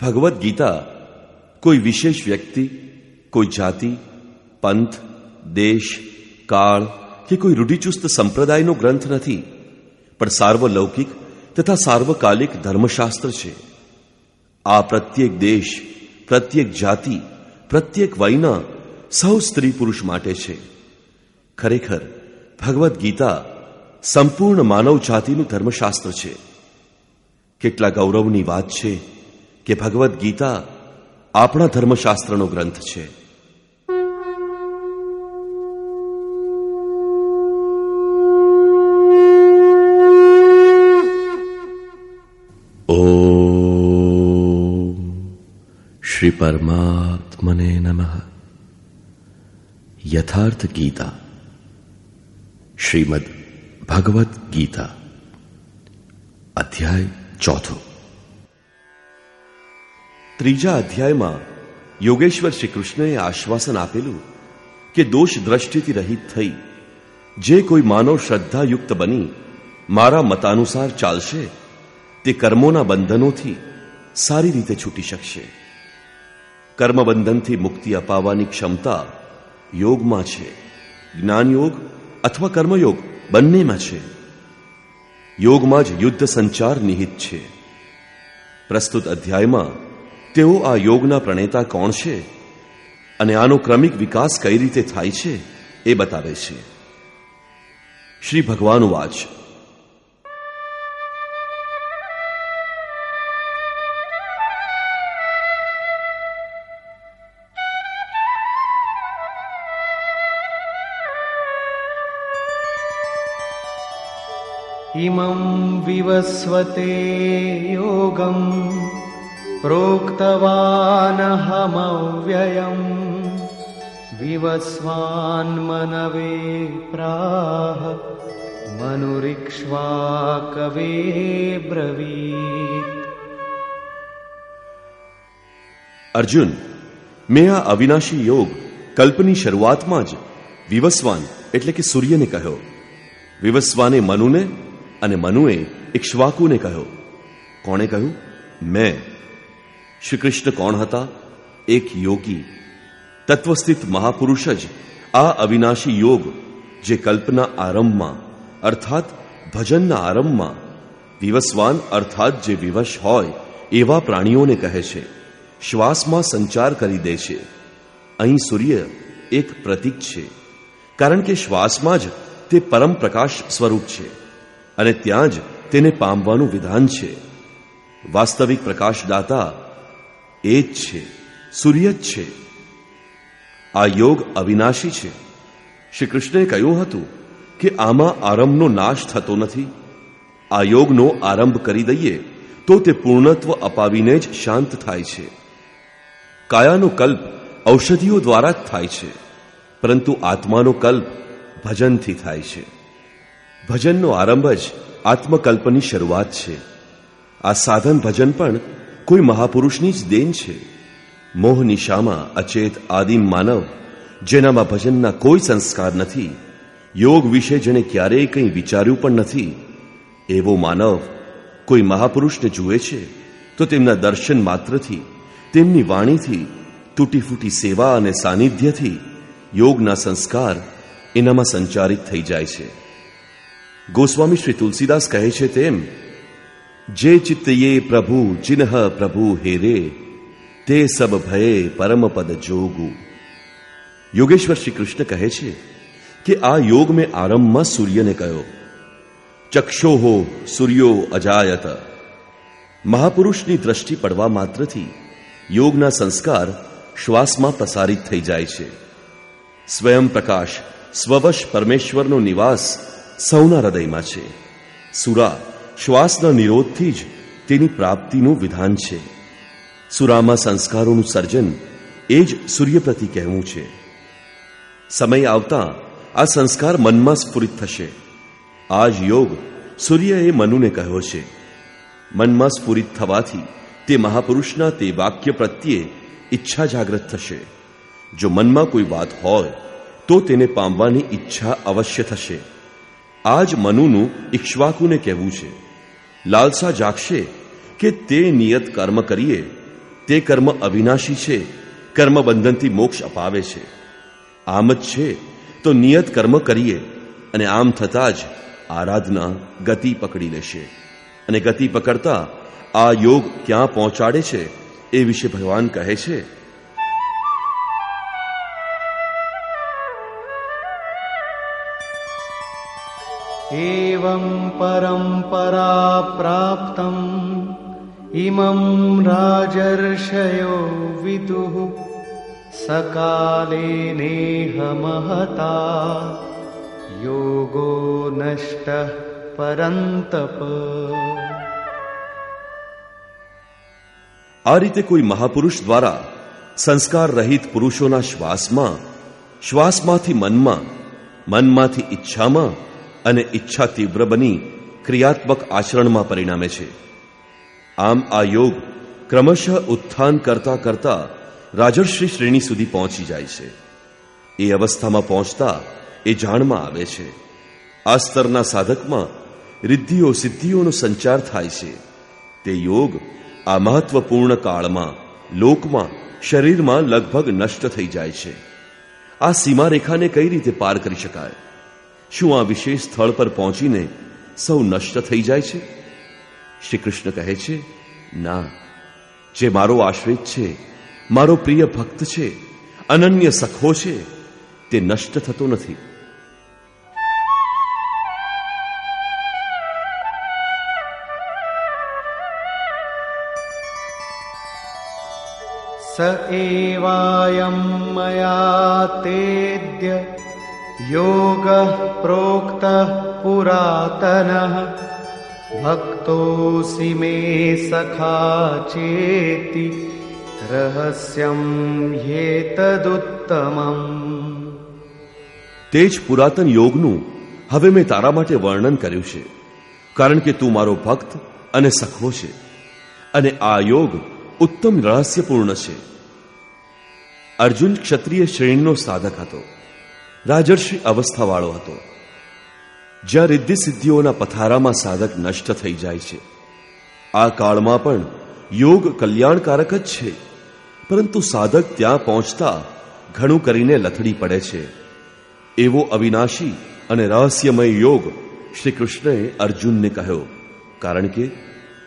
ભગવદ્ ગીતા કોઈ વિશેષ વ્યક્તિ, કોઈ જાતિ, પંથ, દેશ, કાળ કે કોઈ રૂઢિચુસ્ત સંપ્રદાયનો ગ્રંથ નથી, પણ સાર્વલૌકિક તથા સાર્વકાલિક ધર્મશાસ્ત્ર છે. આ પ્રત્યેક દેશ, પ્રત્યેક જાતિ, પ્રત્યેક વયના સૌ સ્ત્રી પુરુષ માટે છે. ખરેખર, ભગવદ્ ગીતા સંપૂર્ણ માનવ જાતિનું ધર્મશાસ્ત્ર છે. કેટલા ગૌરવની વાત છે કે ભગવદ્ ગીતા આપણા ધર્મશાસ્ત્રનો ગ્રંથ છે. ઓ શ્રી પરમાત્મને નમઃ. યથાર્થ ગીતા. શ્રીમદ ભગવદ્ ગીતા. અધ્યાય ચોથો. ત્રીજા અધ્યાયમાં યોગેશ્વર શ્રી કૃષ્ણએ આશ્વાસન આપેલું કે દોષ દ્રષ્ટિથી રહિત થઈ, જે કોઈ માનવ શ્રદ્ધાયુક્ત બની, મારા મતાનુસાર ચાલશે, તે કર્મોના બંધનોથી સારી રીતે છૂટી શકશે. કર્મબંધનથી મુક્તિ અપાવવાની ક્ષમતા યોગમાં છે. જ્ઞાન યોગ અથવા કર્મયોગ બંનેમાં છે. યોગમાં જ યુદ્ધ સંચાર નિહિત છે. પ્રસ્તુત અધ્યાયમાં તેઓ આ યોગના પ્રણેતા કોણ છે? અને આનો ક્રમિક વિકાસ કઈ રીતે થાય છે એ બતાવે છે. શ્રી ભગવાન વાચ. ઇમં વિવસ્વતે યોગમ. प्रोक्तवानहमव्ययम् विवस्वान्मनवे प्राह मनुरिक्ष्वाकवे ब्रवीत् અર્જુન મેં આ અવિનાશી યોગ કલ્પની શરૂઆતમાં જ વિવસ્વાન એટલે કે સૂર્યને કહ્યો વિવસ્વાને મનુને અને મનુએ ઇક્ષ્વાકુને કહ્યો કોણે કહ્યું મેં શ્રી કૃષ્ણ કોણ હતા? એક યોગી, તત્વસ્થિત મહાપુરુષ જ આ અવિનાશી યોગ જે કલ્પના આરંભમાં, અર્થાત ભજનના આરંભમાં, વિવસ્વાન અર્થાત જે વિવશ હોય એવા પ્રાણીઓને કહે છે, શ્વાસમાં સંચાર કરી દે છે. અહીં સૂર્ય એક પ્રતીક છે, કારણ કે શ્વાસમાં જ તે પરમ પ્રકાશ સ્વરૂપ છે અને ત્યાં જ તેને પામવાનું વિધાન છે. વાસ્તવિક પ્રકાશદાતા એ જ છે, સૂર્ય જ છે. આ યોગ અવિનાશી છે. શ્રી કૃષ્ણે કહ્યું હતું કે આમાં આરંભનો નાશ થતો નથી. આ યોગનો આરંભ કરી દઈએ તો તે પૂર્ણત્વ અપાવીને જ શાંત થાય છે. કાયાનો કલ્પ ઔષધિઓ દ્વારા જ થાય છે, પરંતુ આત્માનો કલ્પ ભજનથી થાય છે. ભજનનો આરંભ જ આત્મકલ્પની શરૂઆત છે. આ સાધન ભજન પણ કોઈ મહાપુરુષની જ દેન છે. મોહ નિશામાં અચેત આદિમ માનવ, જેનામાં ભજનના કોઈ સંસ્કાર નથી, યોગ વિશે જેને ક્યારેય કંઈ વિચાર્યું પણ નથી, એવો માનવ કોઈ મહાપુરુષને જુએ છે તો તેમના દર્શન માત્રથી, તેમની વાણીથી તૂટી ફૂટી સેવા અને સાનિધ્યથી યોગના સંસ્કાર એનામાં સંચારિત થઈ જાય છે. ગોસ્વામી શ્રી તુલસીદાસ કહે છે તેમ જે ચિત્તયે પ્રભુ ચિન્હ પ્રભુ હેરે તે સબ ભયે પરમપદ જોગુ. યોગેશ્વર શ્રી કૃષ્ણ કહે છે કે આ યોગ મેં આરંભમાં સૂર્યને કહ્યો. ચક્ષોહો સૂર્યો અજાયત. મહાપુરુષની દ્રષ્ટિ પડવા માત્રથી યોગના સંસ્કાર શ્વાસમાં પ્રસારિત થઈ જાય છે. સ્વયં પ્રકાશ સ્વવશ પરમેશ્વરનો નિવાસ સૌના હૃદયમાં છે. સુરા શ્વાસના નિરોધથી જ તેની પ્રાપ્તિનું વિધાન છે. સુરામાં સંસ્કારોનું સર્જન એ જ સૂર્ય પ્રતિ કહેવું છે. સમય આવતા આ સંસ્કાર મનમાં સ્ફુરિત થશે. આ જ યોગ સૂર્યએ મનુને કહ્યો છે. મનમાં સ્ફુરિત થવાથી તે મહાપુરુષના તે વાક્ય પ્રત્યે ઈચ્છા જાગૃત થશે. જો મનમાં કોઈ વાત હોય, તો તેને પામવાની ઈચ્છા અવશ્ય થશે. આ જ મનુનું ઇક્ષ્વાકુને કહેવું છે. લાલસા જાગશે કે તે નિયત કર્મ કરીએ, તે કર્મ અવિનાશી છે કર્મ બંધનથી મોક્ષ અપાવે છે. આમ જ છે, તો નિયત કર્મ કરીએ અને આમ થતાં જ આરાધના ગતિ પકડી લેશે. અને ગતિ પકડતા આ યોગ ક્યાં પહોંચાડે છે એ વિશે ભગવાન કહે છે. एवं परम्परा प्राप्तम् इमं राजर्षयो विदुः सकाले नेह महता योगो नष्टः परन्तप આ રીતે કોઈ મહાપુરુષ દ્વારા સંસ્કાર રહિત પુરુષોના શ્વાસમાં શ્વાસમાંથી મનમાં મનમાંથી ઈચ્છામાં અને ઈચ્છા તીવ્ર બની ક્રિયાત્મક આચરણમાં પરિણામે છે. આમ આ યોગ ક્રમશઃ ઉત્થાન કરતા કરતા રાજર્ષિ શ્રેણી સુધી પહોંચી જાય છે. એ અવસ્થામાં પહોંચતા એ જાણમાં આવે છે. આ સ્તરના સાધકમાં રિદ્ધિઓ સિદ્ધિઓનો સંચાર થાય છે. તે યોગ આ મહત્વપૂર્ણ કાળમાં, લોકમાં, શરીરમાં લગભગ નષ્ટ થઈ જાય છે. આ સીમારેખાને કઈ રીતે પાર કરી શકાય? શું આ વિશેષ સ્થળ પર પહોંચીને સૌ નષ્ટ થઈ જાય છે શ્રી કૃષ્ણ કહે છે ના જે મારો આશ્રિત છે મારો પ્રિય ભક્ત છે અનન્ય સખો છે તે નષ્ટ થતો નથી स एवायं मया तेद्य योगः प्रोक्तः पुरातनः भक्तोऽसि मे सखा चेति रहस्यं ह्येतदुत्तमम् તે જ પુરાતન યોગનું હવે મેં તારા માટે વર્ણન કર્યું છે કારણ કે તું મારો ભક્ત અને સખો છે અને આ યોગ ઉત્તમ રહસ્યપૂર્ણ છે અર્જુન ક્ષત્રિય શ્રેણીનો સાધક હતો રાજર્ષિ અવસ્થાવાળો હતો. જ્યાં રિદ્ધિ સિદ્ધિઓના પથારામાં સાધક નષ્ટ થઈ જાય છે. આ કાળમાં પણ યોગ કલ્યાણકારક જ છે. પરંતુ સાધક ત્યાં પહોંચતા ઘણું કરીને લથડી પડે છે. એવો અવિનાશી અને રહસ્યમય યોગ શ્રી કૃષ્ણએ અર્જુનને કહ્યો, કારણ કે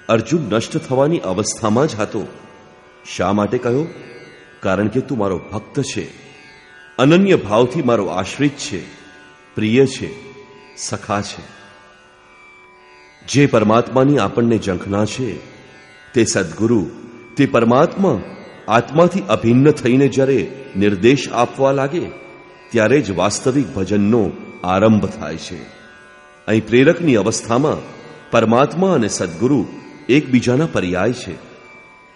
અર્જુન નષ્ટ થવાની અવસ્થામાં જ હતો. શા માટે કહ્યો? કારણ કે તું મારો ભક્ત છે. અનન્ય ભાવથી મારો આશ્રિત છે, પ્રિય છે, સખા છે. જે પરમાત્માની આપણને ઝંખના છે, તે સદગુરુ, તે પરમાત્મા આત્માથી અભિન્ન થઈને જ્યારે નિર્દેશ આપવા લાગે, ત્યારે જ વાસ્તવિક ભજનનો આરંભ થાય છે. અહીં પ્રેરકની અવસ્થામાં પરમાત્મા અને સદગુરુ એકબીજાના પર્યાય છે.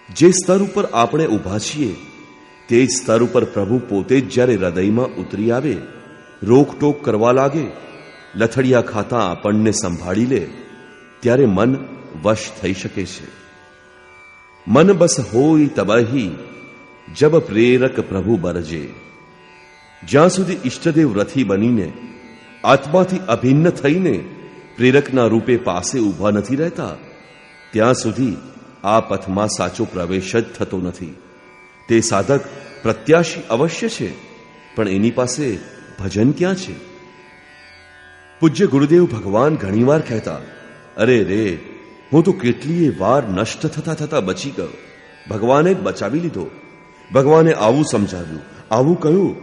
જે સ્તર ઉપર આપણે ઊભા છીએ તે જ સ્તર ઉપર પ્રભુ પોતે જ જ્યારે હૃદયમાં ઉતરી આવે, રોકટોક કરવા લાગે, લથડિયા ખાતા આપણને સંભાળી લે, ત્યારે મન વશ થઈ શકે છે. મન બસ હોય તબહી, જબ પ્રેરક પ્રભુ બરજે. જ્યાં સુધી ઈષ્ટદેવ રથી બનીને, આત્માથી અભિન્ન થઈને પ્રેરકના રૂપે પાસે ઊભા નથી રહેતા, ત્યાં સુધી આ પથમાં સાચો પ્રવેશ જ થતો નથી. તે સાધક પ્રત્યાશી અવશ્ય છે, પણ એની પાસે ભજન ક્યાં છે? પૂજ્ય ગુરુદેવ ભગવાન ઘણીવાર કહેતા, અરે રે, હું તો કેટલીય વાર નષ્ટ થતા થતા બચી ગયો. ભગવાને જ બચાવી લીધો. ભગવાને આવું સમજાવ્યું. આવું કહ્યું.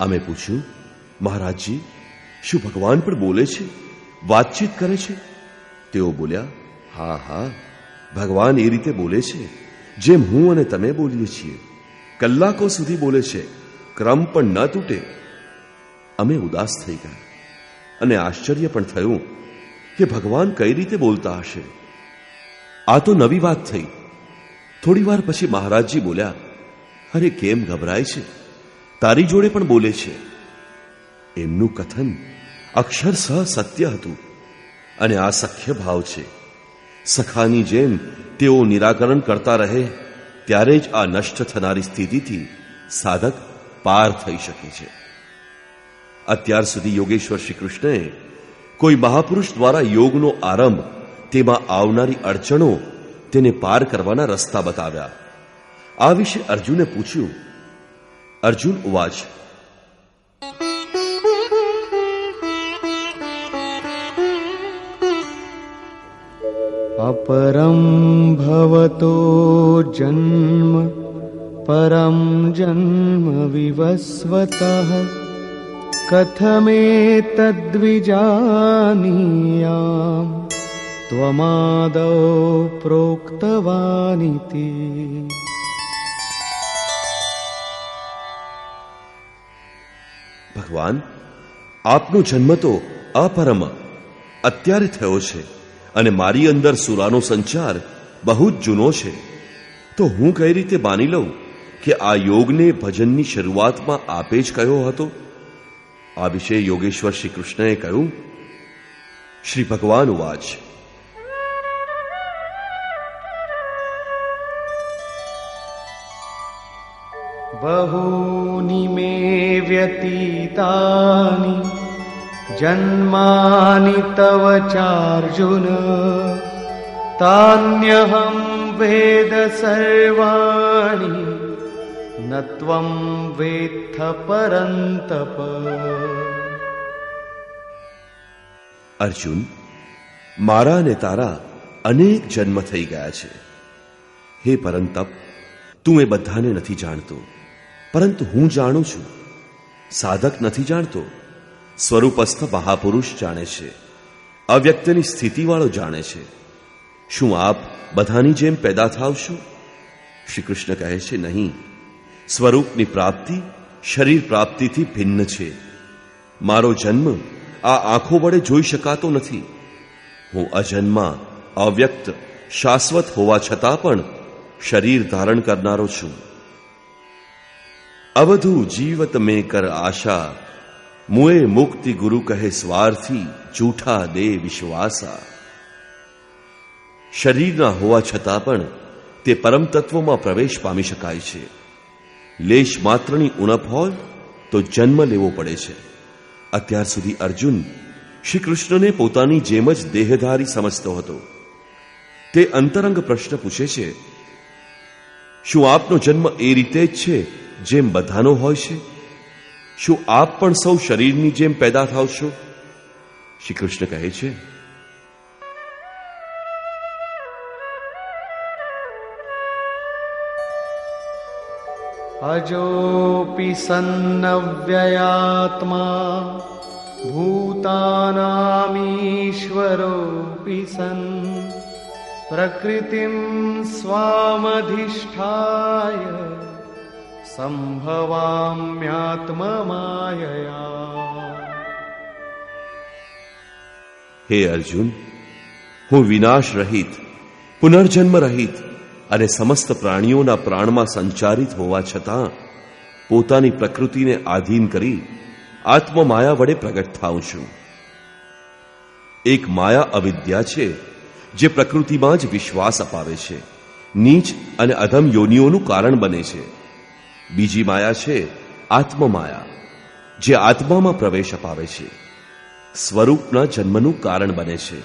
અમે પૂછ્યું, મહારાજજી, શું ભગવાન પણ બોલે છે? વાતચીત કરે છે? તેઓ બોલ્યા, હા હા, ભગવાન એ રીતે બોલે છે. જેમ હું અને તમે બોલીએ છીએ. કલાકો સુધી બોલે છે, ક્રમ પણ ન તૂટે. અમે ઉદાસ થઈ ગયા અને આશ્ચર્ય પણ થયું કે ભગવાન કઈ રીતે બોલતા હશે. આ તો નવી વાત થઈ. થોડી વાર પછી મહારાજજી બોલ્યા, અરે, કેમ ગભરાય છે? તારી જોડે પણ બોલે છે. એમનું કથન અક્ષરશ સત્ય હતું અને આ સખ્ય ભાવ છે. સખાની જેમ તેઓ નિરાકરણ કરતા રહે, ત્યારે જ આ નષ્ટ થનારી સ્થિતિથી સાધક પાર થઈ શકે છે. અત્યાર સુધી યોગેશ્વર શ્રી કૃષ્ણએ કોઈ મહાપુરુષ દ્વારા યોગનો આરંભ તેમાં આવનારી અડચણો તેને પાર કરવાના રસ્તા બતાવ્યા. આ વિશે અર્જુને પૂછ્યું, અર્જુન ઉવાચ अपरं भवतो जन्म परं जन्म विवस्वतः कथमेतद्विजानीयाम् त्वमादौ प्रोक्तवानिति ભગવાન આપનો જન્મ તો અપરમ અત્યારે થયો છે અને મારી અંદર સુરાનો સંચાર બહુ જ જૂનો છે. તો હું કઈ રીતે માની લઉં કે આ યોગને ભજનની શરૂઆતમાં આપે જ કયો હતો? આ વિશે યોગેશ્વર શ્રી કૃષ્ણએ કહ્યું, શ્રી ભગવાન વાચ બહુની મે વ્યતીતાની जन्मानि तव चार्जुन तान्यहं वेद सर्वाणि न त्वं वेत्थ परन्तप અર્જુન મારા ને તારા અનેક જન્મ થઈ ગયા છે હે પરંતપ તું એ બધાને નથી જાણતો પરંતુ હું જાણું છું સાધક નથી જાણતો સ્વરૂપસ્થ મહાપુરુષ જાણે છે. અવ્યક્તની સ્થિતિવાળો જાણે છે. શું આપ બધાની જેમ પેદા થાવશો? શ્રી કૃષ્ણ કહે છે, નહીં. સ્વરૂપની પ્રાપ્તિ શરીર પ્રાપ્તિથી ભિન્ન છે. મારો જન્મ આ આંખો વડે જોઈ શકાતો નથી. હું અજન્મા, અવ્યક્ત, શાશ્વત હોવા છતાં પણ શરીર ધારણ કરનારો છું. અવધુ જીવત મેં કર આશા મુએ મુક્તિ ગુરુ કહે સ્વાર્થી, જૂઠા દે વિશ્વાસા. શરીરના હોવા છતાં પણ તે પરમ તત્વમાં પ્રવેશ પામી શકાય છે. લેશ માત્રની ઉણપ હોય તો જન્મ લેવો પડે છે. અત્યાર સુધી અર્જુન શ્રી કૃષ્ણને પોતાની જેમ જ દેહધારી સમજતો હતો. તે અંતરંગ પ્રશ્ન પૂછે છે, શું આપનો જન્મ એ રીતે જ છે જેમ બધાનો હોય છે? શું આપ પણ સૌ શરીરની જેમ પેદા થાવ છો? શ્રી કૃષ્ણ કહે છે, અજોપી સન્નવ્યયાત્મા ભૂતાનામીશ્વરોપી સન પ્રકૃતિમ સ્વામધિષ્ઠાય સંભવામ્યાત્મમાયયા હે અર્જુન હું વિનાશ રહિત પુનર્જન્મ રહિત અને સમસ્ત પ્રાણીઓના પ્રાણમાં સંચારિત હોવા છતાં પોતાની પ્રકૃતિને આધીન કરી આત્મમાયા વડે પ્રગટ થાઉં છું. એક માયા અવિદ્યા છે જે પ્રકૃતિમાં જ વિશ્વાસ અપાવે છે, નીચ અને અધમ યોનિઓનું કારણ બને છે. બીજી માયા છે આત્મમાયા, જે આત્મામાં પ્રવેશ અપાવે છે. સ્વરૂપના જન્મનું કારણ બને છે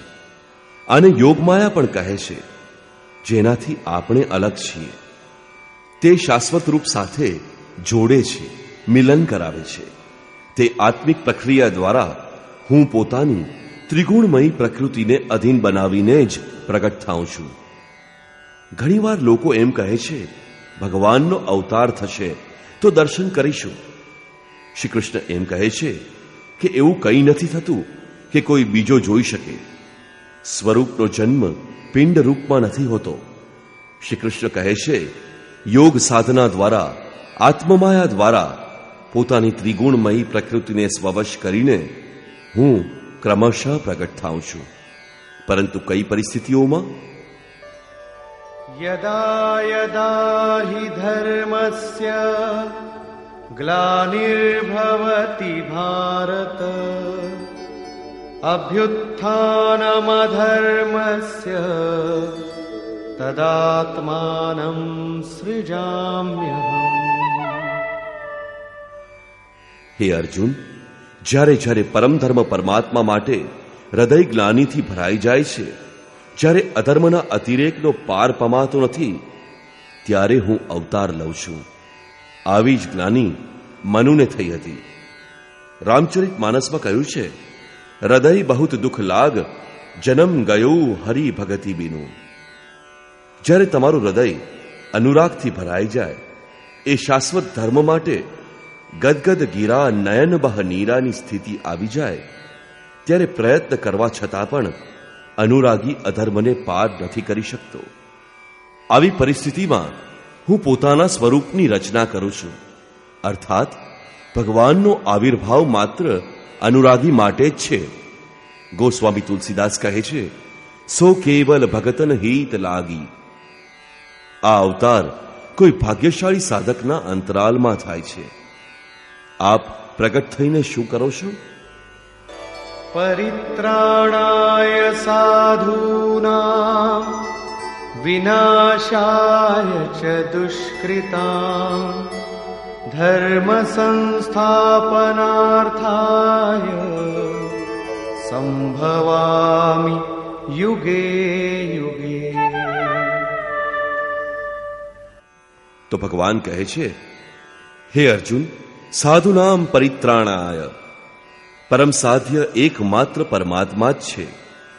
આને યોગમાયા પણ કહે છે, જેનાથી આપણે અલગ છીએ. તે શાશ્વત રૂપ સાથે જોડે છે, મિલન કરાવે છે. તે આત્મિક પ્રક્રિયા દ્વારા હું પોતાની ત્રિગુણમયી પ્રકૃતિને અધીન બનાવીને જ પ્રગટ થાઉં છું. ઘણીવાર લોકો એમ કહે છે ભગવાનનો અવતાર થશે, તો દર્શન કરીશું. શ્રી કૃષ્ણ એમ કહે છે કે એવું કંઈ નથી થતું કે કોઈ બીજો જોઈ શકે. સ્વરૂપનો જન્મ પિંડ રૂપમાં નથી હોતો. શ્રી કૃષ્ણ કહે છે, યોગ સાધના દ્વારા, આત્મમાયા દ્વારા પોતાની ત્રિગુણમયી પ્રકૃતિને સ્વવશ કરીને હું ક્રમશઃ પ્રગટ થાઉં છું. પરંતુ કઈ પરિસ્થિતિઓમાં यदा यदा हि धर्मस्य ग्लानिर्भवति भारत अभ्युत्थानमधर्मस्य तदात्मानं सृजाम्यहम् હે અર્જુન જ્યારે જ્યારે પરમ ધર્મ પરમાત્મા માટે હૃદય ગ્લાનીથી ભરાઈ જાય છે જ્યારે અધર્મના અતિરેકનો પાર પમાતો નથી, ત્યારે હું અવતાર લઉં છું. આવી જ જ્ઞાની મનુને થઈ હતી. રામચરિત માનસમાં કહ્યું છે, હૃદય બહુત દુઃખ લાગ, જન્મ ગયો હરી ભગતી બીનું. જ્યારે તમારું હૃદય અનુરાગથી ભરાઈ જાય, એ શાશ્વત ધર્મ માટે ગદગદ ગીરા નયન બહ નીરાની સ્થિતિ આવી જાય, ત્યારે પ્રયત્ન કરવા છતાં પણ અનુરાગી અધર્મને પાર નથી કરી શકતો. આવી પરિસ્થિતિમાં હું પોતાના સ્વરૂપની રચના કરું છું. અર્થાત, ભગવાનનો આવિર્ભાવ માત્ર અનુરાગી માટે જ છે. ગોસ્વામી તુલસીદાસ કહે છે, સો કેવલ ભગતન હિત લાગી. આ અવતાર કોઈ ભાગ્યશાળી સાધકના અંતરાલમાં થાય છે. આપ પ્રગટ થઈને શું કરો છો? परित्राणाय साधूनां विनाशाय च दुष्कृताम् धर्मसंस्थापनार्थाय सम्भवामि युगे युगे તો ભગવાન કહે છે હે અર્જુન સાધુનામ પરિત્રાણાય પરમ સાધ્ય એકમાત્ર પરમાત્મા જ છે,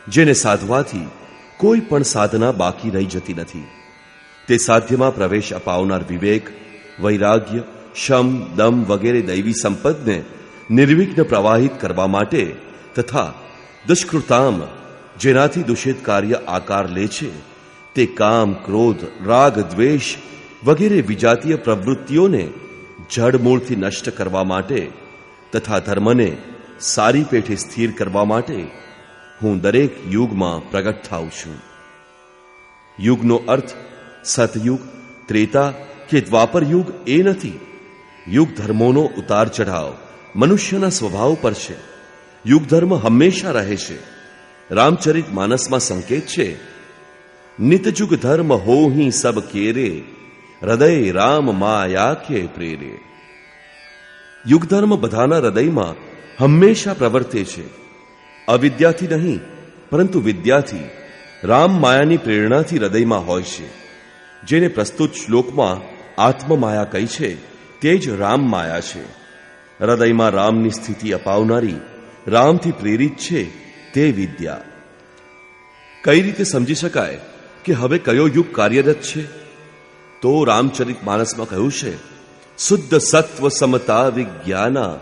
જેને સાધવાથી કોઈ પણ સાધના બાકી રહી જતી નથી. તે સાધ્યમાં પ્રવેશ અપાવનાર વિવેક, વૈરાગ્ય, શમ, દમ વગેરે દૈવી સંપદને નિર્વિઘ્ન પ્રવાહિત કરવા માટે તથા દુષ્કૃતામ, જેનાથી દૂષિત કાર્ય આકાર લે છે, તે કામ, ક્રોધ, રાગ, દ્વેષ વગેરે વિજાતીય પ્રવૃત્તિઓને જડમૂળથી નષ્ટ કરવા માટે તથા ધર્મને સારી પેઠે સ્થિર કરવા માટે હું દરેક યુગમાં પ્રગટ થાઉં છું. યુગનો અર્થ સતયુગ, ત્રેતા કે દ્વાપર યુગ એ નથી. યુગ ધર્મોનો ઉતાર ચઢાવ મનુષ્યના સ્વભાવ પર છે. યુગ ધર્મ હંમેશા રહે છે. રામચરિત માનસમાં સંકેત છે. નિતજુગ ધર્મ હો હીં સબ કેરે, હૃદય રામ માયા કે પ્રેરે. યુગ ધર્મ બધાના હૃદયમાં હંમેશા પ્રવર્તે છે. અવિદ્યાથી નહીં, પરંતુ વિદ્યાથી, રામ માયાની પ્રેરણાથી હૃદયમાં હોય છે. જેને પ્રસ્તુત શ્લોકમાં આત્મમાયા કહી છે, તે જ રામ માયા છે. હૃદયમાં રામની સ્થિતિ અપાવનારી, રામથી પ્રેરિત છે તે વિદ્યા. કઈ રીતે સમજી શકાય કે હવે કયો યુગ કાર્યરત છે? તો રામચરિત માનસમાં કહ્યું છે, શુદ્ધ સત્વ સમતા વિજ્ઞાના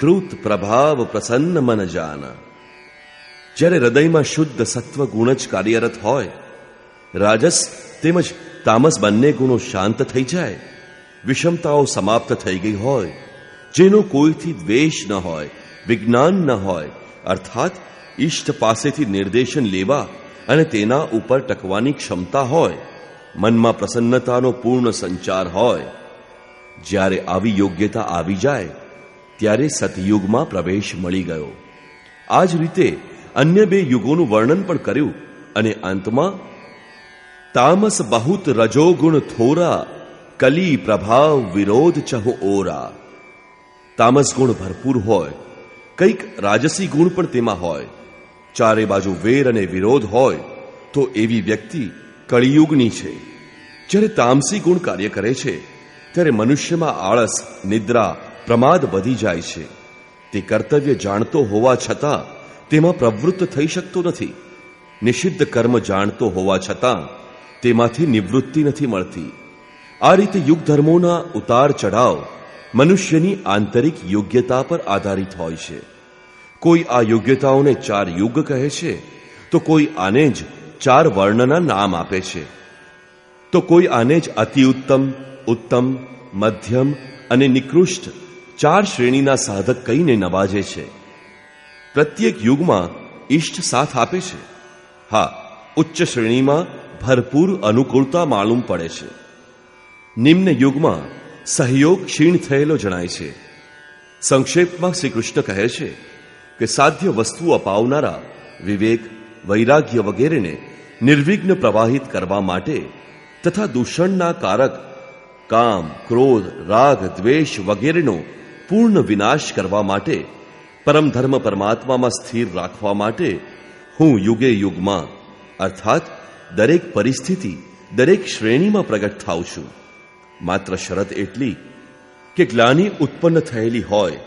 કૃત પ્રભાવ પ્રસન્ન મન જાના જ્યારે હૃદયમાં શુદ્ધ સત્વ ગુણ જ કાર્યરત હોય રાજસ તેમજ તામસ બંને ગુણો શાંત થઈ જાય વિષમતાઓ સમાપ્ત થઈ ગઈ હોય જેનો કોઈથી દ્વેષ ન હોય વિજ્ઞાન ન હોય અર્થાત ઈષ્ટ પાસેથી નિર્દેશન લેવા અને તેના ઉપર ટકવાની ક્ષમતા હોય મનમાં પ્રસન્નતાનો પૂર્ણ સંચાર હોય જ્યારે આવી યોગ્યતા આવી જાય ત્યારે સતયુગમાં પ્રવેશ મળી ગયો. આ જ રીતે અન્ય બે યુગોનું વર્ણન પણ કર્યું અને અંતમાં તામસ બહુત રજોગુણ થોરા, કલી પ્રભાવ વિરોધ ચહો ઓરા. તામસ ગુણ ભરપૂર હોય, કંઈક રાજસી ગુણ પણ તેમાં હોય. ચારે બાજુ વેર અને વિરોધ હોય, તો એવી વ્યક્તિ કળિયુગની છે. જ્યારે તામસી ગુણ કાર્ય કરે છે, ત્યારે મનુષ્યમાં આળસ, નિદ્રા પ્રમાદ વધી જાય છે. તે કર્તવ્ય જાણતો હોવા છતાં તેમાં પ્રવૃત્ત થઈ શકતો નથી. નિષિદ્ધ કર્મ જાણતો હોવા છતાં તેમાંથી નિવૃત્તિ નથી મળતી. આ રીતે યુગ ધર્મોના ઉતાર ચઢાવ મનુષ્યની આંતરિક યોગ્યતા પર આધારિત હોય છે. કોઈ આ યોગ્યતાઓને ચાર યુગ કહે છે, તો કોઈ આને જ ચાર વર્ણના નામ આપે છે. તો કોઈ આને જ અતિ ઉત્તમ ઉત્તમ, મધ્યમ અને નિકૃષ્ટ ચાર શ્રેણીના સાધક કહીને નવાજે છે. પ્રત્યેક યુગમાં ઈષ્ટ સાથ આપે છે. હા, ઉચ્ચ શ્રેણીમાં ભરપૂર અનુકૂળતા માલુમ પડે છે. નિમ્ન યુગમાં સહયોગ ક્ષીણ થયેલો જણાય છે. સંક્ષેપમાં શ્રી કૃષ્ણ કહે છે કે સાધ્ય વસ્તુ અપાવનારા વિવેક, વૈરાગ્ય વગેરેને નિર્વિઘ્ન પ્રવાહિત કરવા માટે તથા દૂષણના કારક કામ, ક્રોધ, રાગ, દ્વેષ વગેરેનો પૂર્ણ વિનાશ કરવા માટે, પરમ પરમાત્મામાં સ્થિર રાખવા માટે હું યુગે યુગમાં, અર્થાત દરેક પરિસ્થિતિ, દરેક શ્રેણીમાં પ્રગટ થાઉં છું. માત્ર શરત એટલી કે ગ્લાની ઉત્પન્ન થયેલી હોય.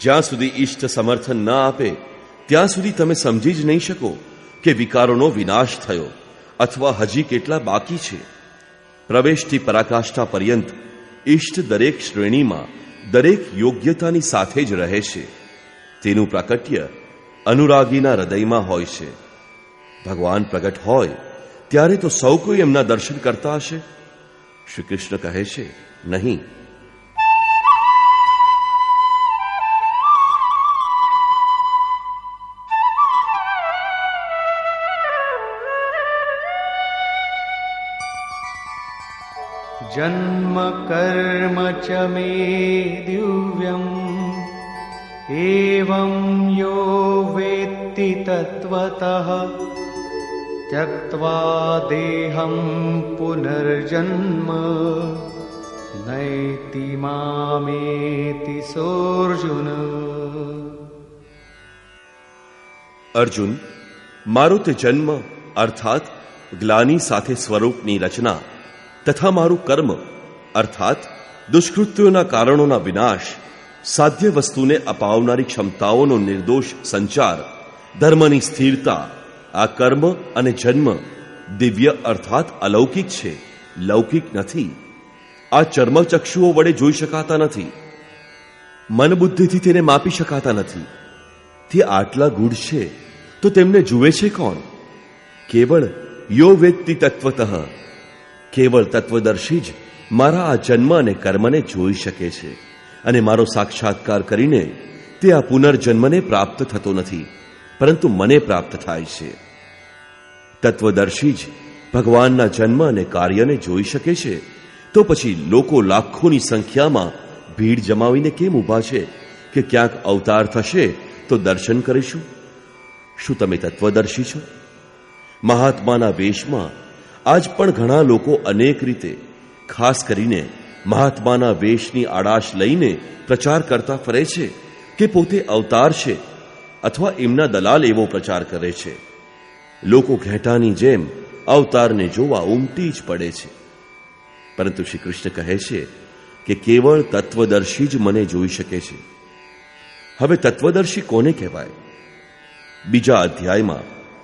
જ્યાં સુધી ઈષ્ટ સમર્થન ન આપે, ત્યાં સુધી તમે સમજી જ નહીં શકો કે વિકારોનો વિનાશ થયો અથવા હજી કેટલા બાકી છે. પ્રવેશથી પરાકાષ્ઠા પર્યંત ઈષ્ટ દરેક શ્રેણીમાં દરેક યોગ્યતાની સાથે જ રહે છે. તેનું પ્રાકટ્ય અનુરાગીના હૃદયમાં હોય છે. ભગવાન પ્રગટ હોય, ત્યારે તો સૌ કોઈ એમના દર્શન કરતા હશે? શ્રી કૃષ્ણ કહે છે, નહીં जन्म कर्म च मे दिव्यम् एवं यो वेत्ति तत्त्वतः त्यक्त्वा देहं पुनर्जन्म नैति मामेति सोऽर्जुन અર્જુન મારો તે જન્મ અર્થાત ગ્લાની સાથે સ્વરૂપની રચના તથા મારું કર્મ અર્થાત, દુષ્કૃત્યોના કારણોના વિનાશ, સાધ્ય વસ્તુને અપાવનારી ક્ષમતાઓનો નિર્દોષ સંચાર, ધર્મની સ્થિરતા, આ કર્મ અને જન્મ દિવ્ય અર્થાત અલૌકિક છે, લૌકિક નથી. આ ચર્મચક્ષુઓ વડે જોઈ શકાતા નથી. મન બુદ્ધિથી તેને માપી શકાતા નથી. તે આટલા ગૂઢ છે, તો તેમને જુએ છે કોણ? કેવળ યો વેત્તિ તત્વત. કેવળ તત્વદર્શી જ મારા આ જન્મ અને કર્મને જોઈ શકે છે અને મારો સાક્ષાત્કાર કરીને તે આ પુનર્જન્મને પ્રાપ્ત થતો નથી, પરંતુ મને પ્રાપ્ત થાય છે. તત્વદર્શી જ ભગવાનના જન્મ અને કાર્યને જોઈ શકે છે, તો પછી લોકો લાખોની સંખ્યામાં ભીડ જમાવીને કેમ ઊભા છે કે ક્યાંક અવતાર થશે તો દર્શન કરીશું? શું તમે તત્વદર્શી છો? મહાત્માના વેશમાં આજ પણ ઘણા લોકો અનેક રીતે ખાસ કરીને મહાત્માના વેશની આડાશ લઈને પ્રચાર કરતા ફરે છે કે પોતે અવતાર છે અથવા એમના દલાલ એવો પ્રચાર કરે છે. લોકો ઘેટાની જેમ અવતારને જોવા ઉમટી જ પડે છે. પરંતુ શ્રી કૃષ્ણ કહે છે કે કેવળ તત્વદર્શી જ મને જોઈ શકે છે. હવે તત્વદર્શી કોને કહેવાય? બીજા અધ્યાયમાં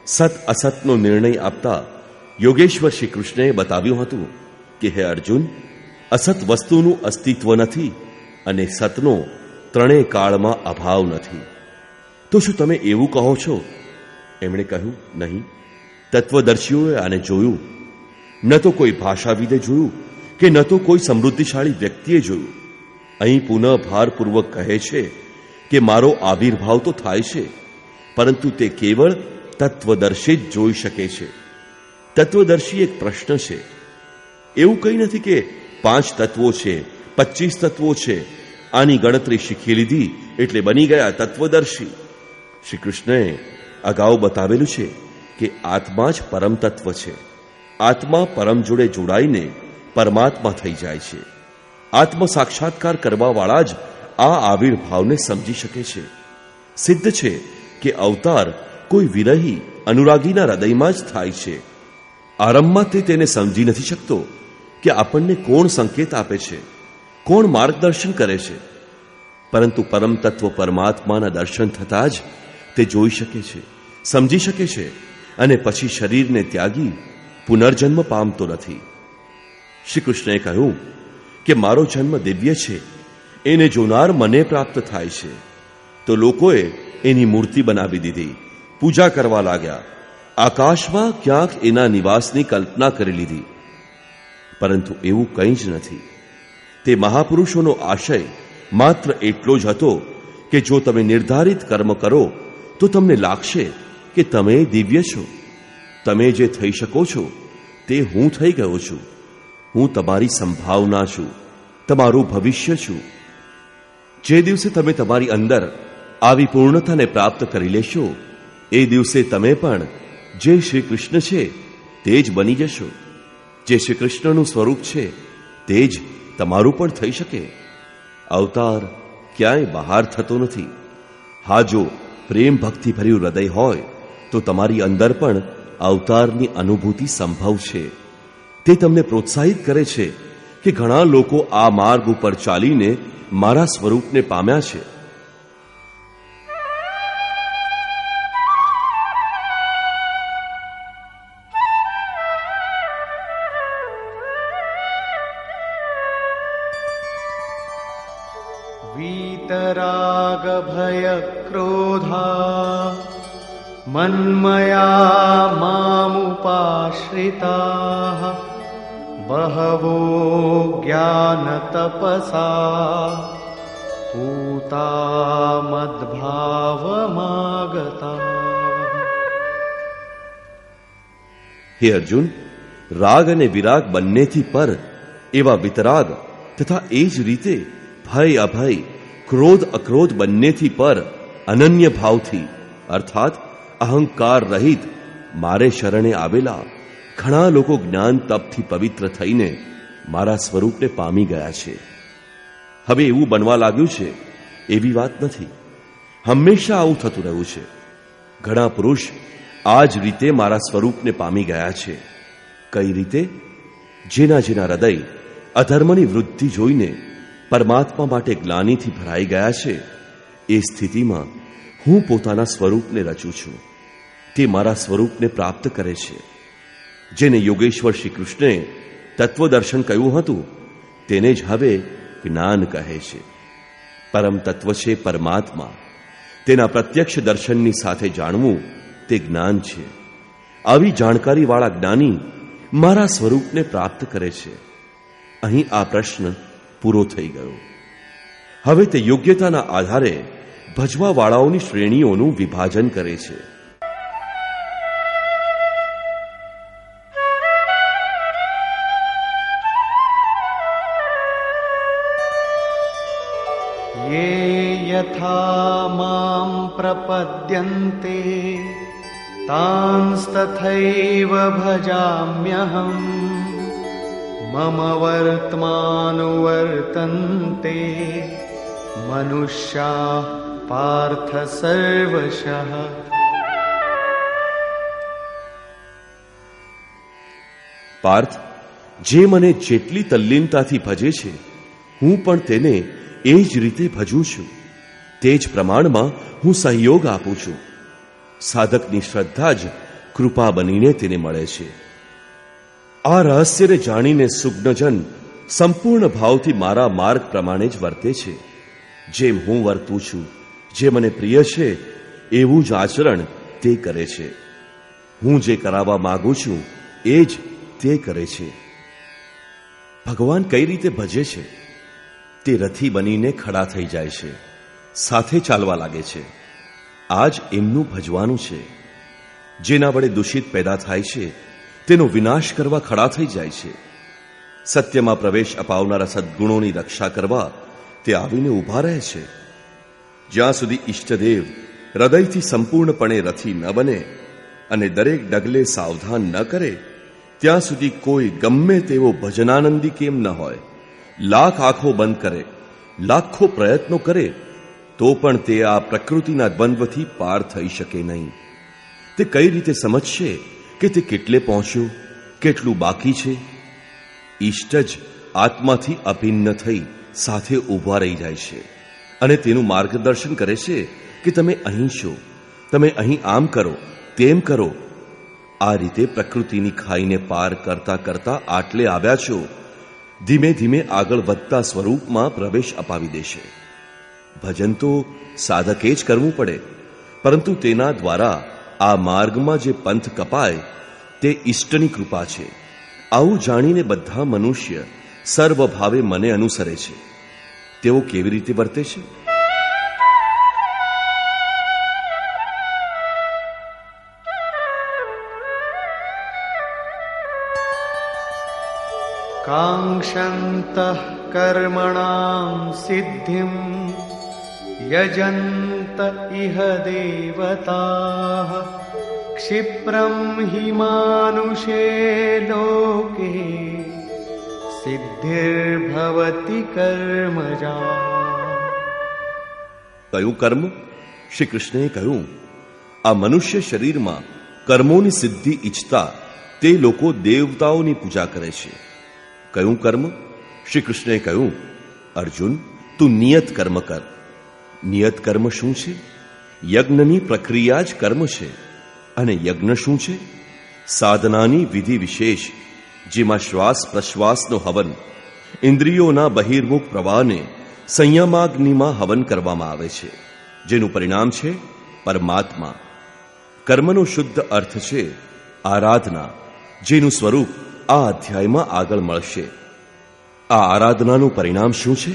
સત અસતનો નિર્ણય આપતા યોગેશ્વર શ્રી કૃષ્ણએ બતાવ્યું હતું કે હે અર્જુન, અસત વસ્તુનું અસ્તિત્વ નથી અને સતનો ત્રણેય કાળમાં અભાવ નથી. તો શું તમે એવું કહો છો? એમણે કહ્યું, નહીં. તત્વદર્શીઓએ આને જોયું. ન તો કોઈ ભાષાવિદે જોયું કે ન તો કોઈ સમૃદ્ધિશાળી વ્યક્તિએ જોયું. અહીં પુનઃ ભારપૂર્વક કહે છે કે મારો આવિર્ભાવ તો થાય છે, પરંતુ તે કેવળ તત્વદર્શી જ જોઈ શકે છે. તત્વદર્શી એક પ્રશ્ન છે. એવું કંઈ નથી કે પાંચ તત્વો છે પચીસ તત્વો છે. આની ગણતરી શીખી લીધી એટલે બની ગયા તત્વદર્શી. શ્રી કૃષ્ણએ અગાઉ બતાવેલું છે કે આત્મા જ પરમ તત્વ છે. આત્મા પરમ જોડે જોડાઈને પરમાત્મા થઈ જાય છે. આત્મ સાક્ષાત્કાર કરવાવાળા જ આ આવિર્ભાવને સમજી શકે છે. સિદ્ધ છે કે અવતાર કોઈ વિરહી અનુરાગીના હૃદયમાં જ થાય છે. આરંભમાં તે તેને સમજી નથી શકતો કે આપણને કોણ સંકેત આપે છે, કોણ માર્ગદર્શન કરે છે. પરંતુ પરમ તત્વ પરમાત્માના દર્શન થતાં જ તે જોઈ શકે છે, સમજી શકે છે અને પછી શરીરને ત્યાગી પુનર્જન્મ પામતો નથી. શ્રી કૃષ્ણએ કહ્યું કે મારો જન્મ દિવ્ય છે, એને જોનાર મને પ્રાપ્ત થાય છે. તો લોકોએ એની મૂર્તિ બનાવી દીધી, પૂજા કરવા લાગ્યા. આકાશમાં ક્યાંક એના નિવાસની કલ્પના કરી લીધી. પરંતુ એવું કંઈ જ નથી. તે મહાપુરુષોનો આશય માત્ર એટલો જ હતો કે જો તમે નિર્ધારિત કર્મ કરો, તો તમને લાગશે કે તમે દિવ્ય છો. તમે જે થઈ શકો છો, તે હું થઈ ગયો છું. હું તમારી સંભાવના છું. તમારું ભવિષ્ય છું. જે દિવસે તમે તમારી અંદર આવી પૂર્ણતાને પ્રાપ્ત કરી લેશો, એ દિવસે તમે પણ જે શ્રી કૃષ્ણ છે, તે જ બની જશો. જે શ્રી કૃષ્ણનું સ્વરૂપ છે, તે જ તમારું પણ થઈ શકે. અવતાર ક્યાંય બહાર થતો નથી. હા, જો પ્રેમ ભક્તિ ભર્યું હૃદય હોય, તો તમારી અંદર પણ અવતારની અનુભૂતિ સંભવ છે. તે તમને પ્રોત્સાહિત કરે છે કે ઘણા લોકો આ માર્ગ ઉપર ચાલીને મારા સ્વરૂપને પામ્યા છે. હે અર્જુન, રાગ અને વિરાગ બંનેથી પર એવા વિતરાગ તથા એ જ રીતે ભય અભય, ક્રોધ અક્રોધ બંનેથી પર અનન્ય ભાવથી, અર્થાત અહંકાર રહિત, મારે શરણે આવેલા ઘણા લોકો જ્ઞાન તપથી પવિત્ર થઈને મારા સ્વરૂપને પામી ગયા છે. હવે એવું બનવા લાગ્યું છે, એવી વાત નથી. હંમેશા આવું થતું રહ્યું છે. ઘણા પુરુષ આ જ રીતે મારા સ્વરૂપને પામી ગયા છે. કઈ રીતે? જેના જેના હૃદય અધર્મની વૃદ્ધિ જોઈને પરમાત્મા માટે ગ્લાનીથી ભરાઈ ગયા છે, એ સ્થિતિમાં હું પોતાના સ્વરૂપને રચું છું. તે મારા સ્વરૂપને પ્રાપ્ત કરે છે. જેને યોગેશ્વર શ્રી કૃષ્ણે તત્વદર્શન કહ્યું હતું, તેને જ હવે જ્ઞાન કહે છે. પરમ તત્વ છે પરમાત્મા. તેના પ્રત્યક્ષ દર્શનની સાથે જાણવું તે જ્ઞાન છે. આવી જાણકારીવાળા જ્ઞાની મારા સ્વરૂપને પ્રાપ્ત કરે છે. અહીં આ પ્રશ્ન પૂરો થઈ ગયો. હવે તે યોગ્યતાના આધારે ભજવાવાળાઓની શ્રેણીઓનું વિભાજન કરે છે. યથા મામ પ્રપદ્યન્તે तांस्तथैव भजाम्यहम् मम वर्त्मानुवर्तन्ते मनुष्याः पार्थ सर्वशः પાર્થ જે મને જેટલી તલ્લીનતાથી ભજે છે હું પણ તેને એ જ રીતે ભજું છું તે જ પ્રમાણમાં હું સહયોગ આપું છું સાધકની શ્રદ્ધા જ કૃપા બનીને તેને મળે છે. આ રહસ્યને જાણીને સુગ્નજન સંપૂર્ણ ભાવથી મારા માર્ગ પ્રમાણે જ વર્તે છે. જેમ હું વર્તું છું, જે મને પ્રિય છે, એવું જ આચરણ તે કરે છે. હું જે કરાવવા માગું છું, એ જ તે કરે છે. ભગવાન કઈ રીતે ભજે છે? તે રથી બનીને ખડા થઈ જાય છે. સાથે ચાલવા લાગે છે. આ જ એમનું ભજવાનું છે. જેના વડે દૂષિત પેદા થાય છે, તેનો વિનાશ કરવા ખડા થઈ જાય છે. સત્યમાં પ્રવેશ અપાવનારા સદગુણોની રક્ષા કરવા તે આવીને ઊભા રહે છે. જ્યાં સુધી ઈષ્ટદેવ હૃદયથી સંપૂર્ણપણે રથી ન બને અને દરેક ડગલે સાવધાન ન કરે, ત્યાં સુધી કોઈ ગમે તેવો ભજનાનંદી કેમ ન હોય. લાખ આંખો બંધ કરે, લાખો પ્રયત્નો કરે તો પણ તે આ પ્રકૃતિના દ્વંદ્વથી પાર થઈ શકે નહીં. તે કઈ રીતે સમજશે કે તે કેટલે પહોંચ્યો, કેટલું બાકી છે? ઈષ્ટ જ આત્માથી અભિન્ન થઈ સાથે ઊભા રહી જાય છે અને તેનું માર્ગદર્શન કરે છે કે તમે અહીં છો, તમે અહીં આમ કરો, તેમ કરો. આ રીતે પ્રકૃતિની ખાઈને પાર કરતા કરતા આટલે આવ્યા છો, ધીમે ધીમે આગળ વધતા સ્વરૂપમાં પ્રવેશ અપાવી દેશે. ભજન તો સાધકે જ કરવું પડે પરંતુ તેના દ્વારા આ માર્ગમાં જે પંથ કપાય તે ઈષ્ટની કૃપા છે આવું જાણીને બધા મનુષ્ય સર્વભાવે મને અનુસરે છે તેઓ કેવી રીતે વર્તે છે काङ्क्षन्तः कर्मणां सिद्धिं यजन्त इह देवताः क्षिप्रं हि मानुषे लोके सिद्धिर्भवति कर्मजा કયું કર્મ શ્રી કૃષ્ણએ કહ્યું આ મનુષ્ય શરીરમાં કર્મોની સિદ્ધિ ઈચ્છતા તે લોકો દેવતાઓની પૂજા કરે છે કયું કર્મ શ્રી કૃષ્ણે કહ્યું અર્જુન તું નિયત કર્મ કર નિયત કર્મ શું છે? યજ્ઞની પ્રક્રિયા જ કર્મ છે. અને યજ્ઞ શું છે? સાધનાની વિધિ વિશેષ, જેમાં શ્વાસ પ્રશ્વાસનો હવન, ઇન્દ્રિયોના બહિર્મુખ પ્રવાહને સંયમાગ્નિમાં હવન કરવામાં આવે છે, જેનું પરિણામ છે પરમાત્મા. કર્મનો શુદ્ધ અર્થ છે આરાધના, જેનું સ્વરૂપ આ અધ્યાયમાં આગળ મળશે. આ આરાધનાનું પરિણામ શું છે?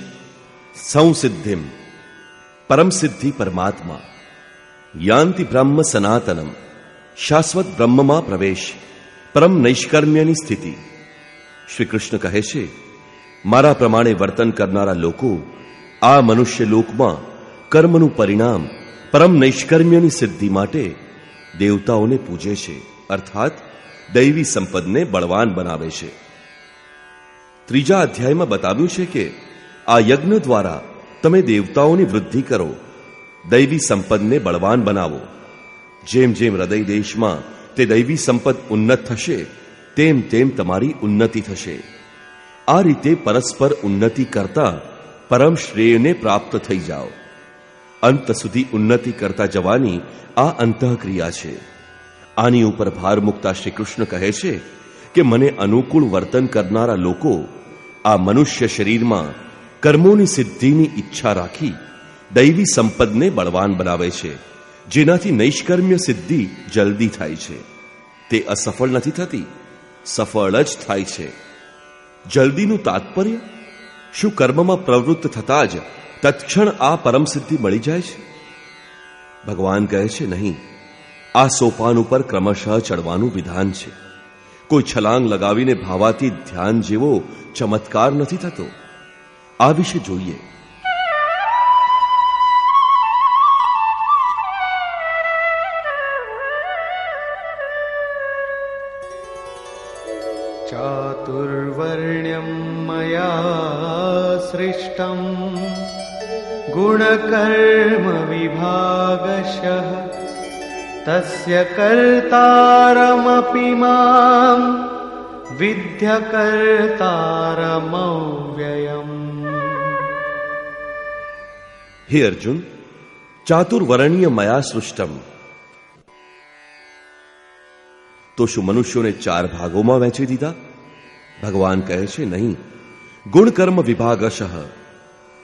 સંસિદ્ધિમ પરમ સિદ્ધિ પરમાત્મા યાંતિ બ્રહ્મ સનાતનમ શાશ્વત બ્રહ્મમાં પ્રવેશ પરમ નૈષ્કર્મ્યની સ્થિતિ શ્રી કૃષ્ણ કહે છે મારા પ્રમાણે વર્તન કરનારા લોકો આ મનુષ્ય લોકમાં કર્મનું પરિણામ પરમ નૈષ્કર્મ્યની સિદ્ધિ માટે દેવતાઓને પૂજે છે અર્થાત દૈવી સંપદને બળવાન બનાવે છે ત્રીજા અધ્યાયમાં બતાવ્યું છે કે આ યજ્ઞ દ્વારા તમે દેવતાઓની વૃદ્ધિ કરો. દૈવી સંપદને બળવાન બનાવો. જેમ જેમ હૃદય દેશમાં તે દૈવી સંપદ ઉન્નત થશે, તેમ તેમ તમારી ઉન્નતિ થશે. આ રીતે પરસ્પર ઉન્નતિ કરતા પરમ શ્રેયને પ્રાપ્ત થઈ જાઓ. અંત સુધી ઉન્નતિ કરતા જવાની આ અંતઃક્રિયા છે. આની ઉપર ભાર મૂકતા શ્રી કૃષ્ણ કહે છે કે મને અનુકૂળ વર્તન કરનારા લોકો આ મનુષ્ય શરીરમાં કર્મોની સિદ્ધિની ઈચ્છા રાખી દૈવી સંપદને બળવાન બનાવે છે, જેનાથી નૈષ્કર્મ્ય સિદ્ધિ જલ્દી થાય છે. તે અસફળ નથી થતી, સફળ જ થાય છે. જલ્દીનું તાત્પર્ય? શું કર્મમાં પ્રવૃત્ત થતા જ તત્ક્ષણ આ પરમ સિદ્ધિ મળી જાય છે? ભગવાન કહે છે, નહીં, આ સોપાન ઉપર ક્રમશઃ ચડવાનું વિધાન છે. કોઈ છલાંગ લગાવીને ભાવાતી ધ્યાન જેવો ચમત્કાર નથી થતો. આ વિશે જોઈએ. ચાતુર્વર્ણ્યમ મયા સૃષ્ટમ ગુણકર્મ વિભાગશ તસ્ય કર્તારમપી મામ વિદ્યકર્તારમવ્યયમ. હે અર્જુન ચાતુર્વરણ્ય મયા સૃષ્ટમ તો શું મનુષ્યોને ચાર ભાગોમાં વહેંચી દીધા ભગવાન કહે છે નહીં ગુણકર્મ વિભાગશ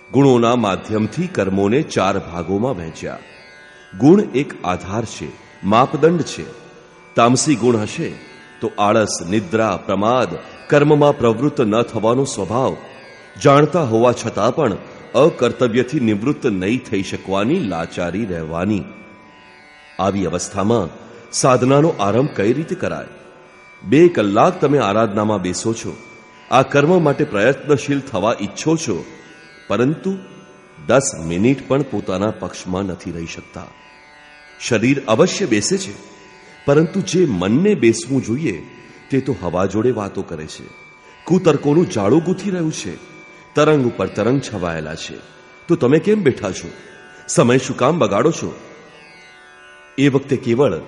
ગુણોના માધ્યમથી કર્મોને ચાર ભાગોમાં વહેંચ્યા ગુણ એક આધાર છે માપદંડ છે તામસી ગુણ હશે તો આળસ નિદ્રા પ્રમાદ કર્મમાં પ્રવૃત્ત ન થવાનો સ્વભાવ જાણતા હોવા છતાં પણ અકર્તવ્યથી નિવૃત્ત નહીં થઈ શકવાની લાચારી રહેવાની. આવી અવસ્થામાં સાધનાનો આરંભ કઈ રીતે કરાય? બે કલાક તમે આરાધનામાં બેસો છો. આ કર્મ માટે પ્રયત્નશીલ થવા ઈચ્છો છો. પરંતુ દસ મિનિટ પણ પોતાના પક્ષમાં નથી રહી શકતા. શરીર અવશ્ય બેસે છે. પરંતુ જે મનને બેસવું જોઈએ તે તો હવા જોડે વાતો કરે છે. કુતર્કોનું જાળું ગૂંથી રહ્યું છે. તરંગ ઉપર તરંગ છવાયેલા છે. તો તમે કેમ બેઠા છો? સમય શું કામ બગાડો છો? એ વખતે કેવળ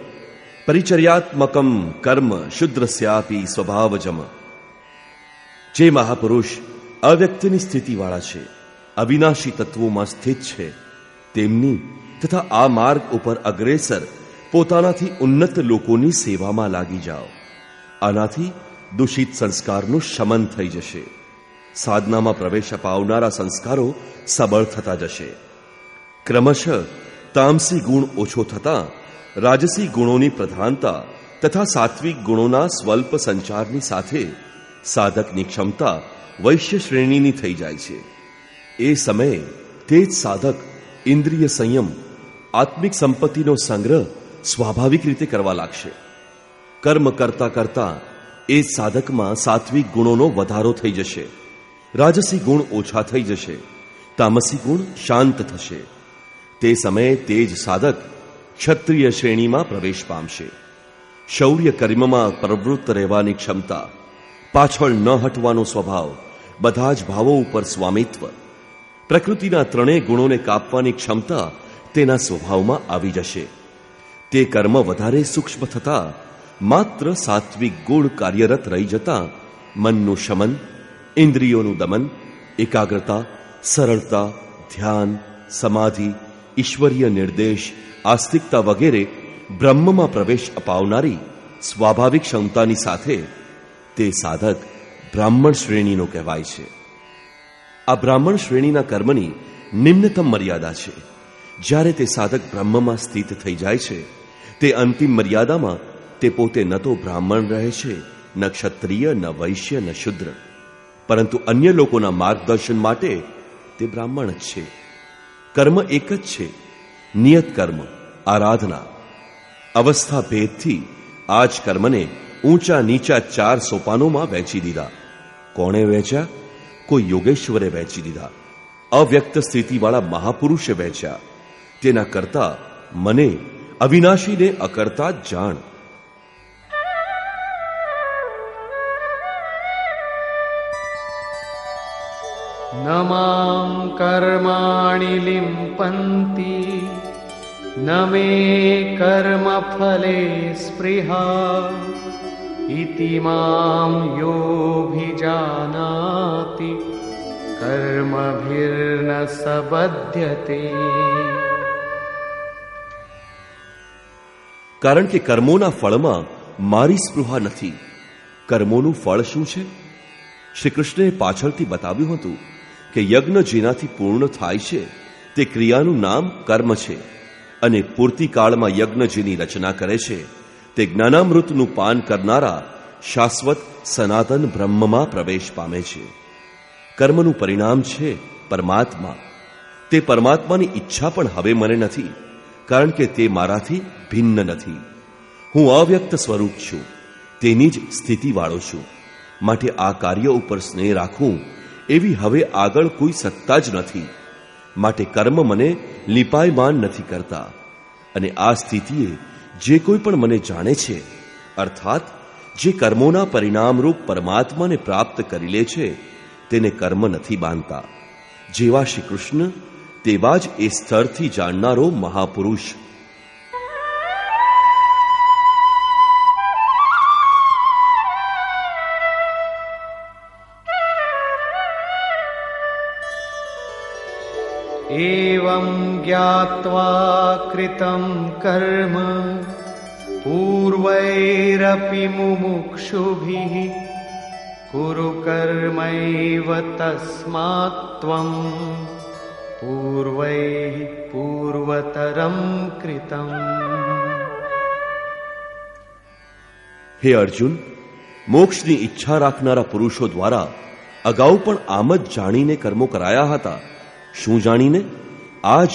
પરિચર્યાત્મકમ કર્મ શુદ્રસ્યાપી સ્વભાવજમ. જે મહાપુરુષ અવ્યક્તની સ્થિતિવાળા છે, અવિનાશી તત્વોમાં સ્થિત છે, તેમની તથા આ માર્ગ ઉપર અગ્રેસર પોતાનાથી ઉન્નત લોકોની સેવામાં લાગી જાઓ. આનાથી દૂષિત સંસ્કારનું શમન થઈ જશે. સાધનામાં પ્રવેશ અપાવનારા સંસ્કારો સબળ થતા જશે. ક્રમશઃ તામસી ગુણ ઓછો થતા, રાજસી ગુણોની પ્રધાનતા તથા સાત્વિક ગુણોના સ્વલ્પ સંચારની સાથે સાધકની ક્ષમતા વૈશ્ય શ્રેણીની થઈ જાય છે. એ સમયે તે જ સાધક ઇન્દ્રિય સંયમ, આત્મિક સંપત્તિનો સંગ્રહ સ્વાભાવિક રીતે કરવા લાગશે. કર્મ કરતા કરતા એ સાધકમાં સાત્વિક ગુણોનો વધારો થઈ જશે. રાજસી ગુણ ઓછા થઈ જશે, તામસી ગુણ શાંત થશે. તે સમયે તે સાધક ક્ષત્રિય શ્રેણીમાં પ્રવેશ પામશે. શૌર્ય કર્મમાં પ્રવૃત્ત રહેવાની ક્ષમતા, પાછળ ન હટવાનો સ્વભાવ, બધા જ ભાવો ઉપર સ્વામિત્વ. પ્રકૃતિના ત્રણેય ગુણોને કાપવાની ક્ષમતા તેના સ્વભાવમાં આવી જશે. તે કર્મ વધારે સૂક્ષ્મ થતા માત્ર સાત્વિક ગુણ કાર્યરત રહી જતા મનનું શમન ઇન્દ્રિયોનું દમન, એકાગ્રતા, સરળતા, ધ્યાન, સમાધિ, ઈશ્વરીય નિર્દેશ, આસ્તિકતા વગેરે બ્રહ્મમાં પ્રવેશ અપાવનારી સ્વાભાવિક ક્ષમતાની સાથે તે સાધક બ્રાહ્મણ શ્રેણીનો કહેવાય છે. આ બ્રાહ્મણ શ્રેણીના કર્મની નિમ્નતમ મર્યાદા છે. જ્યારે તે સાધક બ્રહ્મમાં સ્થિત થઈ જાય છે, તે અંતિમ મર્યાદામાં તે પોતે ન તો બ્રાહ્મણ રહે છે, ન ક્ષત્રિય, ન વૈશ્ય, ન શુદ્ર. પરંતુ અન્ય લોકોના માર્ગદર્શન માટે તે બ્રાહ્મણ જ છે. કર્મ એક જ છે. નિયત કર્મ, આરાધના. અવસ્થા ભેદથી આ જ કર્મને ઊંચા નીચા ચાર સોપાનોમાં વહેંચી દીધા. કોણે વહેંચ્યા? કોઈ યોગેશ્વરે વહેંચી દીધા. અવ્યક્ત સ્થિતિવાળા મહાપુરુષે વહેંચ્યા. તેના કરતા મને અવિનાશીને અકર્તા જાણ. न मां कर्माणि लिम्पन्ति न मे कर्मफले स्पृहा इति मां योऽभिजानाति कर्मभिर्न स बध्यते કારણ કે કર્મોના ફળમાં મારી સ્પૃહા નથી કર્મોનું ફળ શું છે શ્રી કૃષ્ણએ પાછળથી બતાવ્યું હતું કે યજ્ઞ જેનાથી પૂર્ણ થાય છે, તે ક્રિયાનું નામ કર્મ છે. અને પૂર્તિકાળમાં યજ્ઞ જેની રચના કરે છે, તે જ્ઞાનામૃતનું પાન કરનારા શાશ્વત સનાતન બ્રહ્મમાં પ્રવેશ પામે છે. કર્મનું પરિણામ છે પરમાત્મા. તે પરમાત્માની ઈચ્છા પણ હવે મને નથી, કારણ કે તે મારાથી ભિન્ન નથી. હું અવ્યક્ત સ્વરૂપ છું, તેની જ સ્થિતિવાળો છું. માટે આ કાર્ય ઉપર સ્નેહ રાખવું એવી હવે આગળ કોઈ સત્તા જ નથી. માટે કર્મ મને લિપાયમાન નથી કરતા. અને આ સ્થિતિએ જે કોઈ પણ મને જાણે છે, અર્થાત જે કર્મોના પરિણામરૂપ પરમાત્માને પ્રાપ્ત કરી લે છે, તેને કર્મ નથી બાંધતા જેવા શ્રી કૃષ્ણ, તેવા જ એ સ્તરથી જાણનારો મહાપુરુષ एवं ज्ञात्वा कृतं कर्म पूर्वैरपि मुमुक्षुभिः कुरु कर्मैव तस्मात् त्वम् पूर्वैः पूर्वतरं कृतम् હે અર્જુન મોક્ષની ઈચ્છા રાખનારા પુરુષો દ્વારા અગાઉ પણ આમ જ જાણીને કર્મો કરાયા હતા શું જાણીને? આજ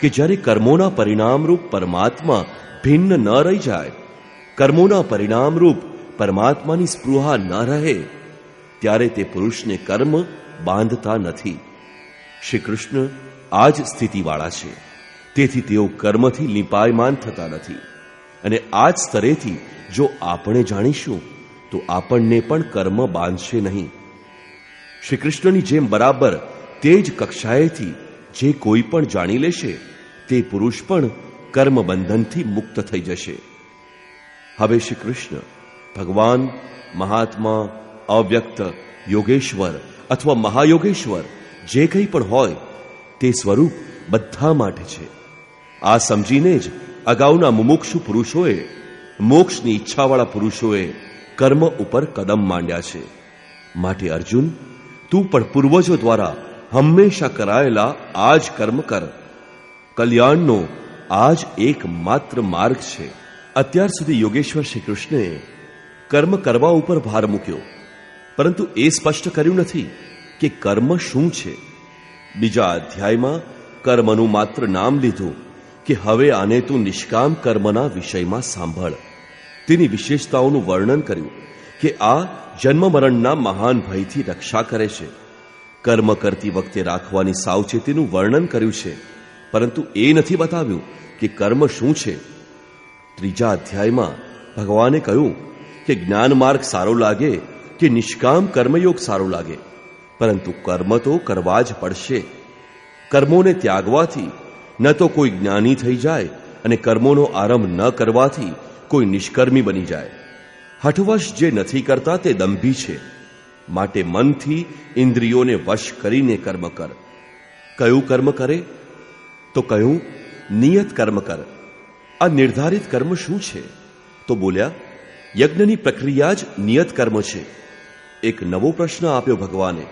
કે જ્યારે કર્મોના પરિણામરૂપ પરમાત્મા ભિન્ન ન રહી જાય, કર્મોના પરિણામરૂપ પરમાત્માની સ્પૃહા ન રહે, ત્યારે તે પુરુષને કર્મ બાંધતા નથી. શ્રી કૃષ્ણ આ સ્થિતિવાળા છે. તેથી તેઓ કર્મથી લિપાયમાન થતા નથી. અને આ જ સ્તરેથી જો આપણે જાણીશું, તો આપણને પણ કર્મ બાંધશે નહીં. શ્રી કૃષ્ણની જેમ બરાબર તે જ કક્ષાએથી જે કોઈ પણ જાણી લેશે, તે પુરુષ પણ કર્મ બંધનથી મુક્ત થઈ જશે. હવે શ્રી કૃષ્ણ ભગવાન, મહાત્મા, અવ્યક્ત, યોગેશ્વર અથવા મહાયોગેશ્વર જે કંઈ પણ હોય, તે સ્વરૂપ બધા માટે છે. આ સમજીને જ અગાઉના મુમુક્ષુ પુરુષોએ, મોક્ષની ઈચ્છાવાળા પુરુષોએ કર્મ ઉપર કદમ માંડ્યા છે. માટે અર્જુન, તું પણ પૂર્વજો દ્વારા હંમેશા કરાયેલા આ જ કર્મ કર. કલ્યાણનો આ જ એક માત્ર માર્ગ છે. અત્યાર સુધી યોગેશ્વર શ્રી કૃષ્ણે કર્મ કરવા ઉપર ભાર મૂક્યો. પરંતુ એ સ્પષ્ટ કર્યું નથી કે કર્મ શું છે. બીજા અધ્યાયમાં કર્મનું માત્ર નામ લીધું કે હવે આને તું નિષ્કામ કર્મના વિષયમાં સાંભળ. તેની વિશેષતાઓનું વર્ણન કર્યું કે આ જન્મ મરણના મહાન ભયથી રક્ષા કરે છે. કર્મ કરતી વખતે રાખવાની સાવચેતીનું વર્ણન કર્યું છે. પરંતુ એ નથી બતાવ્યું કે કર્મ શું છે. ત્રીજા અધ્યાયમાં ભગવાને કહ્યું કે જ્ઞાન માર્ગ સારો લાગે કે નિષ્કામ કર્મયોગ સારો લાગે. પરંતુ કર્મ તો કરવા જ પડશે. કર્મોને ત્યાગવાથી ન તો કોઈ જ્ઞાની થઈ જાય અને કર્મોનો આરંભ ન કરવાથી કોઈ નિષ્કર્મી બની જાય. હઠવશ જે નથી કરતા તે દંભી છે. માટે મનથી ઇન્દ્રિયોને વશ કરીને કર્મ કર. કયું કર્મ કરે? તો કયું? નિયત કર્મ કર. આ નિર્ધારિત કર્મ શું છે? તો બોલ્યા, યજ્ઞની પ્રક્રિયા જ નિયત કર્મ છે. એક નવો પ્રશ્ન આપ્યો ભગવાને,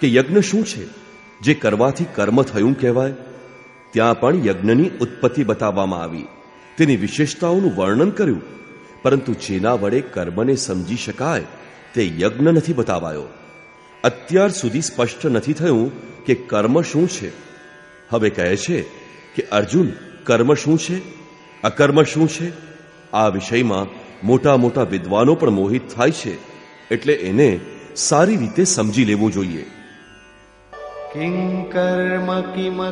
કે યજ્ઞ શું છે? જે કરવાથી કર્મ થયું કહેવાય? ત્યાં પણ યજ્ઞની ઉત્પત્તિ બતાવવામાં આવી. તેની વિશેષતાઓનું વર્ણન કર્યું. પરંતુ જેના વડે કર્મને સમજી શકાય તે યજ્ઞ નથી બતાવાયો. અત્યાર સુધી સ્પષ્ટ નથી થયું કે કર્મ શું છે. હવે કહે છે કે અર્જુન, કર્મ શું છે? અકર્મ શું છે? આ વિષયમાં મોટા મોટા વિદ્વાનો પણ મોહિત થાય છે, એટલે એને સારી રીતે સમજી લેવું જોઈએ. કિં કર્મ કિમ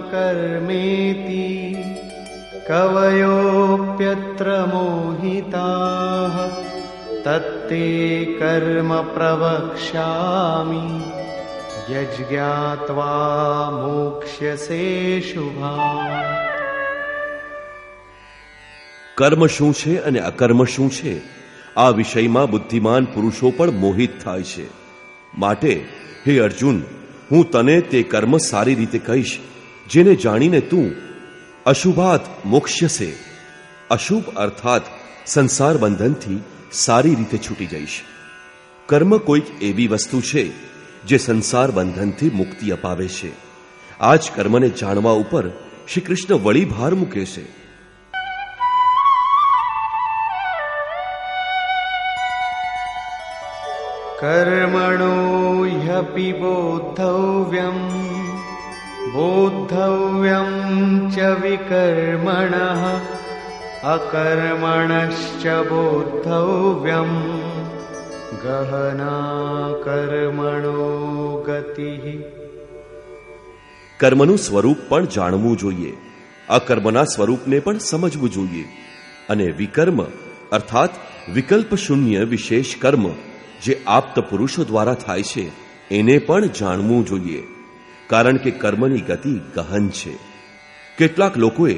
કવયો પ્યત્ર મોહિતા? तत्ते कर्म प्रवक्ष्यामि यज्ञात्वा मोक्ष्यसे शुभा કર્મ શું છે અને અકર્મ શું છે આ વિષયમાં બુદ્ધિમાન પુરુષો પણ મોહિત થાય છે માટે હે અર્જુન હું તને તે કર્મ સારી રીતે કહીશ જેને જાણીને તું અશુભાત મોક્ષ્યસે અશુભ અર્થાત સંસાર બંધનથી સારી રીતે છૂટી જઈશ કર્મ કોઈક એવી વસ્તુ છે જે સંસાર બંધનથી મુક્તિ અપાવે છે આ જ કર્મને જાણવા ઉપર શ્રી કૃષ્ણ વળી ભાર મૂકે છે कर्मणो ह्यपि बोद्धव्यम् बोद्धव्यं च विकर्मणः अकर्मणश्च बोद्धव्यम् गहना कर्मणो गतिः કર્મનું સ્વરૂપ પણ જાણવું જોઈએ અકર્મના સ્વરૂપને પણ સમજવું જોઈએ અને વિકર્મ અર્થાત વિકલ્પ શૂન્ય વિશેષ કર્મ જે આપ્ત પુરુષો દ્વારા થાય છે એને પણ જાણવું જોઈએ કારણ કે કર્મની ગતિ ગહન છે કેટલાક લોકોએ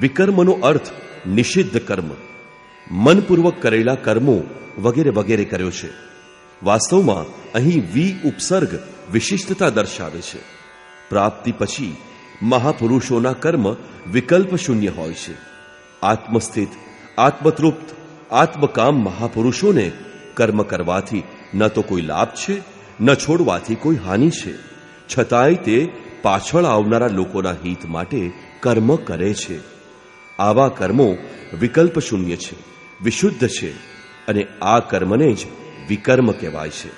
વિકર્મનો અર્થ નિષિદ્ધ કર્મ. મનપૂર્વક કરેલા કર્મો વગેરે વગેરે કર્યો છે. વાસ્તવમાં અહીં વી ઉપસર્ગ વિશિષ્ટતા દર્શાવે છે. પ્રાપ્તિ પછી મહાપુરુષોના કર્મ વિકલ્પ શૂન્ય હોય છે. આત્મસ્થિત, આત્મતૃપ્ત, આત્મકામ મહાપુરુષોને કર્મ કરવાથી ન તો કોઈ લાભ છે, ન છોડવાથી કોઈ હાનિ છે. છતાંય તે પાછળ આવનારા લોકોના હિત માટે કર્મ કરે છે. આવા કર્મો વિકલ્પ શૂન્ય છે, વિશુદ્ધ છે અને આ કર્મને જ વિકર્મ કહેવાય છે.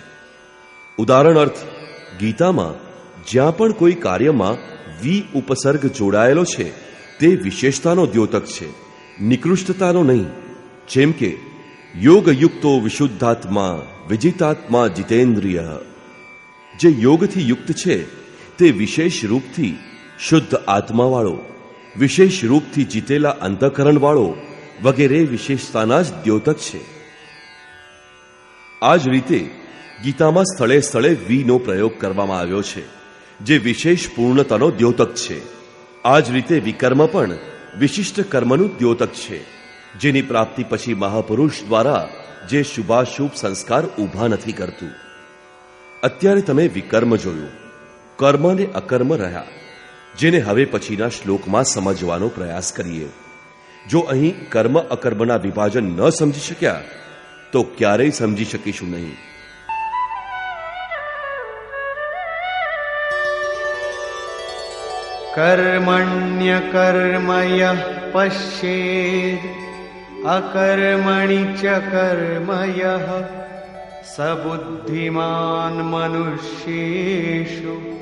ઉદાહરણ અર્થ, ગીતામાં જ્યાં પણ કોઈ કાર્યમાં વી ઉપસર્ગ જોડાયેલો છે, તે વિશેષતાનો દ્યોતક છે, નિકૃષ્ટતાનો નહીં. જેમ કે, યોગયુક્તો વિશુદ્ધાત્મા વિજિતાત્મા જીતેન્દ્રિય. જે યોગથી યુક્ત છે, તે વિશેષ રૂપથી શુદ્ધ આત્માવાળો વિશેષ રૂપથી જીતેલા અંતઃકરણવાળો વગેરે વિશેષતાના જ દ્યોતક છે. આ જ રીતે ગીતામાં સ્થળે સ્થળે વીનો પ્રયોગ કરવામાં આવ્યો છે, જે વિશેષ પૂર્ણતાનો દ્યોતક છે. આ જ રીતે વિકર્મ પણ વિશિષ્ટ કર્મનું દ્યોતક છે, જેની પ્રાપ્તિ પછી મહાપુરુષ દ્વારા જે શુભાશુભ સંસ્કાર ઊભા નથી કરતું. અત્યારે તમે વિકર્મ જોયું, કર્મ અને અકર્મ રહ્યા. જેને હવે પછીના શ્લોકમાં સમજવાનો પ્રયાસ કરીએ. જો અહીં કર્મ અકર્મના વિભાજન ન સમજી શક્યા, તો ક્યારેય સમજી શકીશું નહીં. કર્મણ્યકર્મય પશ્યેદ, અકર્મણિ ચ કર્મય સબુદ્ધિમાન મનુષ્યેષુ.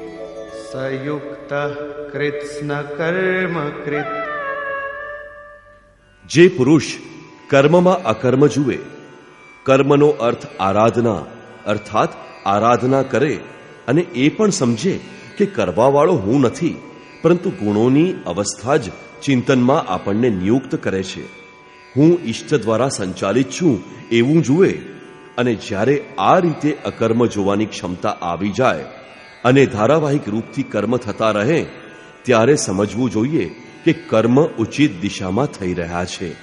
સયુક્તઃ કર્મ કર્મકૃત જે પુરુષ કર્મમાં અકર્મ જુએ, કર્મનો અર્થ આરાધના, અર્થાત આરાધના કરે અને એ પણ સમજે કે કરવાવાળો હું નથી, પરંતુ ગુણોની અવસ્થા જ ચિંતનમાં આપણને નિયુક્ત કરે છે. હું ઈષ્ટ દ્વારા સંચાલિત છું એવું જુએ અને જ્યારે આ રીતે અકર્મ જોવાની ક્ષમતા આવી જાય અને ધારાવાહિક રૂપથી કર્મ થતા રહે, ત્યારે સમજવું જોઈએ કે કર્મ ઉચિત દિશામાં થઈ રહ્યા છે.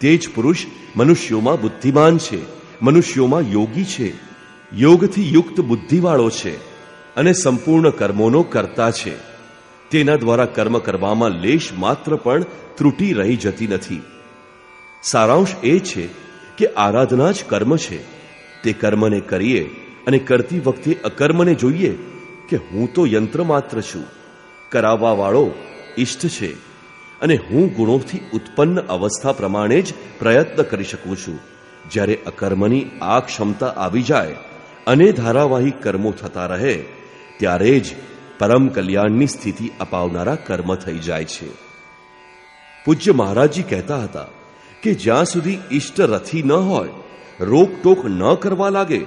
તે જ પુરુષ મનુષ્યોમાં બુદ્ધિમાન છે, મનુષ્યોમાં યોગી છે, યોગથી યુક્ત બુદ્ધિવાળો છે અને સંપૂર્ણ કર્મોનો કરતા છે. તેના દ્વારા કર્મ કરવામાં લેશ માત્ર પણ ત્રુટી રહી જતી નથી. સારાંશ એ છે કે આરાધના જ કર્મ છે. તે કર્મને કરીએ અને કરતી વખતે અકર્મને જોઈએ કે હું તો યંત્ર માત્ર છું. કરાવવા વાળો ઈષ્ટ છે અને હું ગુણોથી ઉત્પન્ન અવસ્થા પ્રમાણે જ પ્રયત્ન કરી શકું છું. જ્યારે અકર્મની આ ક્ષમતા આવી જાય અને ધારાવાહી કર્મો થતા રહે, ત્યારે જ પરમ કલ્યાણની સ્થિતિ અપાવનારા કર્મ થઈ જાય છે. પૂજ્ય મહારાજજી કહેતા હતા કે જ્યાં સુધી ઈષ્ટ રથી ન હોય, રોકટોક ન કરવા લાગે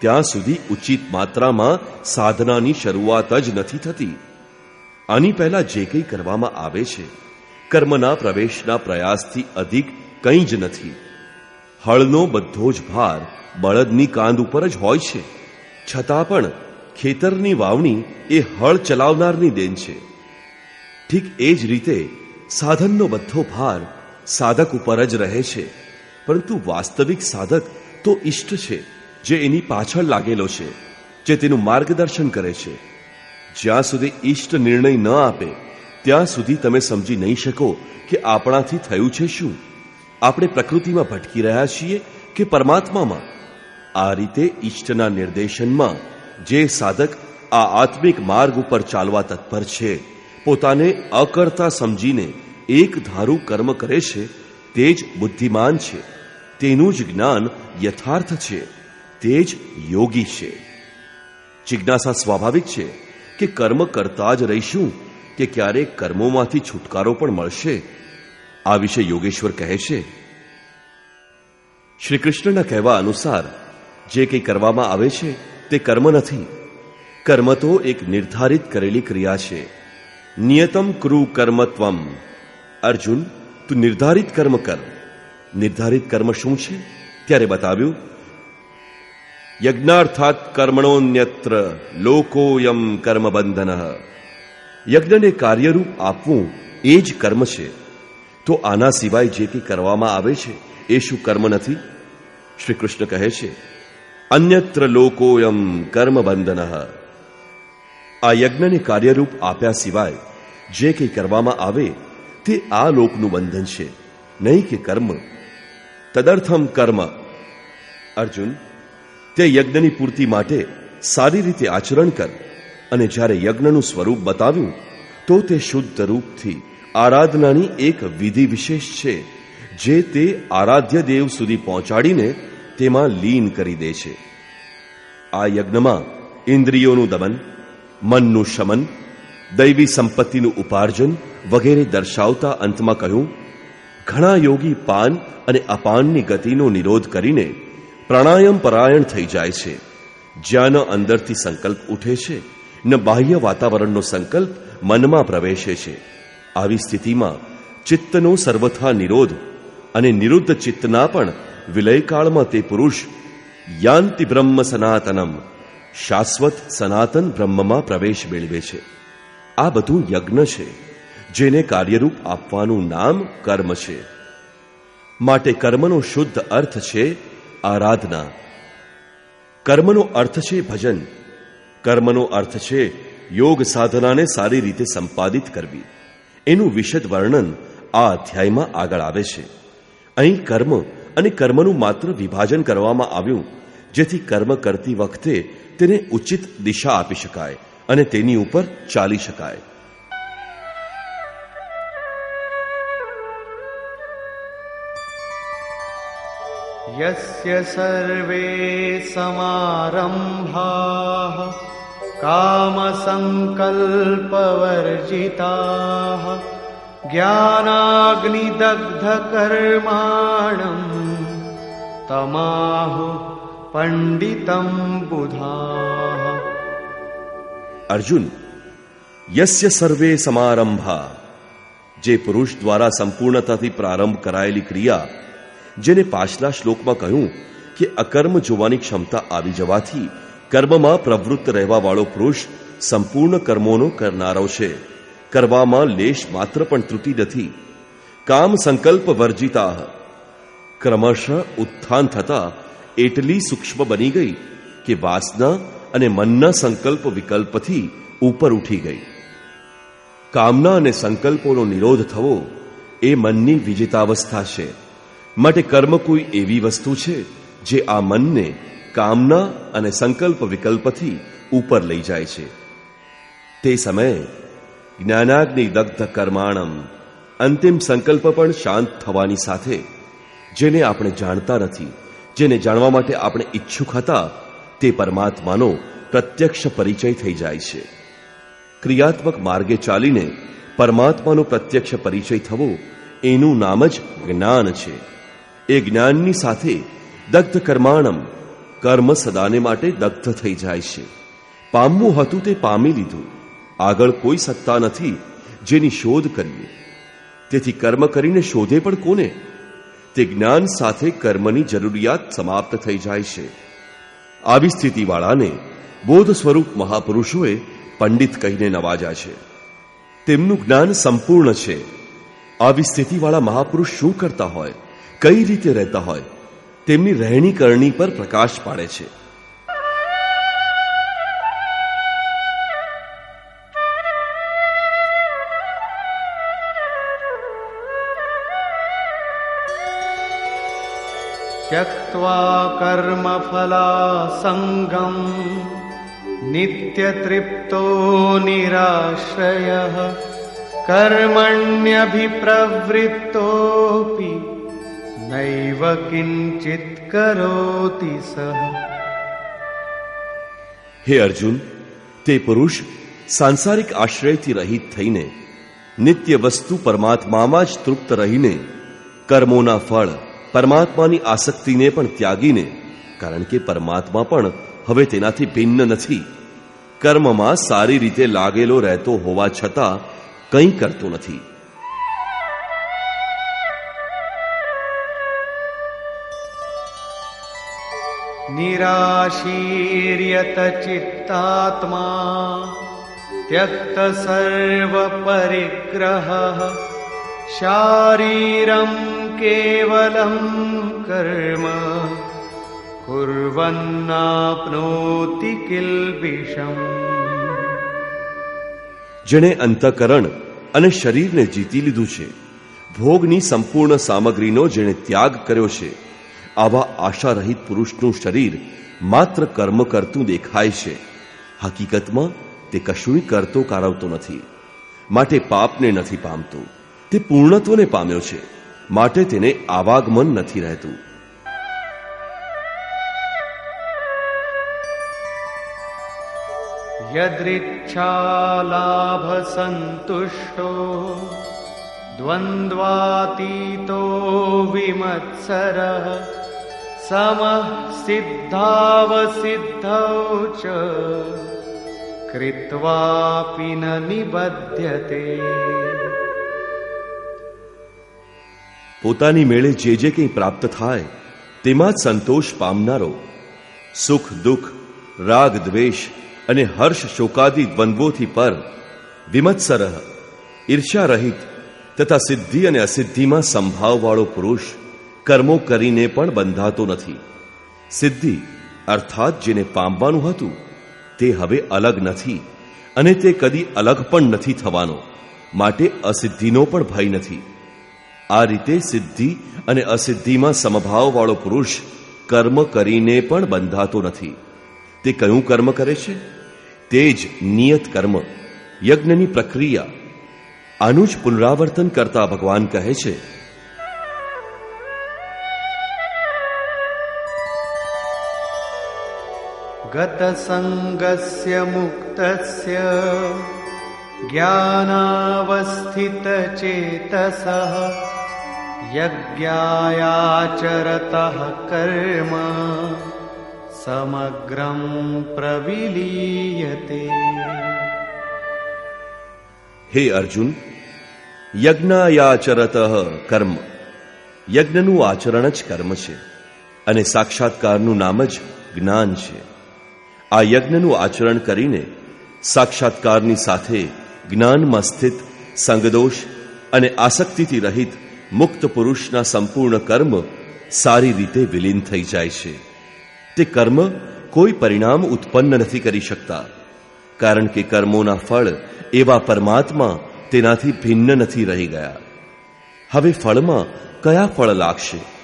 ત્યાં સુધી ઉચિત માત્રામાં સાધનાની શરૂઆત જ નથી થતી. આની પહેલા જે કંઈ કરવામાં આવે છે, કર્મના પ્રવેશના પ્રયાસથી અધિક કંઈ જ નથી. હળનો બધો જ ભાર બળદની કાંદ ઉપર જ હોય છે. છતાં પણ ખેતરની વાવણી એ હળ ચલાવનારની દેન છે. ઠીક એ જ રીતે સાધનનો બધો ભાર સાધક ઉપર જ રહે છે. પરંતુ વાસ્તવિક સાધક તો ઈષ્ટ છે. જે એની પાછળ લાગેલો છે, જે તેનું માર્ગદર્શન કરે છે. જ્યાં સુધી ઈષ્ટ નિર્ણય ન આપે, ત્યાં સુધી તમે સમજી નહીં શકો કે આપણાથી થયું છે શું. આપણે પ્રકૃતિમાં ભટકી રહ્યા છીએ કે પરમાત્મામાં? આ રીતે ઈષ્ટના નિર્દેશનમાં જે સાધક આ આત્મિક માર્ગ ઉપર ચાલવા તત્પર છે, પોતાને અકર્તા સમજીને એક ધારું કર્મ કરે છે, તે જ બુદ્ધિમાન છે. તેનું જ જ્ઞાન યથાર્થ છે. તે જ યોગી છે. જિજ્ઞાસા સ્વાભાવિક છે કે કર્મ કરતા જ રહીશું કે ક્યારેક કર્મોમાંથી છુટકારો પણ મળશે. આ વિશે યોગેશ્વર કહે છે. શ્રી કૃષ્ણના કહેવા અનુસાર જે કંઈ કરવામાં આવે છે તે કર્મ નથી. કર્મ તો એક નિર્ધારિત કરેલી ક્રિયા છે. નિયતમ ક્રુ કર્મત્વમ અર્જુન, તું નિર્ધારિત કર્મ કર. નિર્ધારિત કર્મ શું છે? ત્યારે બતાવ્યું યજ્ઞાર્થાત કર્મણોન્યત્ર લોકોયમ કર્મ બંધન યજ્ઞને કાર્યરૂપ આપવું એ જ કર્મ છે તો આના સિવાય જે કંઈ કરવામાં આવે છે એ શું કર્મ નથી શ્રી કૃષ્ણ કહે છે અન્યત્ર લોકોયમ કર્મ બંધન આ યજ્ઞને કાર્યરૂપ આપ્યા સિવાય જે કંઈ કરવામાં આવે તે આ લોકનું બંધન છે નહીં કે કર્મ તદર્થમ કર્મ અર્જુન તે યજ્ઞની પૂર્તિ માટે સારી રીતે આચરણ કર અને જ્યારે યજ્ઞનું સ્વરૂપ બતાવ્યું, તો તે શુદ્ધ રૂપથી આરાધનાની એક વિધિ વિશેષ છે, જે તે આરાધ્ય દેવ સુધી પહોંચાડીને તેમાં લીન કરી દે છે. આ યજ્ઞમાં ઇન્દ્રિયોનું દમન, મનનું શમન, દૈવી સંપત્તિનું ઉપાર્જન વગેરે દર્શાવતા અંતમાં કહ્યું, ઘણા યોગી પાન અને અપાનની ગતિનો નિરોધ કરીને પ્રાણાયામ પરાયણ થઈ જાય છે. જ્યાં ન અંદરથી સંકલ્પ ઉઠે છે, ન બાહ્ય વાતાવરણનો સંકલ્પ મનમાં પ્રવેશે છે. આવી સ્થિતિમાં ચિત્તનો સર્વથા નિરોધ અને નિરુદ્ધ ચિત્તના પણ વિલયકાળમાં તે પુરુષ યાંતિ બ્રહ્મ સનાતનમ, શાશ્વત સનાતન બ્રહ્મમાં પ્રવેશ મેળવે છે. આ બધું યજ્ઞ છે, જેને કાર્યરૂપ આપવાનું નામ કર્મ છે. માટે કર્મનો શુદ્ધ અર્થ છે આરાધના. કર્મનો અર્થ છે ભજન. કર્મનો અર્થ છે યોગ સાધનાને સારી રીતે સંપાદિત કરવી. એનું વિશદ વર્ણન આ અધ્યાયમાં આગળ આવે છે. અહીં કર્મ અને કર્મનું માત્ર વિભાજન કરવામાં આવ્યું, જેથી કર્મ કરતી વખતે તેને ઉચિત દિશા આપી શકાય અને તેની ઉપર ચાલી શકાય. यस्य सर्वे समारम्भाः कामसङ्कल्पवर्जिताः ज्ञानाग्निदग्धकर्माणम् तमाहु પંડિતમ બુધા અર્જુન યસ્ય સર્વે સમારંભા જે પુરુષ દ્વારા સંપૂર્ણતાથી પ્રારંભ કરાયેલી ક્રિયા જેને પાછલા શ્લોકમાં કહ્યું કે અકર્મ જોવાની ક્ષમતા આવી જવાથી કર્મમાં પ્રવૃત્ત રહેવા વાળો પુરુષ સંપૂર્ણ કર્મોનો કરનારો છે. કરવામાં લેશ માત્ર પણ ત્રુટિ નથી. કામ સંકલ્પ વર્જિતા. ક્રમશઃ ઉત્થાન થતા એટલી સૂક્ષ્મ બની ગઈ કે વાસના અને મનના સંકલ્પ વિકલ્પથી ઉપર ઉઠી ગઈ. કામના અને સંકલ્પોનો નિરોધ થવો એ મનની વિજેતાવસ્થા છે. માટે કર્મ કોઈ એવી વસ્તુ છે જે આ મનને કામના અને સંકલ્પ વિકલ્પથી ઉપર લઈ જાય છે. તે સમયે જ્ઞાનાગ્નિ દગ્ધ કર્માણમ અંતિમ સંકલ્પ પણ શાંત થવાની સાથે જેને આપણે જાણતા નથી, જેને જાણવા માટે આપણે ઈચ્છુક હતા, તે પરમાત્માનો પ્રત્યક્ષ પરિચય થઈ જાય છે. ક્રિયાત્મક માર્ગે ચાલીને પરમાત્માનો પ્રત્યક્ષ પરિચય થવો એનું નામ જ જ્ઞાન છે. એ જ્ઞાનની સાથે દગ્ધ કર્માણમ કર્મ સદાને માટે દગ્ધ થઈ જાય છે. પામવું હતું તે પામી લીધું. આગળ કોઈ સત્તા નથી જેની શોધ કરીએ. તેથી કર્મ કરીને શોધે પણ કોને? તે જ્ઞાન સાથે કર્મની જરૂરિયાત સમાપ્ત થઈ જાય છે. આવી સ્થિતિવાળાને બોધ સ્વરૂપ મહાપુરુષોએ પંડિત કહીને નવાજ્યા છે. તેમનું જ્ઞાન સંપૂર્ણ છે. આવી સ્થિતિવાળા મહાપુરુષ શું કરતા હોય? કઈ રીતે રહેતા હોય, તેમની રહેણી કરણી પર પ્રકાશ પાડે છે. ત્યક્વા કર્મફલાસંગમ નિત્યતૃપ્તો નિરાશ્રય કર્મણ્યભિપ્રવૃત્તોપી नैव किञ्चित् करोति सः હે અર્જુન તે પુરુષ સાંસારિક આશ્રયથી રહિત થઈને નિત્ય વસ્તુ પરમાત્મામાં જ તૃપ્ત રહીને કર્મોના ફળ પરમાત્માની આસક્તિને પણ ત્યાગીને કારણ કે પરમાત્મા પણ હવે તેનાથી ભિન્ન નથી કર્મમાં સારી રીતે લાગેલો રહેતો હોવા છતાં કંઈ કરતો નથી निराशीर्यतचित्तात्मा त्यक्तसर्वपरिग्रहः शारीरं केवलं कर्म कुर्वन्नाप्नोति किल्बिषम् જેણે અંતકરણ અને શરીરને જીતી લીધું છે ભોગની સંપૂર્ણ સામગ્રીનો જેણે ત્યાગ કર્યો છે આવા આશા રહિત પુરુષનું શરીર માત્ર કર્મ કરતું દેખાય છે. હકીકતમાં તે કશુંય કરતો કારવતો નથી. માટે પાપને નથી પામતો. તે પૂર્ણત્વને પામ્યો છે. માટે તેને આવાગમન નથી રહેતું. યદૃચ્છાલાભ સંતુષ્ટો દ્વંદ્વાતીતો વિમત્સર समः सिद्धावसिद्धौ च कृत्वापि न निबध्यते પોતાની મેળે જે જે કંઈ પ્રાપ્ત થાય તેમાં જ સંતોષ પામનારો સુખ દુઃખ રાગ દ્વેષ અને હર્ષ શોકાદી દ્વંદ્વોથી પર વિમત્સર ઈર્ષા રહિત તથા સિદ્ધિ અને અસિદ્ધિમાં સંભાવવાળો પુરુષ કર્મો કરીને પણ બંધાતો નથી. સિદ્ધિ અર્થાત જેને પામવાનું હતું, તે હવે અલગ નથી અને તે કદી અલગ પણ નથી થવાનો, માટે અસિદ્ધિનો પણ ભય નથી. આ રીતે સિદ્ધિ અને અસિદ્ધિમાં સમભાવવાળો પુરુષ કર્મ કરીને પણ બંધાતો નથી. તે કયું કર્મ કરે છે? તે જ નિયત કર્મ, યજ્ઞની પ્રક્રિયા. આનું જ પુનરાવર્તન કરતા ભગવાન કહે છે गतसङ्गस्य मुक्तस्य ज्ञानावस्थितचेतसः यज्ञायाचरतः कर्म समग्रं प्रविलीयते હે અર્જુન યજ્ઞાયાચરત કર્મ યજ્ઞનું આચરણ જ કર્મ છે અને સાક્ષાત્કારનું નામ જ જ્ઞાન છે આ યજ્ઞનું આચરણ કરીને સાક્ષાત્કારની સાથે જ્ઞાનમાં સ્થિત સંગદોષ અને આસક્તિથી રહિત મુક્ત પુરુષના સંપૂર્ણ કર્મ સારી રીતે વિલીન થઈ જાય છે. તે કર્મ કોઈ પરિણામ ઉત્પન્ન નથી કરી શકતા, કારણ કે કર્મોના ફળ એવા પરમાત્મા તેનાથી ભિન્ન નથી રહી ગયા. હવે ફળમાં કયા ફળ લાગશે?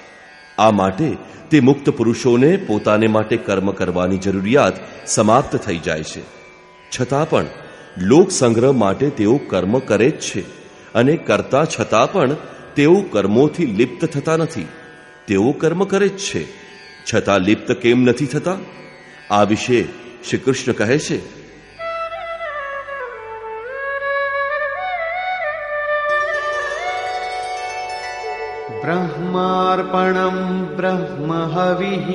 આ માટે તે મુક્ત પુરુષોને પોતાને માટે કર્મ કરવાની જરૂરિયાત સમાપ્ત થઈ જાય છે છતાં પણ લોક સંગ્રહ માટે તેઓ કર્મ કરે જ છે અને કરતા છતાં પણ તેઓ કર્મોથી લિપ્ત થતા નથી તેઓ કર્મ કરે જ છે છતાં લિપ્ત કેમ નથી થતા આ વિશે શ્રી કૃષ્ણ કહે છે ब्रह्मार्पणम् ब्रह्म हविः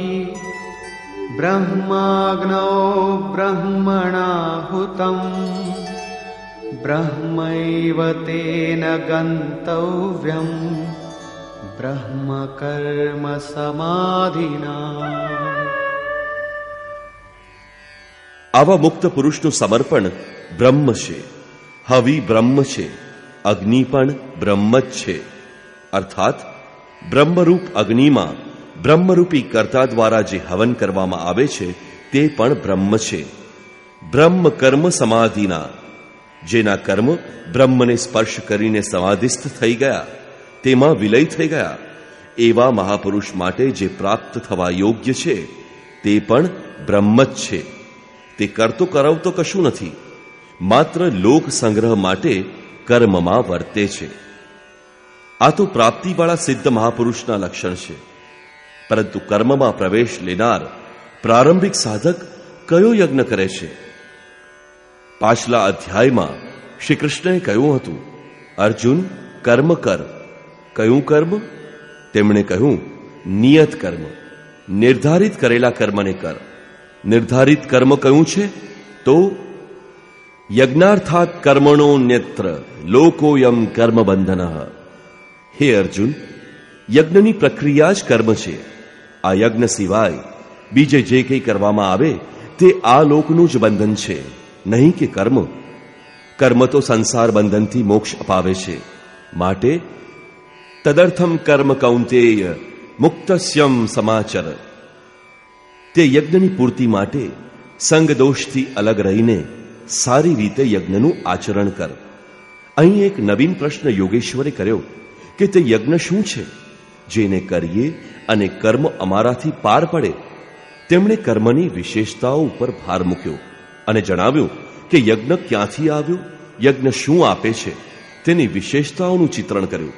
ब्रह्माग्नौ ब्रह्मणाहुतम् ब्रह्मैव तेन गन्तव्यम् ब्रह्म कर्म समाधिना આવા મુક્ત પુરુષનું સમર્પણ બ્રહ્મ છે હવિ બ્રહ્મ છે અગ્નિ પણ બ્રહ્મ જ છે અર્થાત બ્રહ્મરૂપ અગ્નિમાં બ્રહ્મરૂપી કર્તા દ્વારા જે હવન કરવામાં આવે છે, તે પણ બ્રહ્મ છે. બ્રહ્મ કર્મ સમાધિના, જેના કર્મ બ્રહ્મને સ્પર્શ કરીને સમાધિસ્થ થઈ ગયા, તેમાં વિલય થઈ ગયા, એવા મહાપુરુષ માટે જે પ્રાપ્ત થવા યોગ્ય છે, તે પણ બ્રહ્મ જ છે. તે કરતો કરાવતો કશું નથી, માત્ર લોક સંગ્રહ માટે કર્મમાં વર્તે છે. આ તો પ્રાપ્તિવાળા સિદ્ધ મહાપુરુષના લક્ષણ છે. પરંતુ કર્મમાં પ્રવેશ લેનાર પ્રારંભિક સાધક કયો યજ્ઞ કરે છે? પાછલા અધ્યાયમાં શ્રી કૃષ્ણએ કહ્યું હતું, અર્જુન, કર્મ કર. કયું કર્મ? તેમણે કહ્યું, નિયત કર્મ. નિર્ધારિત કરેલા કર્મને કર. નિર્ધારિત કર્મ કયું છે? તો યજ્ઞાર્થાત કર્મણો નેત્ર, લોકોયમ કર્મ બંધન હે અર્જુન, યજ્ઞની પ્રક્રિયા જ કર્મ છે. આ યજ્ઞ સિવાય બીજે જે કંઈ કરવામાં આવે તે આ લોકનું જ બંધન છે. નહીં કે કર્મ? કર્મ તો સંસાર બંધનથી મોક્ષ અપાવે છે. માટે તદર્થમ કર્મ કૌંતેય મુક્તસ્યમ સમાચર. તે યજ્ઞની પૂર્તિ માટે સંગ દોષથી અલગ રહીને સારી રીતે યજ્ઞનું આચરણ કર. અહીં એક નવીન પ્રશ્ન યોગેશ્વરે કર્યો કે તે યજ્ઞ શું છે? જેને કરીએ અને કર્મ અમારાથી પાર પડે, તેમણે કર્મની વિશેષતાઓ ઉપર ભાર મૂક્યો અને જણાવ્યું કે યજ્ઞ ક્યાંથી આવ્યો, યજ્ઞ શું આપે છે, તેની વિશેષતાઓનું ચિત્રણ કર્યું.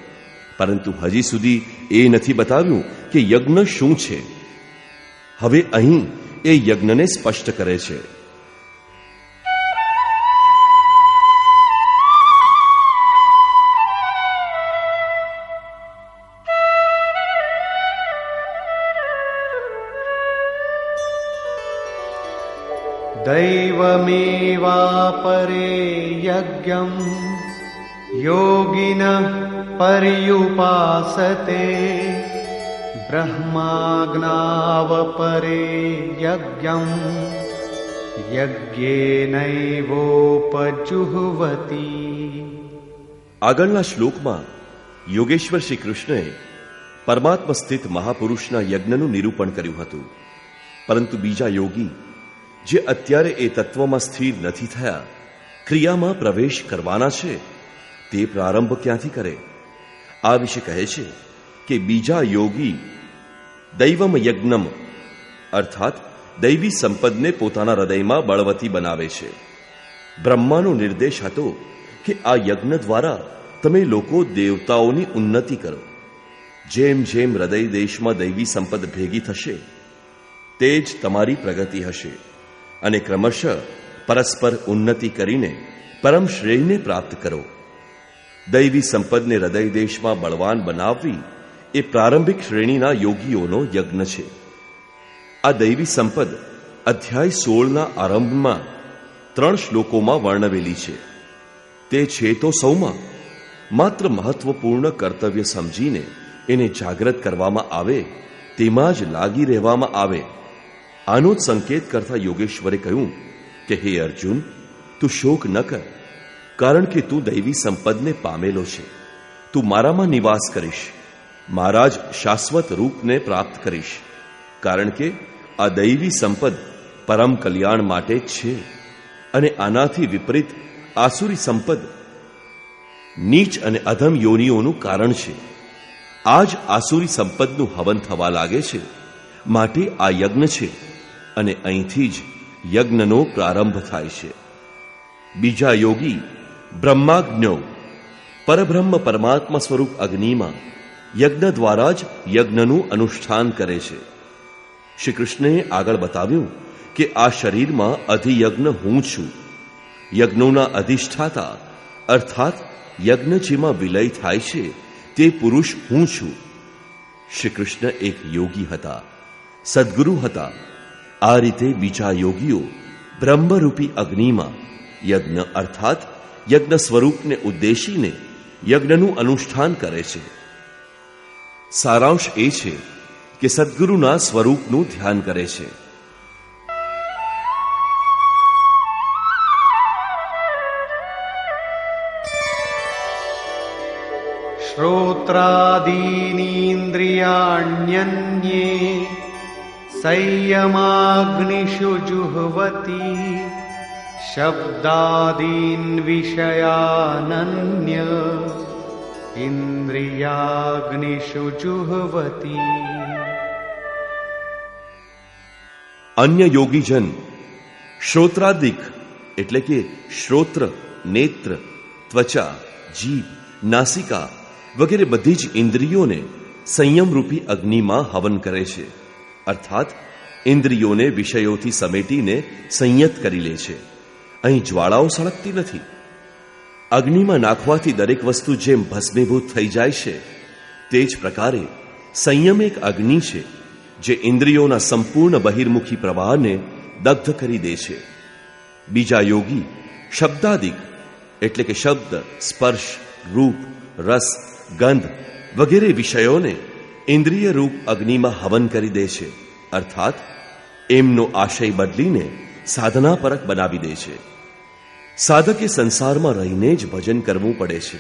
પરંતુ હજી સુધી એ નથી બતાવ્યું કે યજ્ઞ શું છે. હવે અહીં એ યજ્ઞને સ્પષ્ટ કરે છે. दैवमेवापरे यज्ञम् योगिनः पर्युपासते ब्रह्माग्नावपरे यज्ञम् યજ્ઞેનૈવોપજુહવતી આગળના શ્લોકમાં યોગેશ્વર શ્રી કૃષ્ણએ પરમાત્મા સ્થિત મહાપુરુષના યજ્ઞનું નિરૂપણ કર્યું હતું પરંતુ બીજા યોગી જે અત્યારે એ તત્વમાં સ્થિર નથી થયા. ક્રિયામાં પ્રવેશ કરવાના છે. તે પ્રારંભ ક્યાંથી કરે? આ વિશે કહે છે કે બીજા યોગી દૈવમ યજ્ઞમ, અર્થાત દૈવી સંપદને પોતાના હૃદયમાં બળવતી બનાવે છે. બ્રહ્માનો નિર્દેશ હતો કે આ યજ્ઞ દ્વારા તમે લોકો દેવતાઓની ઉન્નતિ કરો. જેમ જેમ હૃદય દેશમાં દૈવી સંપદ ભેગી થશે, તે જ તમારી પ્રગતિ હશે. અને ક્રમશઃ પરસ્પર ઉન્નતિ કરીને પરમ શ્રેયને પ્રાપ્ત કરો. દૈવી સંપદને હૃદય દેશમાં બળવાન બનાવવી એ પ્રારંભિક શ્રેણીના યોગીઓનો યજ્ઞ છે. આ દૈવી સંપદ અધ્યાય સોળના આરંભમાં ત્રણ શ્લોકોમાં વર્ણવેલી છે. તે છે તો સૌમાં માત્ર મહત્વપૂર્ણ કર્તવ્ય સમજીને એને જાગ્રત કરવામાં આવે તેમાં જ લાગી રહેવામાં આવે. આનો જ સંકેત કરતા યોગેશ્વરે કહ્યું કે, હે અર્જુન, તું શોક ન કર, કારણ કે તું દૈવી સંપદને પામેલો છે. તું મારામાં નિવાસ કરીશ. મારા જ શાશ્વત રૂપને પ્રાપ્ત કરીશ, કારણ કે આ દૈવી સંપદ પરમ કલ્યાણ માટે જ છે અને આનાથી વિપરીત આસુરી સંપદ નીચ અને અધમ યોનિઓનું કારણ છે. આ જ આસુરી સંપદનું હવન થવા લાગે છે. માટે આ યજ્ઞ છે. અને અહીંથી જ યજ્ઞનો પ્રારંભ થાય છે. બીજા યોગી બ્રહ્માજ્ઞો પરબ્રહ્મ પરમાત્મા સ્વરૂપ અગ્નિમાં યજ્ઞ દ્વારા જ યજ્ઞનું અનુષ્ઠાન કરે છે. શ્રી કૃષ્ણે આગળ બતાવ્યું કે આ શરીરમાં અધિયજ્ઞ હું છું. યજ્ઞોના અધિષ્ઠાતા અર્થાત યજ્ઞ જેમાં વિલય થાય છે તે પુરુષ હું છું. શ્રી કૃષ્ણ એક યોગી હતા. સદગુરુ હતા. આ રીતે બીજા યોગીઓ બ્રહ્મરૂપી અગ્નિમાં યજ્ઞ અર્થાત યજ્ઞ સ્વરૂપને ઉદ્દેશીને યજ્ઞનું અનુષ્ઠાન કરે છે. સારાંશ એ છે કે સદગુરુના સ્વરૂપનું ધ્યાન કરે છે. શ્રોત્રાદીનીન્દ્રિયાણ્યન્યે संयमाग्निषु जुह्वति शब्दादीन् विषयानन्य ઇન્દ્રિયાગ્નિષુ જુહવતી અન્ય યોગીજન શ્રોત્રાદિક એટલે કે શ્રોત્ર નેત્ર ત્વચા જીભ નાસિકા વગેરે બધી જ ઇન્દ્રિયોને સંયમરૂપી અગ્નિમાં હવન કરે છે અર્થાત, ઇન્દ્રિયોને, વિષયોથી સમેટીને સંયત કરી લે છે. અહીં જ્વાળાઓ સળગતી નથી. અગ્નિમાં નાખવાથી દરેક વસ્તુ જેમ ભસ્મીભૂત થઈ જાય છે, તે જ પ્રકારે સંયમ એક અગ્નિ છે, જે ઇન્દ્રિયોના સંપૂર્ણ બહિર્મુખી પ્રવાહને દગ્ધ કરી દે છે. બીજા યોગી શબ્દાદિક, એટલે કે શબ્દ, સ્પર્શ, રૂપ, રસ, ગંધ વગેરે વિષયોને ઇન્દ્રિય રૂપ અગ્નિમાં હવન કરી દે છે, અર્થાત એમનો આશય બદલીને સાધના પરક બનાવી દે છે. સાધકે સંસારમાં રહીને જ ભજન કરવું પડે છે.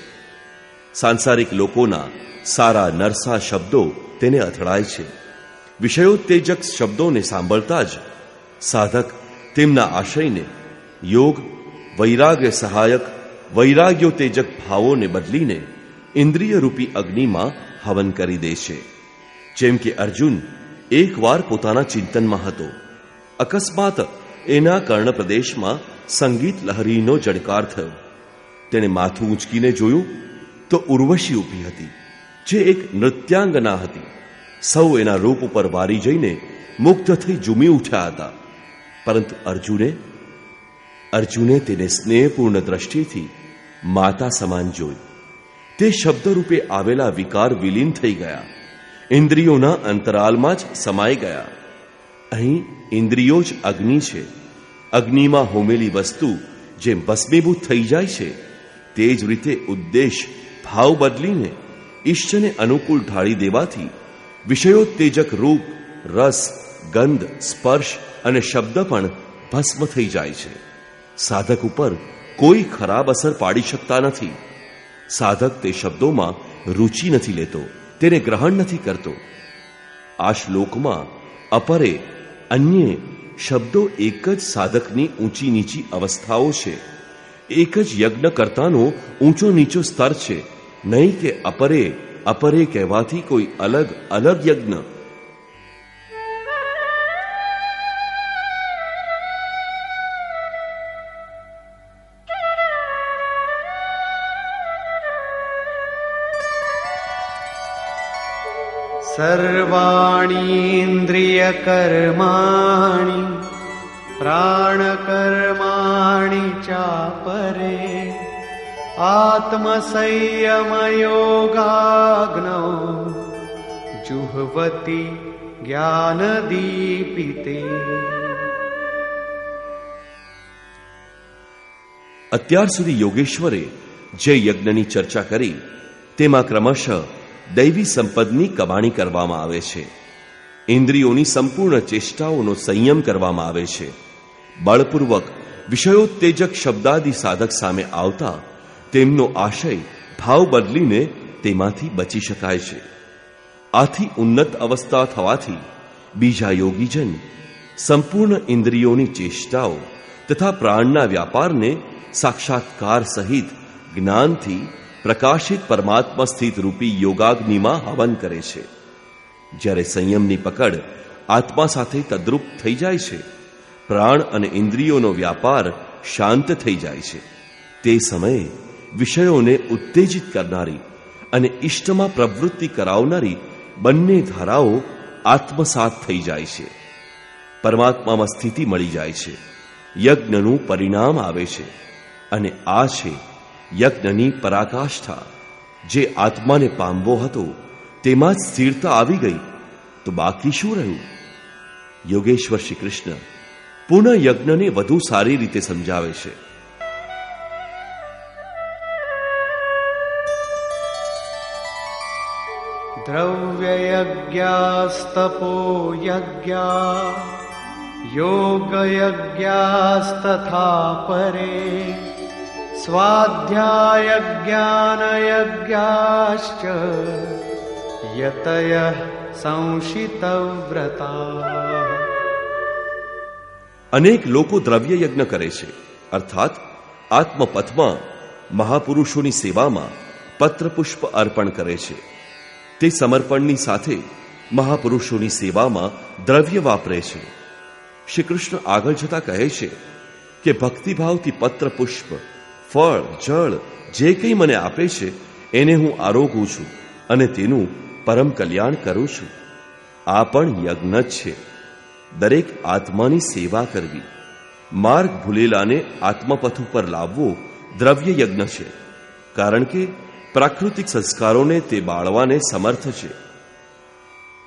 સાંસારિક લોકોના સારા નરસા શબ્દો તેને અથડાય છે. વિષયોત્તેજક શબ્દોને સાંભળતા જ સાધક તેમના આશયને યોગ, વૈરાગ્ય સહાયક, વૈરાગ્યોત્તેજક ભાવોને બદલીને ઇન્દ્રિય રૂપી અગ્નિમાં હવન કરી દે છે. જેમ કે અર્જુન એકવાર પોતાના ચિંતનમાં હતો. અકસ્માત એના કર્ણ પ્રદેશમાં સંગીત લહરીનો જડકાર થયો. તેણે માથું ઊંચકીને જોયું તો ઉર્વશી ઊભી હતી, જે એક નૃત્યાંગના હતી. સૌ એના રૂપ ઉપર વારી જઈને મુગ્ધ થઈ ઝૂમી ઉઠ્યા હતા. પરંતુ અર્જુને અર્જુને તેને સ્નેહપૂર્ણ દ્રષ્ટિથી માતા સમાન જોઈ. તે શબ્દરૂપે આવેલા વિકાર વિલીન થઈ ગયા. ઇન્દ્રિયોના અંતરાલમાં જ સમાઈ ગયા. અહીં ઇન્દ્રિયો જ અગ્નિ છે. અગ્નિમાં હોમેલી વસ્તુ જેમ ભસ્મીભૂત થઈ જાય છે, તે જ રીતે ઉદ્દેશ ભાવ બદલીને ઈષ્ટને અનુકૂળ ઢાળી દેવાથી વિષયોત્તેજક રૂપ, રસ, ગંધ, સ્પર્શ અને શબ્દ પણ ભસ્મ થઈ જાય છે. સાધક ઉપર કોઈ ખરાબ અસર પાડી શકતા નથી. સાધક તે શબ્દોમાં રુચિ નથી લેતો. તેને ગ્રહણ નથી કરતો. આ શ્લોકમાં અપરે અન્ય શબ્દો એક જ સાધકની ઊંચી નીચી અવસ્થાઓ છે. એક જ યજ્ઞ કરતાનો ઊંચો નીચો સ્તર છે. નહીં કે અપરે અપરે કહેવાથી કોઈ અલગ અલગ યજ્ઞ. सर्वाणीन्द्रियकर्माणि प्राणकर्माणि चापरे आत्मसंयमयोगाग्नौ जुह्वति ज्ञानदीपिते અત્યાર સુધી યોગેશ્વરે જે યજ્ઞની ચર્ચા કરી તેમાં ક્રમશઃ દૈવી સંપદની કમાણી કરવામાં આવે છે. ઇન્દ્રિયોની સંપૂર્ણ ચેષ્ટાઓનો સંયમ કરવામાં આવે છે. બળપૂર્વક, વિષયોત્તેજક શબ્દાદિ સાધક સામે આવતા, તેમનો આશય, ભાવ બદલીને તેમાંથી બચી શકાય છે. આથી ઉન્નત અવસ્થા થવાથી, બીજા યોગીજન, સંપૂર્ણ ઇન્દ્રિયોની ચેષ્ટાઓ તથા પ્રાણના વ્યાપારને સાક્ષાત્કાર સહિત જ્ઞાનથી પ્રકાશિત પરમાત્મા સ્થિત રૂપી યોગાગ્નિમાં હવન કરે છે. જ્યારે સંયમની પકડ આત્મા સાથે તદ્રુપ થઈ જાય છે, પ્રાણ અને ઇન્દ્રિયોનો વ્યાપાર શાંત થઈ જાય છે. તે સમયે વિષયોને ઉત્તેજિત કરનારી અને ઇષ્ટમાં પ્રવૃત્તિ કરાવનારી બંને ધારાઓ આત્મસાત થઈ જાય છે. પરમાત્મામાં સ્થિતિ મળી જાય છે. યજ્ઞનું પરિણામ આવે છે અને આ છે યજ્ઞની પરાકાષ્ઠા, જે આત્માને પામવો હતો, તેમાં જ સ્થિરતા આવી ગઈ. તો બાકી શું રહ્યું? યોગેશ્વર શ્રી કૃષ્ણ પુનઃ યજ્ઞને વધુ સારી રીતે સમજાવે છે. દ્રવ્યયજ્ઞાસ્તપો યોગયજ્ઞાસ્તથા પરે. स्वाध्यायज्ञानयज्ञाश्च यतयः संशितव्रता અનેક લોકો દ્રવ્ય યજ્ઞ કરે છે અર્થાત આત્મપથમાં મહાપુરુષોની સેવામાં પત્રપુષ્પ અર્પણ કરે છે તે સમર્પણની સાથે મહાપુરુષોની સેવામાં દ્રવ્ય વાપરે છે શ્રી કૃષ્ણ આગળ જતા કહે છે કે ભક્તિભાવથી પત્ર પુષ્પ ફળ, જળ, જે કંઈ મને આપે છે, એને હું આરોગું છું અને તેનું પરમ કલ્યાણ કરું છું. આ પણ યજ્ઞ જ છે. દરેક આત્માની સેવા કરવી. માર્ગ ભૂલેલાને આત્મપથ ઉપર લાવવો દ્રવ્ય યજ્ઞ છે, કારણ કે પ્રાકૃતિક સંસ્કારોને તે બાળવાને સમર્થ છે.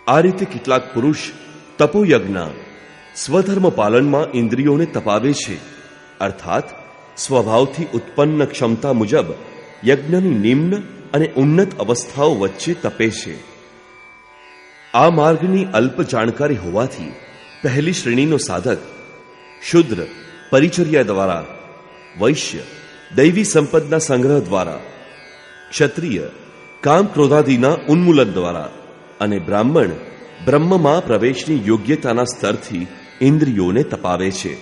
આ રીતે કેટલાક પુરુષ તપોયજ્ઞ, સ્વધર્મ પાલનમાં ઇન્દ્રિયોને તપાવે છે, અર્થાત સ્વભાવથી ઉત્પન્ન ક્ષમતા મુજબ યજ્ઞની નિમ્ન અને ઉન્નત અવસ્થાઓ વચ્ચે તપે છે. આ માર્ગની અલ્પ જાણકારી હોવાથી પહેલી શ્રેણીનો સાધક શુદ્ર પરિચર્યા દ્વારા, વૈશ્ય દૈવી સંપદના સંગ્રહ દ્વારા, ક્ષત્રિય કામ ક્રોધાદિના ઉન્મૂલન દ્વારા અને બ્રાહ્મણ બ્રહ્મમાં પ્રવેશની યોગ્યતાના સ્તરથી ઇન્દ્રિયોને તપાવે છે.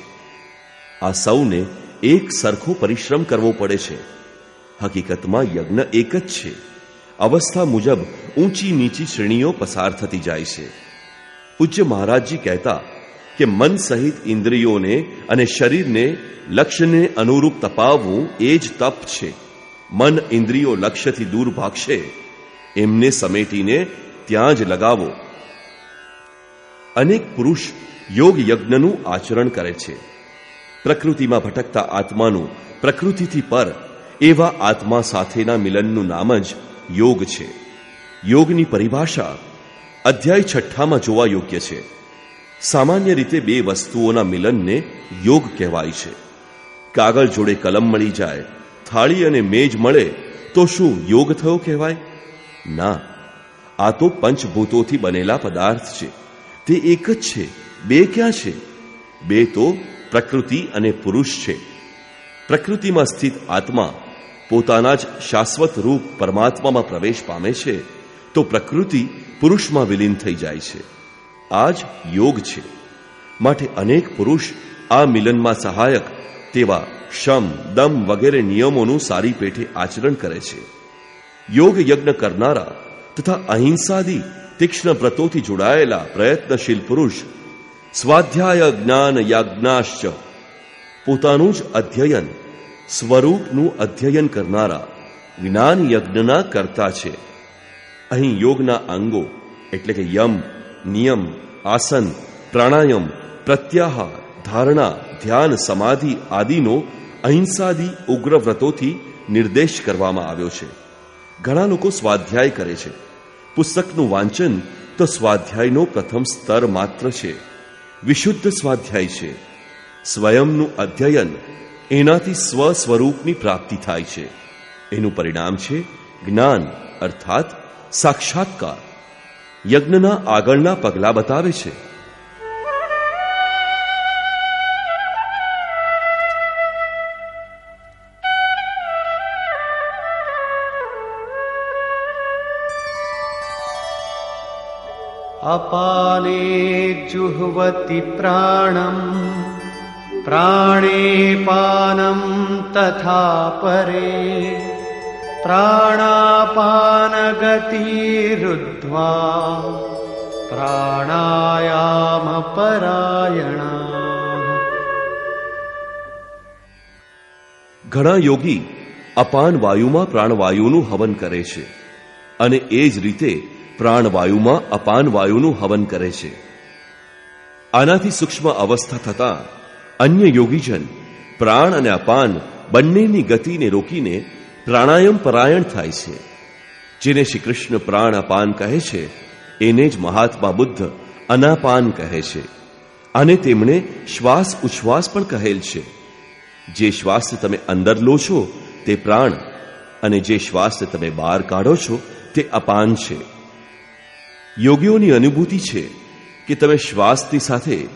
આ સૌને એક સરખો પરિશ્રમ કરવો પડે છે. હકીકતમાં યજ્ઞ એક જ છે. અવસ્થા મુજબ ઊંચી નીચી શ્રેણીઓ પસાર થતી જાય છે. પૂજ્ય મહારાજજી કહેતા કે મન સહિત ઇન્દ્રિયોને અને શરીરને લક્ષ્યને અનુરૂપ તપાવવું એ જ તપ છે. મન ઇન્દ્રિયો લક્ષ્યથી દૂર ભાગશે. એમને સમેટીને ત્યાં જ લગાવો. અનેક પુરુષ યોગ યજ્ઞનું આચરણ કરે છે. પ્રકૃતિમાં ભટકતા આત્માનું પ્રકૃતિથી પર, એવા આત્મા સાથેના મિલનનું નામ જ યોગ છે. યોગની પરિભાષા અધ્યાય છઠ્ઠામાં જોવા યોગ્ય છે. સામાન્ય રીતે બે વસ્તુઓના મિલનને યોગ કહેવાય છે. કાગળ જોડે કલમ મળી જાય, થાળી અને મેજ મળે, તો શું યોગ થયો કહેવાય? ના. આ તો પંચભૂતોથી બનેલા પદાર્થ છે. તે એક જ છે. બે ક્યાં છે? બે તો પ્રકૃતિ અને પુરુષ છે. પ્રકૃતિમાં સ્થિત આત્મા પોતાના જ શાશ્વત રૂપ પરમાત્મામાં પ્રવેશ પામે છે, તો પ્રકૃતિ પુરુષમાં વિલીન થઈ જાય છે. આ જ યોગ છે. માટે અનેક પુરુષ આ મિલનમાં સહાયક તેવા શમ, દમ વગેરે નિયમોનું સારી પેઠે આચરણ કરે છે. યોગ યજ્ઞ કરનારા તથા અહિંસાદી તીક્ષ્ણ વ્રતોથી જોડાયેલા પ્રયત્નશીલ પુરુષ સ્વાધ્યાય જ્ઞાન યાજ્ઞાશ્ચ. પોતાનું જ અધ્યયન, સ્વરૂપનું અધ્યયન કરનારા જ્ઞાન યજ્ઞના કરતા છે. અહીં યોગના અંગો, એટલે કે યમ, નિયમ, આસન, પ્રાણાયામ પ્રત્યાહાર ધારણા, ધ્યાન, સમાધિ આદિનો અહિંસાદી ઉગ્ર વ્રતોથી નિર્દેશ કરવામાં આવ્યો છે. ઘણા લોકો સ્વાધ્યાય કરે છે. પુસ્તકનું વાંચન તો સ્વાધ્યાયનો પ્રથમ સ્તર માત્ર છે. વિશુદ્ધ સ્વાધ્યાય છે. સ્વયંનું અધ્યયન એનાથી સ્વ સ્વરૂપની પ્રાપ્તિ થાય છે. એનું પરિણામ છે જ્ઞાન, અર્થાત સાક્ષાત્કાર. યજ્ઞના આગળના પગલા બતાવે છે. अपाने जुह्वति प्राणम् प्राणे पानं तथा परे प्राणापानगतिरुद्ध्वा प्राणायामपरायणा ઘણા યોગી અપાન વાયુમાં પ્રાણવાયુનું હવન કરે છે અને એ જ રીતે પ્રાણવાયુમાં અપાન વાયુનું હવન કરે છે. આનાથી સૂક્ષ્મ અવસ્થા થતા અન્ય યોગીજન પ્રાણ અને અપાન બંનેની ગતિને રોકીને પ્રાણાયામ પરાયણ થાય છે. જેને શ્રી કૃષ્ણ પ્રાણ અપાન કહે છે, એને જ મહાત્મા બુદ્ધ અનાપાન કહે છે. અને તેમણે શ્વાસ ઉચ્છ્વાસ પણ કહેલ છે. જે શ્વાસ તમે અંદર લો છો, તે પ્રાણ, અને જે શ્વાસ તમે બહાર કાઢો છો, તે અપાન છે. યોગીઓની અનુભૂતિ છે કે તમે શ્વાસની સાથે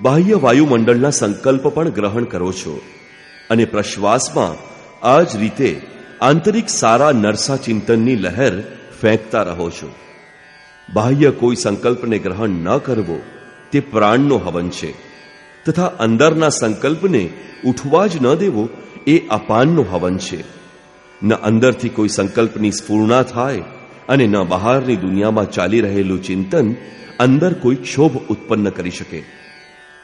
બાહ્ય વાયુમંડળના સંકલ્પ પણ ગ્રહણ કરો છો. અને પ્રશ્વાસમાં આ જ રીતે આંતરિક સારા નરસા ચિંતનની લહેર ફેંકતા રહો છો. બાહ્ય કોઈ સંકલ્પને ગ્રહણ ન કરવો તે પ્રાણનો હવન છે. તથા અંદરના સંકલ્પને ઉઠવા જ ન દેવો એ અપાનનો હવન છે. ન અંદરથી કોઈ સંકલ્પની સ્ફૂર્ણા થાય અને ન બહારની દુનિયામાં ચાલી રહેલું ચિંતન અંદર કોઈ ક્ષોભ ઉત્પન્ન કરી શકે.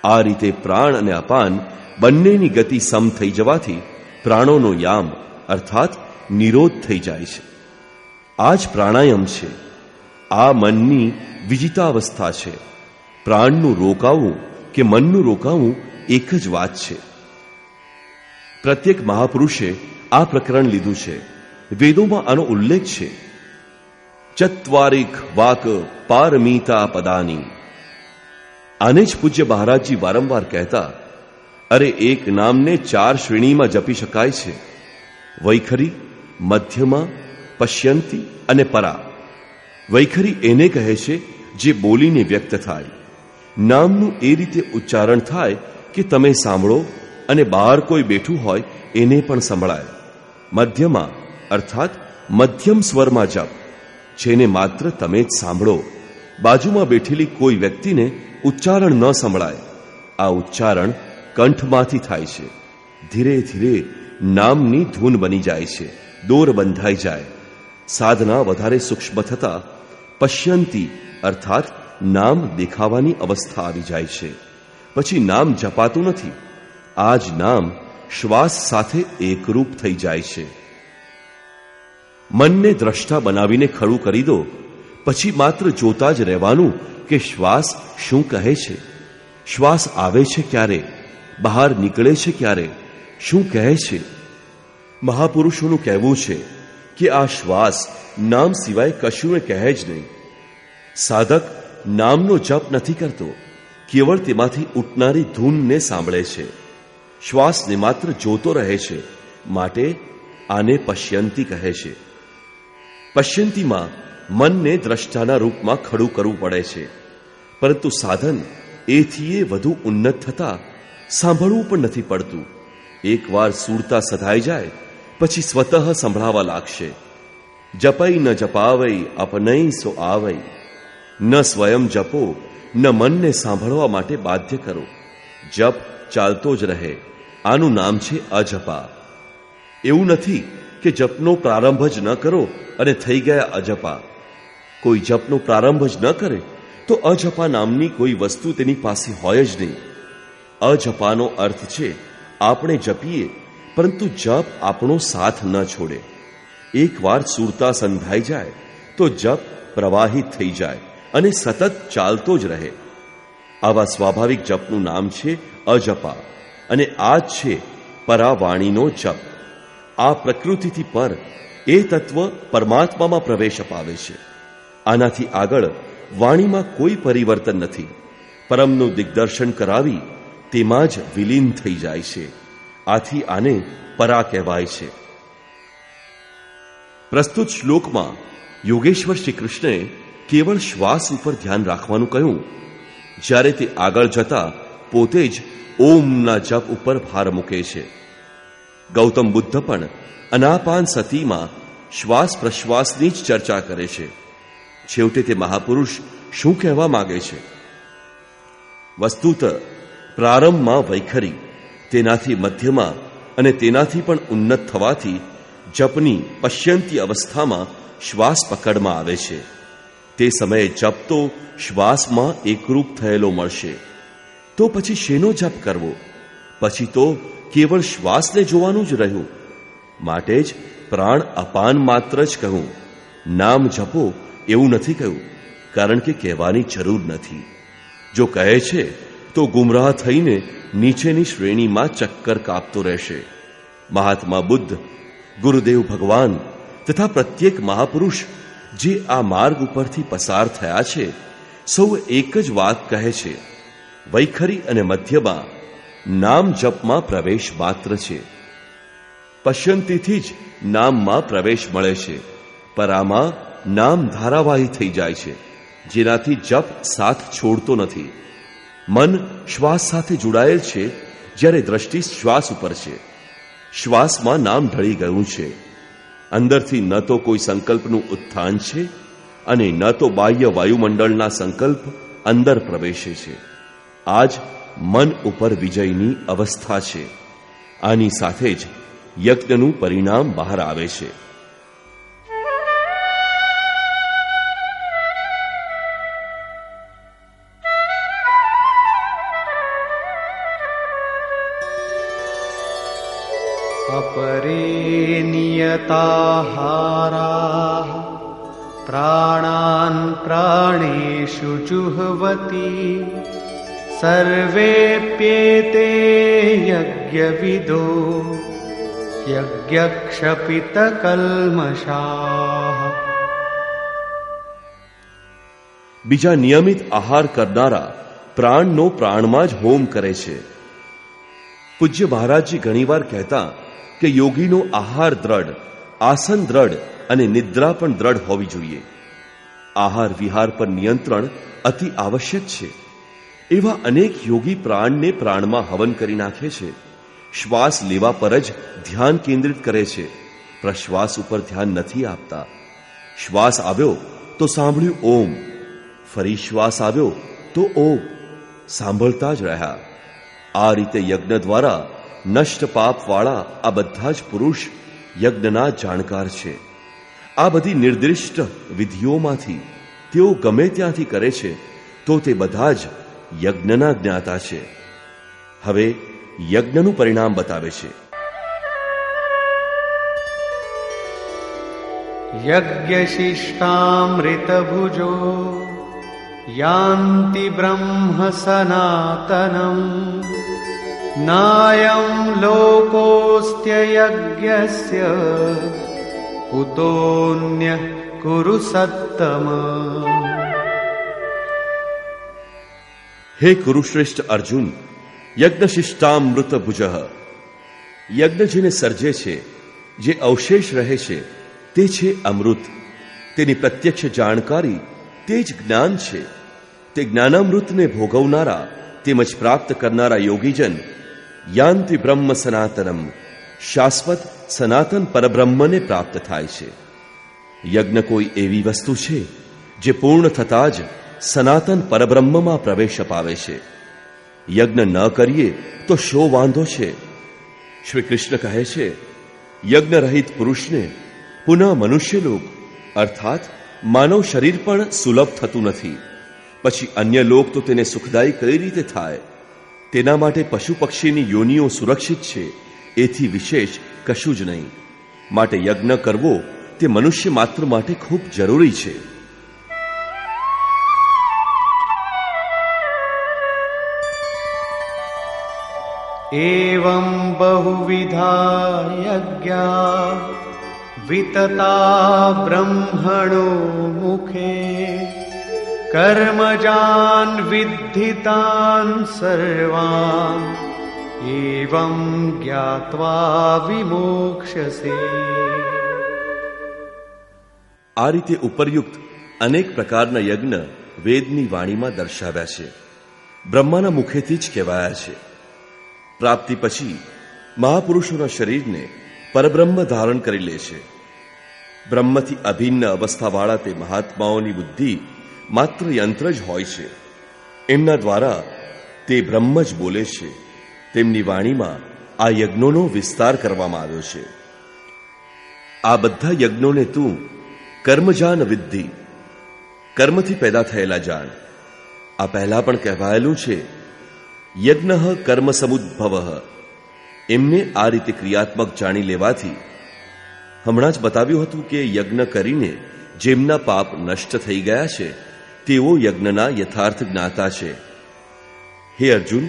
આ રીતે પ્રાણ અને અપાન બંનેની ગતિ સમ થઈ જવાથી પ્રાણોનો યામ, અર્થાત નિરોધ થઈ જાય છે. આ જ પ્રાણાયામ છે. આ મનની વિજિતાવસ્થા છે. પ્રાણનું રોકાવું કે મનનું રોકાવું એક જ વાત છે. પ્રત્યેક મહાપુરુષે આ પ્રકરણ લીધું છે. વેદોમાં આનો ઉલ્લેખ છે. ચત્વારિક વાક પારમીતા પદાની આને જ પૂજ્ય મહારાજજી વારંવાર કહેતા અરે એક નામને ચાર શ્રેણીમાં જપી શકાય છે વૈખરી મધ્યમાં પશ્યંતી અને પરા વૈખરી એને કહે છે જે બોલીને વ્યક્ત થાય નામનું એ રીતે ઉચ્ચારણ થાય કે તમે સાંભળો અને બહાર કોઈ બેઠું હોય એને પણ સંભળાય. મધ્યમાં, અર્થાત મધ્યમ સ્વરમાં જપ. જેને માત્ર તમે જ સાંભળો. બાજુમાં બેઠેલી કોઈ વ્યક્તિને ઉચ્ચારણ ન સંભળાય. આ ઉચ્ચારણ કંઠમાંથી થાય છે. ધીરે ધીરે નામની ધૂન બની જાય છે. દોર બંધાઈ જાય. સાધના વધારે સૂક્ષ્મ થતા પશ્યંતી, અર્થાત નામ દેખાવાની અવસ્થા આવી જાય છે. પછી નામ જપાતું નથી. આ જ નામ શ્વાસ સાથે એકરૂપ થઈ જાય છે. મનને દ્રષ્ટા બનાવીને ખડું કરી દો. પછી માત્ર જોતા જ રહેવાનું કે શ્વાસ શું કહે છે? શ્વાસ આવે છે ક્યારે? બહાર નીકળે છે ક્યારે? શું કહે છે? મહાપુરુષોનું કહેવું છે કે આ શ્વાસ નામ સિવાય કશું કહે જ નહીં. સાધક નામનો જપ નથી કરતો. કેવળ તેમાંથી ઉઠનારી ધૂનને સાંભળે છે. શ્વાસને માત્ર જોતો રહે છે. માટે આને પશ્યંતી કહે છે. પશ્યંતીમાં મનને દ્રષ્ટાના રૂપમાં ખડું કરવું પડે છે. પરંતુ સાધન એથી એ વધુ ઉન્નત થતા સાંભળવું પણ નથી પડતું. એકવાર સૂરતા સધાઈ જાય, પછી સ્વતઃ સંભળાવા લાગશે. જપઈ ન જપાવઈ, અપનઈ સો આવઈ. ન સ્વયં જપો, ન મનને સાંભળવા માટે બાધ્ય કરો. જપ ચાલતો જ રહે. આનું નામ છે અજપા. એવું નથી કે જપનો પ્રારંભ જ ન કરો અને થઈ ગયા અજપા. કોઈ જપનો પ્રારંભ જ ન કરે, તો અજપા નામની કોઈ વસ્તુ તેની પાસે હોય જ નહીં. અજપાનો અર્થ છે, આપણે જપીએ, પરંતુ જપ આપણો સાથ ન છોડે. એકવાર સુરતા સંધાઈ જાય, તો જપ પ્રવાહિત થઈ જાય અને સતત ચાલતો જ રહે. આવા સ્વાભાવિક જપનું નામ છે અજપા, અને આ જ છે પરાવાણીનો જપ. આ પ્રકૃતિથી પર એ તત્વ પરમાત્મામાં પ્રવેશ અપાવે છે. આનાથી આગળ વાણીમાં કોઈ પરિવર્તન નથી. પરમનું દિગ્દર્શન કરાવી તેમાં જ વિલીન થઈ જાય છે. આથી આને પરા કહેવાય છે. પ્રસ્તુત શ્લોકમાં યોગેશ્વર શ્રી કૃષ્ણે કેવળ શ્વાસ ઉપર ધ્યાન રાખવાનું કહ્યું. જ્યારે તે આગળ જતા પોતે જ ઓમના જપ ઉપર ભાર મૂકે છે. ગૌતમ બુદ્ધ પણ અનાપાન સતીમાં શ્વાસ પ્રશ્વાસની જ ચર્ચા કરે છે. છેવટે તે મહાપુરુષ શું કહેવા માગે છે? વસ્તુત પ્રારંભમાં વૈખરી, તેનાથી મધ્યમાં અને તેનાથી પણ ઉન્નત થવાથી જપની પશ્યંતી અવસ્થામાં શ્વાસ પકડમાં આવે છે. તે સમયે જપ તો શ્વાસમાં એકરૂપ થયેલો મળશે. તો પછી શેનો જપ કરવો? પછી તો કેવળ શ્વાસને જોવાનું જ રહ્યું. માટે જ પ્રાણ અપાન માત્ર જ કહું. નામ જપો એવું નથી કહ્યું, કારણ કે કહેવાની જરૂર નથી. જો કહે છે, તો ગુમરાહ થઈને નીચેની શ્રેણીમાં ચક્કર કાપતો રહેશે. મહાત્મા બુદ્ધ, ગુરુદેવ ભગવાન તથા પ્રત્યેક મહાપુરુષ જે આ માર્ગ ઉપરથી પસાર થયા છે, સૌ એક જ વાત કહે છે. વૈખરી અને મધ્યમાં નામ જપમાં પ્રવેશ માત્ર છે. પશ્યંતિથી જ નામમાં પ્રવેશ મળે છે. પર આમાં નામ ધારાવાહી થઈ જાય છે. જેનાથી જપ સાથ છોડતો નથી. મન શ્વાસ સાથે જોડાયેલ છે, જ્યારે દ્રષ્ટિ શ્વાસ ઉપર છે. શ્વાસમાં નામ ઢળી ગયું છે. અંદરથી ન તો કોઈ સંકલ્પનું ઉત્થાન છે, અને ન તો બાહ્ય વાયુમંડળના સંકલ્પ અંદર પ્રવેશે છે. આજ મન ઉપર વિજયની અવસ્થા છે આની સાથે જ યજ્ઞનું પરિણામ બહાર આવે છે अपरे नियताहाराः प्राणान् प्राणेषु जुह्वति सर्वेऽप्येते यज्ञविदो यज्ञक्षपितकल्मषाः બીજા નિયમિત આહાર કરનારા પ્રાણનો પ્રાણમાં જ હોમ કરે છે પૂજ્ય મહારાજજી ઘણીવાર કહેતા કે યોગીનો આહાર દ્રઢ આસન દ્રઢ અને નિદ્રા પણ દ્રઢ હોવી જોઈએ આહાર વિહાર પર નિયંત્રણ અતિ આવશ્યક છે એવા અનેક યોગી પ્રાણને પ્રાણમાં હવન કરી નાખે છે. શ્વાસ લેવા પર જ ધ્યાન કેન્દ્રિત કરે છે. પ્રશ્વાસ ઉપર ધ્યાન નથી આપતા. શ્વાસ આવ્યો તો સાંભળ્યું ઓમ. ફરી શ્વાસ આવ્યો તો ઓમ. સાંભળતા જ રહ્યા. આ રીતે યજ્ઞ દ્વારા નષ્ટ પાપવાળા આ બધા જ પુરુષ યજ્ઞના જાણકાર છે. આ બધી નિર્દિષ્ટ વિધિઓમાંથી તેઓ ગમે ત્યાંથી કરે છે, તો તે બધા જ યજ્ઞના જ્ઞાતા છે. હવે યજ્ઞનું પરિણામ બતાવે છે. યજ્ઞશિષ્ટામૃતભુજો યાંતિ બ્રહ્મ સનાતનમ નાયમ લોકસ્ત્યયજ્ઞસ્ય કુતોન્ય કુરુ સત્તમ. હે કુરુશ્રેષ્ઠ અર્જુન યજ્ઞશિષ્ટામૃત ભુજ યજ્ઞ જેને સર્જે છે જે અવશેષ રહે છે તે છે અમૃત તેની પ્રત્યક્ષ જાણકારી તે જ જ્ઞાન છે તે જ્ઞાનામૃતને ભોગવનારા તેમજ પ્રાપ્ત કરનારા યોગીજન યાંતિ બ્રહ્મ સનાતનમ શાશ્વત સનાતન પરબ્રહ્મને પ્રાપ્ત થાય છે યજ્ઞ કોઈ એવી વસ્તુ છે જે પૂર્ણ થતા જ સનાતન પરબ્રહ્મમાં પ્રવેશ અપાવે છે. યજ્ઞ ન કરીએ તો શો વાંધો છે? શ્રી કૃષ્ણ કહે છે યજ્ઞ રહિત પુરુષને પુનઃ મનુષ્ય લોક અર્થાત માનવ શરીર પણ સુલભ થતું નથી. પછી અન્ય લોક તો તેને સુખદાયી કઈ રીતે થાય? તેના માટે પશુ પક્ષીની યોનિઓ સુરક્ષિત છે, એથી વિશેષ કશું જ નહીં. માટે યજ્ઞ કરવો તે મનુષ્ય માત્ર માટે ખૂબ જરૂરી છે. एवं बहुविधा यज्ञा वितता ब्रह्मणो मुखे कर्मजान् विद्धितान् सर्वान् एवं ज्ञात्वा विमोक्ष्यसे આ રીતે ઉપરયુક્ત અનેક પ્રકારના યજ્ઞ વેદની વાણીમાં દર્શાવ્યા છે બ્રહ્માના મુખેથી જ કહેવાયા છે પ્રાપ્તિ પછી મહાપુરુષોના શરીરને પરબ્રહ્મ ધારણ કરી લે છે. બ્રહ્મથી અભિન્ન અવસ્થાવાળા તે મહાત્માઓની બુદ્ધિ માત્ર યંત્ર જ હોય છે. એમના દ્વારા તે બ્રહ્મ જ બોલે છે. તેમની વાણીમાં આ યજ્ઞોનો વિસ્તાર કરવામાં આવ્યો છે. આ બધા યજ્ઞોને તું કર્મજાન વિદ્ધિ, કર્મથી પેદા થયેલા જાણ. આ પહેલા પણ કહેવાયેલું છે યજ્ઞ કર્મ સમુદ્ભવ એમને આ રીતે ક્રિયાત્મક જાણી લેવાથી હમણાં જ બતાવ્યું હતું કે યજ્ઞ કરીને જેમના પાપ નષ્ટ થઈ ગયા છે, તેઓ યજ્ઞના યથાર્થ જ્ઞાતા છે. હે અર્જુન,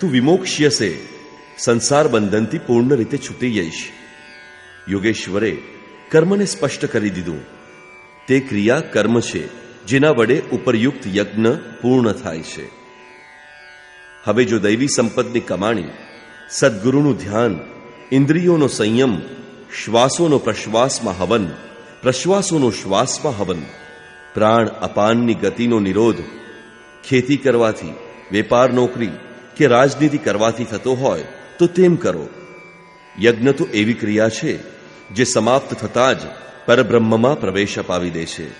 તું વિમોક્ષ્યસે, સંસાર બંધનથી પૂર્ણ રીતે છૂટી જઈશ. યોગેશ્વરે કર્મને સ્પષ્ટ કરી દીધું. તે ક્રિયા કર્મ છે, જેના વડે ઉપરયુક્ત યજ્ઞ પૂર્ણ થાય છે. હવે જો દૈવી સંપદની કમાણી, સદગુરુનું ધ્યાન, ઇન્દ્રિયોનો સંયમ, શ્વાસોનો પ્રશ્વાસમાં હવન, પ્રશ્વાસોનો શ્વાસમાં હવન, પ્રાણ અપાનની ગતિનો નિરોધ, ખેતી કરવાથી વેપાર નોકરી કે રાજનીતિ કરવાથી થતો હોય, તો તેમ કરો. યજ્ઞ તો એવી ક્રિયા છે, જે સમાપ્ત થતાં જ પરબ્રહ્મમાં પ્રવેશ અપાવી દે છે.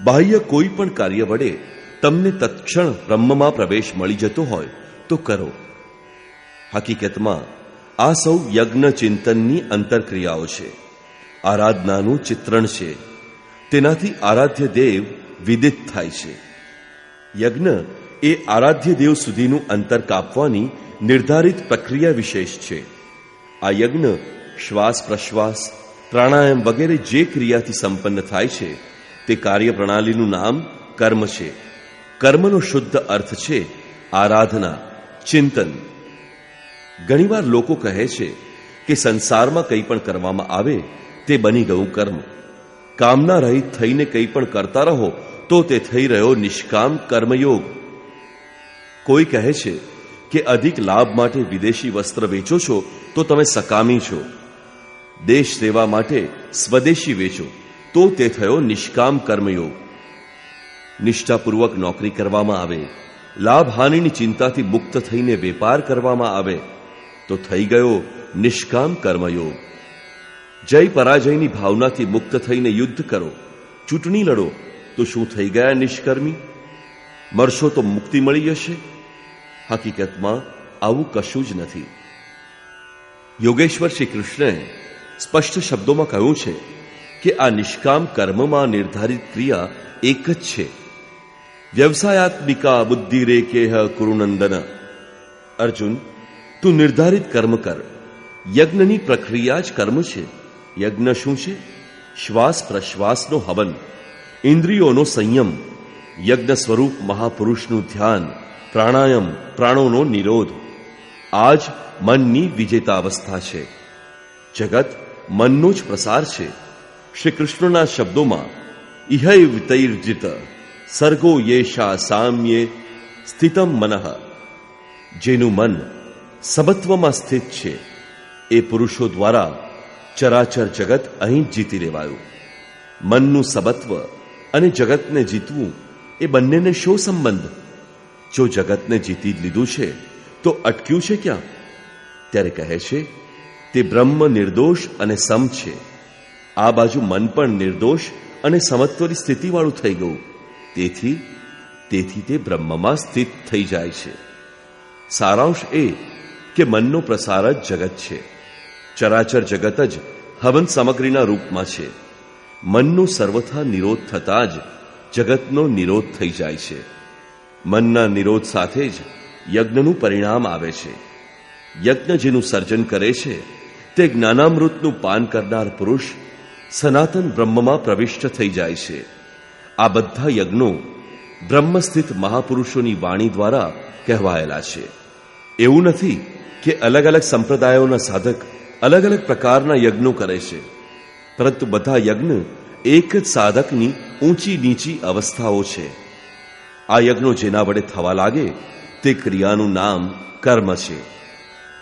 બાહ્ય કોઈ પણ કાર્ય વડે તમને તત્ક્ષણ બ્રહ્મમાં પ્રવેશ મળી જતો હોય તો કરો. હકીકતમાં, આ સૌ યજ્ઞ ચિંતનની અંતરક્રિયાઓ છે. આરાધનાનું ચિત્રણ છે. તેનાથી આરાધ્ય દેવ વિદિત થાય છે. યજ્ઞ એ આરાધ્ય દેવ સુધીનું અંતર કાપવાની નિર્ધારિત પ્રક્રિયા વિશેષ છે. આ યજ્ઞ શ્વાસ પ્રશ્વાસ, પ્રાણાયામ વગેરે જે ક્રિયાથી સંપન્ન થાય છે, તે કાર્ય પ્રણાલીનું નામ કર્મ છે. કર્મનો શુદ્ધ અર્થ છે આરાધના, ચિંતન. ઘણીવાર લોકો કહે છે કે સંસારમાં કંઈ પણ કરવામાં આવે, તે બની ગયું કર્મ. કામના રહિત થઈને કંઈ પણ કરતા રહો, તો તે થઈ રહ્યો નિષ્કામ કર્મયોગ. કોઈ કહે છે કે અધિક લાભ માટે વિદેશી વસ્ત્ર વેચો છો, તો તમે સકામી છો. દેશ સેવા માટે સ્વદેશી વેચો, તો તે થયો નિષ્કામ કર્મયોગ. નિષ્ઠાપૂર્વક નોકરી કરવામાં આવે લાભ હાનિની ચિંતાથી મુક્ત થઈને વેપાર કરવામાં આવે, તો થઈ ગયો નિષ્કામ કર્મયોગ. જય પરાજયની ભાવનાથી મુક્ત થઈને યુદ્ધ કરો, ચૂંટણી લડો, તો શું થઈ ગયા નિષ્કર્મી? મળશો તો મુક્તિ મળી જશે. હકીકતમાં આવું કશું જ નથી. યોગેશ્વર શ્રી કૃષ્ણએ સ્પષ્ટ શબ્દોમાં કહ્યું છે કે આ નિષ્કામ કર્મમાં નિર્ધારિત ક્રિયા એક જ છે. વ્યવસાયાત્મિકા બુદ્ધિ રે કેહ કુરુનંદન અર્જુન, તું નિર્ધારિત કર્મ કર। યજ્ઞની પ્રક્રિયા જ કર્મ છે। યજ્ઞ શું છે? શ્વાસ પ્રશ્વાસનો હવન। ઇન્દ્રિયોનો સંયમ। યજ્ઞ સ્વરૂપ મહાપુરુષનું ધ્યાન। પ્રાણાયામ, પ્રાણોનો નિરોધ। આજ મનની વિજેતા અવસ્થા છે। જગત મનનો જ પ્રસાર છે। શ્રી કૃષ્ણના શબ્દોમાં ઇહૈ વિતૈર્જિત સર્ગો યેશા સામ્યે સ્થિતમ મનઃ જેનું મન સબત્વમાં સ્થિત છે એ પુરુષો દ્વારા ચરાચર જગત અહીં જીતી લેવાયું મનનું સબત્વ અને જગતને જીતવું એ બંનેને શો સંબંધ જો જગતને જીતી લીધું છે તો અટક્યું છે ક્યાં ત્યારે કહે છે તે બ્રહ્મ નિર્દોષ અને સમ છે આ બાજુ મન પણ નિર્દોષ અને સમત્વની સ્થિતિવાળું થઈ ગયું તેથી તેથી તે બ્રહ્મમાં સ્થિત થઈ જાય છે. સારાંશ એ કે મનનો પ્રસાર જ જગત છે. ચરાચર જગત જ હવન સામગ્રીના રૂપમાં છે. મનનો સર્વથા નિરોધ થતા જ જગતનો નિરોધ થઈ જાય છે. મનના નિરોધ સાથે જ યજ્ઞનું પરિણામ આવે છે. યજ્ઞ જેનું સર્જન કરે છે, તે જ્ઞાનામૃતનું પાન કરનાર પુરુષ સનાતન બ્રહ્મમાં પ્રવિષ્ટ થઈ જાય છે. આ બધા યજ્ઞો બ્રહ્મસ્થિત મહાપુરુષોની વાણી દ્વારા કહેવાયેલા છે. એવું નથી કે અલગ અલગ સંપ્રદાયોના સાધક અલગ અલગ પ્રકારના યજ્ઞો કરે છે. પરંતુ બધા યજ્ઞ એક જ સાધકની ઊંચી નીચી અવસ્થાઓ છે. આ યજ્ઞો જેના વડે થવા લાગે તે ક્રિયાનું નામ કર્મ છે.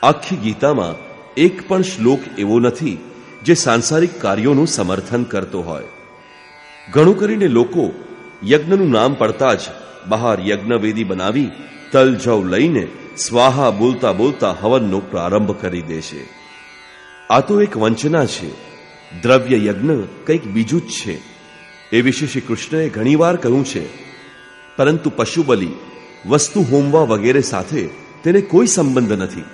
આખી ગીતામાં એક પણ શ્લોક એવો નથી જે સાંસારિક કાર્યોનું સમર્થન કરતો હોય. ઘણું કરીને લોકો યજ્ઞનું નામ પડતા જ બહાર યજ્ઞવેદી બનાવી તલ જવ લઈને સ્વાહા બોલતા બોલતા હવનનો પ્રારંભ કરી દે છે. આ તો એક વંચના છે. દ્રવ્ય યજ્ઞ કંઈક બીજું જ છે. એ વિશે શ્રી કૃષ્ણએ ઘણીવાર કહ્યું છે. પરંતુ પશુબલી, વસ્તુ હોમવા વગેરે સાથે તેને કોઈ સંબંધ નથી.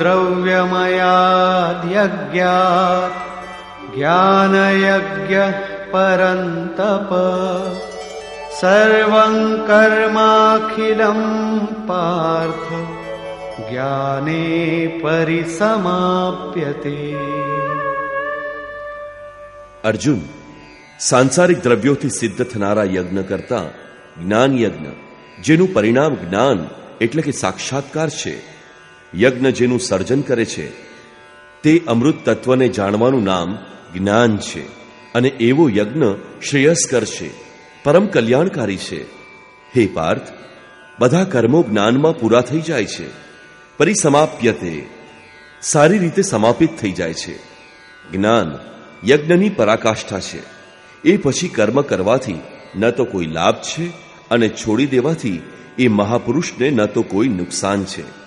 द्रव्यमयाद्यज्ञात् ज्ञानयज्ञः परन्तप सर्वं कर्माखिलं पार्थ ज्ञाने परिसमाप्यते અર્જુન સાંસારિક દ્રવ્યોથી સિદ્ધ થનારા યજ્ઞ કરતા જ્ઞાન યજ્ઞ જેનું પરિણામ જ્ઞાન એટલે કે સાક્ષાત્કાર છે યજ્ઞ જેનું સર્જન કરે છે, તે અમૃત તત્વને જાણવાનું નામ જ્ઞાન છે અને એવો યજ્ઞ શ્રેયસ્કર છે, પરમ કલ્યાણકારી છે. હે પાર્થ, બધા કર્મો જ્ઞાનમાં પૂરા થઈ જાય છે, પરિસમાપ્યતે સારી રીતે સમાપિત થઈ જાય છે. જ્ઞાન યજ્ઞની પરાકાષ્ઠા છે, એ પછી કર્મ કરવાથી ન તો કોઈ લાભ છે અને છોડી દેવાથી એ મહાપુરુષને ન તો કોઈ નુકસાન છે.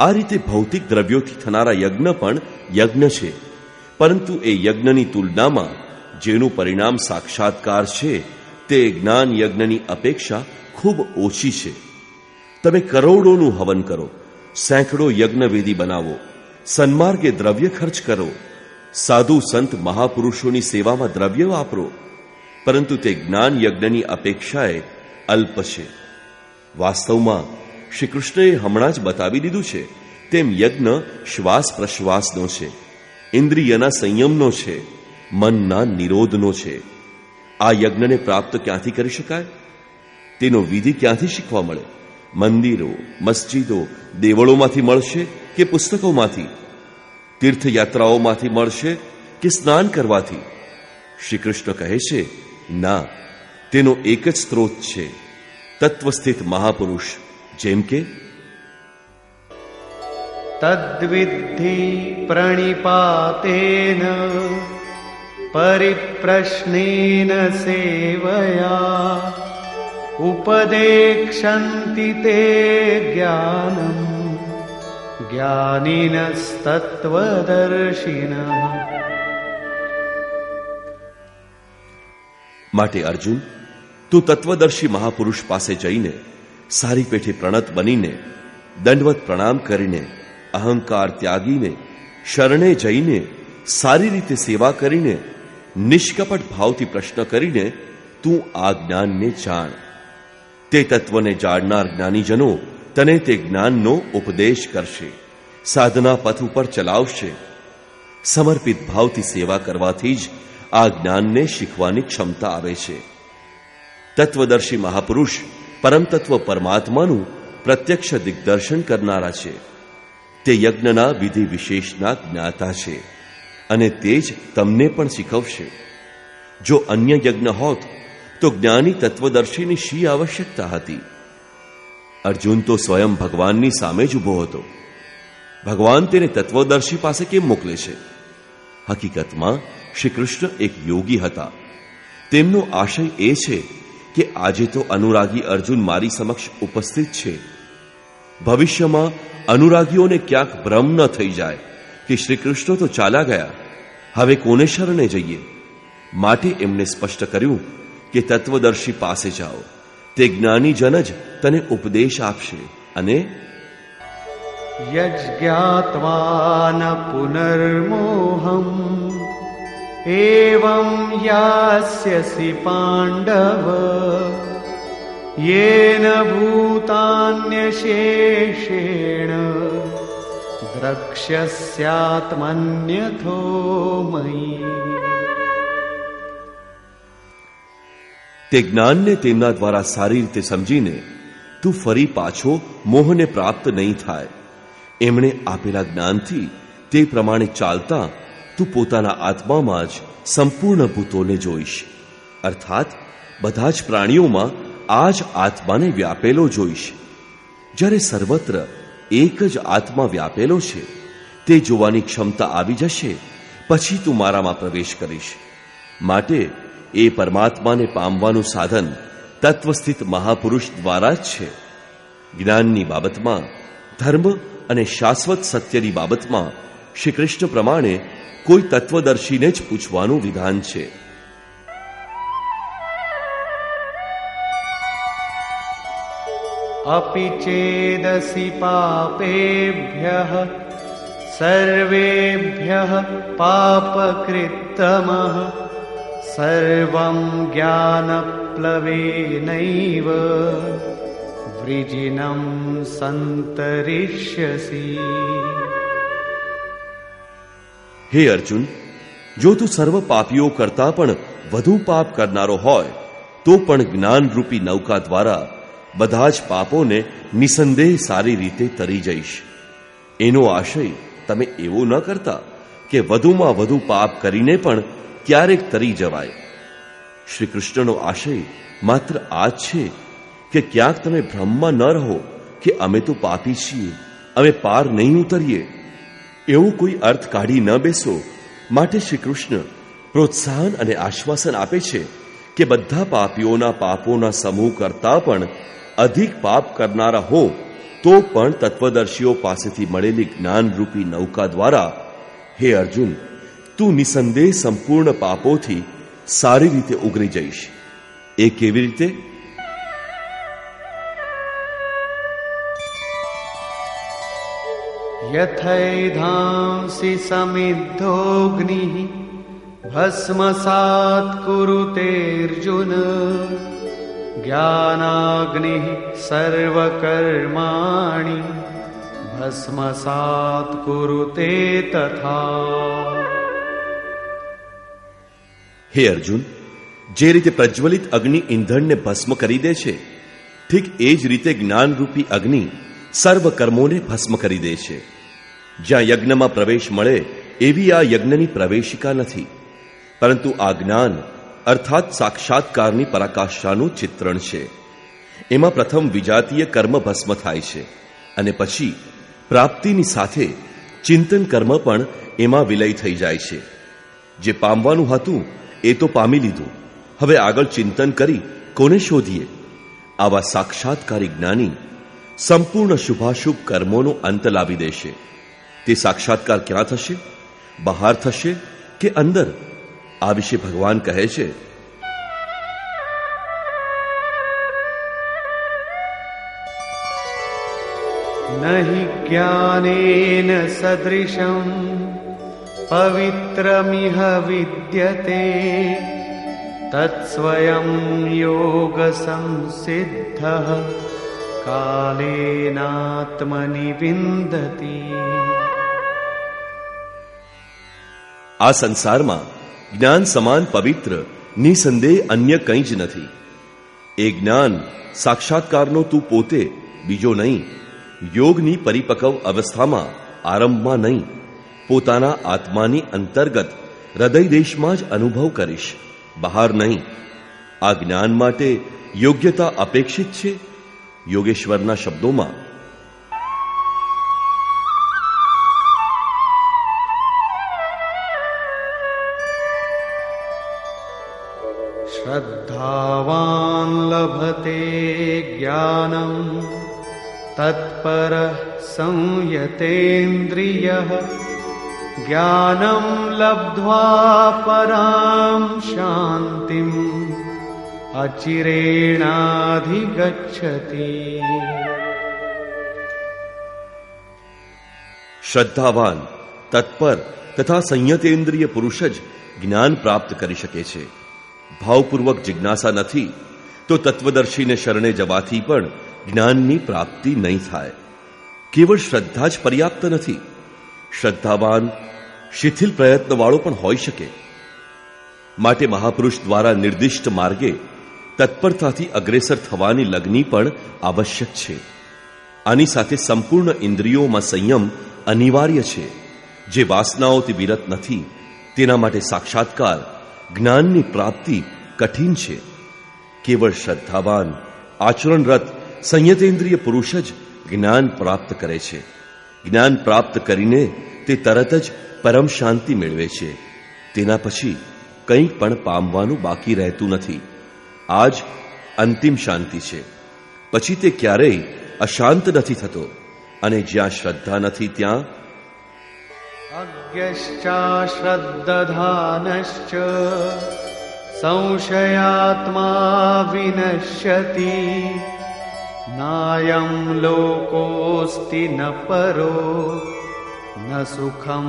આ રીતે ભૌતિક દ્રવ્યોથી થનારા યજ્ઞ પણ યજ્ઞ છે. પરંતુ એ યજ્ઞની તુલનામાં જેનું પરિણામ સાક્ષાત્કાર છે, તે જ્ઞાન યજ્ઞની અપેક્ષા ખૂબ ઓછી છે. તમે કરોડોનું હવન કરો, સેંકડો યજ્ઞવેદી બનાવો, સન્માર્ગે દ્રવ્ય ખર્ચ કરો, સાધુ સંત મહાપુરુષોની સેવામાં દ્રવ્ય વાપરો, પરંતુ તે જ્ઞાન યજ્ઞની અપેક્ષાએ અલ્પ છે. વાસ્તવમાં શ્રી કૃષ્ણએ હમણાં જ બતાવી દીધું છે, તેમ યજ્ઞ શ્વાસ પ્રશ્વાસનો છે, ઇન્દ્રિયના સંયમનો છે, મનના નિરોધનો છે. આ યજ્ઞને પ્રાપ્ત ક્યાંથી કરી શકાય? તેનો વિધિ ક્યાંથી શીખવા મળે? મંદિરો, મસ્જિદો, દેવળોમાંથી મળશે કે પુસ્તકોમાંથી? તીર્થયાત્રાઓમાંથી મળશે કે સ્નાન કરવાથી? શ્રી કૃષ્ણ કહે છે, ના, તેનો એક જ સ્ત્રોત છે, તત્વસ્થિત મહાપુરુષ. જેમ કે? તદ્વિધિ પ્રણિપાતેન પરિપ્રશ્નેન સેવયા ઉપદેક્ષન્તિ તે જ્ઞાનમ જ્ઞાનિનસ્તત્વદર્શિન. માટે અર્જુન તું તત્વદર્શી મહાપુરુષ પાસે જઈને સારી પેઠે પ્રણત બનીને, દંડવત પ્રણામ કરીને, અહંકાર ત્યાગીને, શરણે જઈને, સારી રીતે સેવા કરીને, નિષ્કપટ ભાવથી પ્રશ્ન કરીને તું આ જ્ઞાનને જાણ. તે તત્વને જાણનાર જ્ઞાનીજનો તને તે જ્ઞાનનો ઉપદેશ કરશે, સાધના પથ ઉપર ચલાવશે. સમર્પિત ભાવથી સેવા કરવાથી જ આ જ્ઞાનને શીખવાની ક્ષમતા આવે છે. તત્વદર્શી મહાપુરુષ પરમતત્વ પરમાત્માનું પ્રત્યક્ષ દિગ્દર્શન કરનારા છે. તે યજ્ઞના વિધિ વિશેષના જ્ઞાતા છે અને તે જ તમને પણ શીખવશે. જો અન્ય યજ્ઞ હોત, તો જ્ઞાની તત્વદર્શીની શી આવશ્યકતા હતી? અર્જુન તો સ્વયં ભગવાનની સામે જ ઊભો હતો. ભગવાન તેને તત્વદર્શી પાસે કેમ મોકલે છે? હકીકતમાં શ્રી કૃષ્ણ એક યોગી હતા. તેમનો આશય એ છે કે આજે તો અનુરાગી અર્જુન મારી સમક્ષ ઉપસ્થિત છે. ભવિષ્યમાં અનુરાગીઓને ક્યાંક ભ્રમ ન થઈ જાય કે શ્રી કૃષ્ણ તો ચાલા ગયા. હવે કોને શરણે જઈએ? માટે એમને સ્પષ્ટ કર્યું કે તત્વદર્શી પાસે જાઓ. તે જ્ઞાનીજન જ તને ઉપદેશ આપશે અને યજ્ઞાત્વાન પુનર્મોહમ एवं यास्यसि पाण्डव येन भूतान्यशेषेण द्रक्ष्यस्यात्मन्यथो मयि તે જ્ઞાનને તેમના દ્વારા સારી રીતે સમજીને તું ફરી પાછો મોહને પ્રાપ્ત નહીં થાય એમણે આપેલા જ્ઞાનથી તે પ્રમાણે ચાલતા તું પોતાના આત્મામાં જ સંપૂર્ણ ભૂતોને જોઈશ. અર્થાત, બધા જ પ્રાણીઓમાં આ જ આત્માને વ્યાપેલો જોઈશ. જ્યારે સર્વત્ર એક જ આત્મા વ્યાપેલો છે, તે જોવાની ક્ષમતા આવી જશે, પછી તું મારામાં પ્રવેશ કરીશ. માટે એ પરમાત્માને પામવાનું સાધન તત્વસ્થિત મહાપુરુષ દ્વારા જ છે. જ્ઞાનની બાબતમાં, ધર્મ અને શાશ્વત સત્યની બાબતમાં શ્રી કૃષ્ણ પ્રમાણે કોઈ તત્વદર્શીને જ પૂછવાનું વિધાન છે अपि चेदसि पापेभ्यः सर्वेभ्यः पापकृत्तमः सर्वं ज्ञानप्लवेनैव वृजिनं सन्तरिष्यसि હે અર્જુન, જો તું સર્વ પાપીઓ કરતા પણ વધુ પાપ કરનારો હોય, તો પણ જ્ઞાનરૂપી નૌકા દ્વારા બધા જ પાપોને નિસંદેહ સારી રીતે તરી જઈશ. એનો આશય તમે એવો ન કરતા કે વધુમાં વધુ પાપ કરીને પણ ક્યારેક તરી જવાય. શ્રી કૃષ્ણનો આશય માત્ર આ જ છે કે ક્યાંક તમે ભ્રમમાં ન રહો કે અમે તો પાપી છીએ, અમે પાર નહીં ઉતરીએ. એવો કોઈ અર્થ કાઢી ન બેસો. માટે શ્રી કૃષ્ણ પ્રોત્સાહન અને આશ્વાસન આપે છે કે બધા પાપીઓના પાપોના સમૂહ કરતા પણ અધિક પાપ કરનારા હો, તો પણ તત્વદર્શીઓ પાસેથી મળેલી જ્ઞાનરૂપી નૌકા દ્વારા, હે અર્જુન, તું નિસંદેહ સંપૂર્ણ પાપોથી સારી રીતે ઉગરી જઈશ. એ કેવી રીતે? यथैधांसि समिद्धोऽग्निः भस्मसात् कुरुतेऽर्जुन ज्ञानाग्निः सर्वकर्माणि भस्मसात् कुरुते तथा હે અર્જુન જે રીતે પ્રજ્વલિત અગ્નિ ઈંધણને ભસ્મ કરી દે છે ઠીક એ જ રીતે જ્ઞાનરૂપી અગ્નિ સર્વ કર્મોને ભસ્મ કરી દે છે જ્યાં યજ્ઞમાં પ્રવેશ મળે, એવી આ યજ્ઞની પ્રવેશિકા નથી. પરંતુ આ જ્ઞાન અર્થાત સાક્ષાત્કારની પરાકાષ્ઠાનું ચિત્રણ છે. એમાં પ્રથમ વિજાતીય કર્મ ભસ્મ થાય છે અને પછી પ્રાપ્તિની સાથે ચિંતન કર્મ પણ એમાં વિલય થઈ જાય છે. જે પામવાનું હતું, એ તો પામી લીધું. હવે આગળ ચિંતન કરી કોને શોધીએ? આવા સાક્ષાત્કારી જ્ઞાની સંપૂર્ણ શુભાશુભ કર્મોનો અંત લાવી દેશે. તે સાક્ષાત્કાર ક્યાં થશે બહાર થશે કે અંદર આ વિશે ભગવાન કહે છે न हि ज्ञानेन सदृशम् पवित्रमिह विद्यते तत्स्वयं योगसंसिद्धः कालेनात्मनि विन्दति આ સંસારમાં જ્ઞાન સમાન પવિત્ર, નિસંદેહ અન્ય કંઈ જ નથી. એ જ્ઞાન સાક્ષાત્કારનો તું પોતે, બીજો નહીં. યોગની પરિપક્વ અવસ્થામાં, આરંભમાં નહીં. પોતાના આત્માની અંતર્ગત, હૃદય દેશમાં જ અનુભવ કરીશ. બહાર નહીં. આ જ્ઞાન માટે યોગ્યતા અપેક્ષિત છે? યોગેશ્વરના શબ્દોમાં श्रद्धावान् लभते ज्ञानम् तत्परः संयतेन्द्रियः ज्ञानं लब्ध्वा परां शान्तिम् अचिरेणाधिगच्छति શ્રદ્ધાવાન તત્પર તથા સંયતેન્દ્રિય પુરુષ જ જ્ઞાન પ્રાપ્ત કરી શકે છે ભાવપૂર્વક જિજ્ઞાસા નથી, તો તત્વદર્શીને શરણે જવાથી પણ જ્ઞાનની પ્રાપ્તિ નહીં થાય. કેવળ શ્રદ્ધા જ પર્યાપ્ત નથી. શ્રદ્ધાવાન, શિથિલ પ્રયત્નવાળો પણ હોઈ શકે. માટે મહાપુરુષ દ્વારા નિર્દિષ્ટ માર્ગે તત્પરતાથી અગ્રેસર થવાની લગ્ની પણ આવશ્યક છે. આની સાથે સંપૂર્ણ ઇન્દ્રિયોમાં સંયમ અનિવાર્ય છે. જે વાસનાઓથી વિરત નથી, તેના માટે સાક્ષાત્કાર જ્ઞાનની પ્રાપ્તિ કઠિન છે. કેવળ શ્રદ્ધાવાન, આચરણરત, સંયતેન્દ્રિય પુરુષ જ જ્ઞાન પ્રાપ્ત કરે છે. જ્ઞાન પ્રાપ્ત કરીને તે તરત જ પરમ શાંતિ મેળવે છે. તેના પછી કંઈ પણ પામવાનું બાકી રહેતું નથી. આજ અંતિમ શાંતિ છે. પછી તે ક્યારેય અશાંત નથી થતો અને જ્યાં શ્રદ્ધા નથી ત્યાં अज्ञश्चाश्रद्दधानश्च संशयात्मा विनश्यति नायं लोकोऽस्ति न परो न सुखं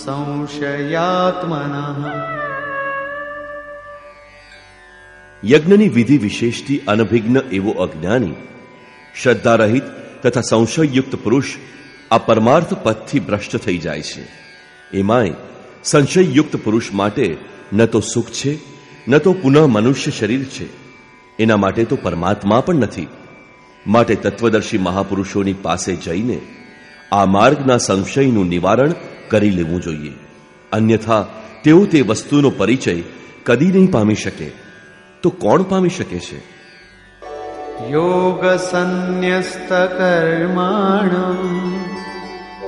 संशयात्मनः યજ્ઞની વિધિ વિશેષથી અનભિજ્ઞ એવો અજ્ઞાની શ્રદ્ધારહિત તથા સંશયયુક્ત પુરુષ આ પરમાર્થ પથથી ભ્રષ્ટ થઈ જાય છે એમાંય સંશયયુક્ત પુરુષ માટે ન તો સુખ છે, ન તો પુનઃ મનુષ્ય શરીર છે. એના માટે તો પરમાત્મા પણ નથી. માટે તત્વદર્શી મહાપુરુષોની પાસે જઈને આ માર્ગના સંશયનું નિવારણ કરી લેવું જોઈએ. અન્યથા તેઓ તે વસ્તુનો પરિચય કદી નહીં પામી શકે. તો કોણ પામી શકે છે? યોગ સંન્યસ્ત કર્માણ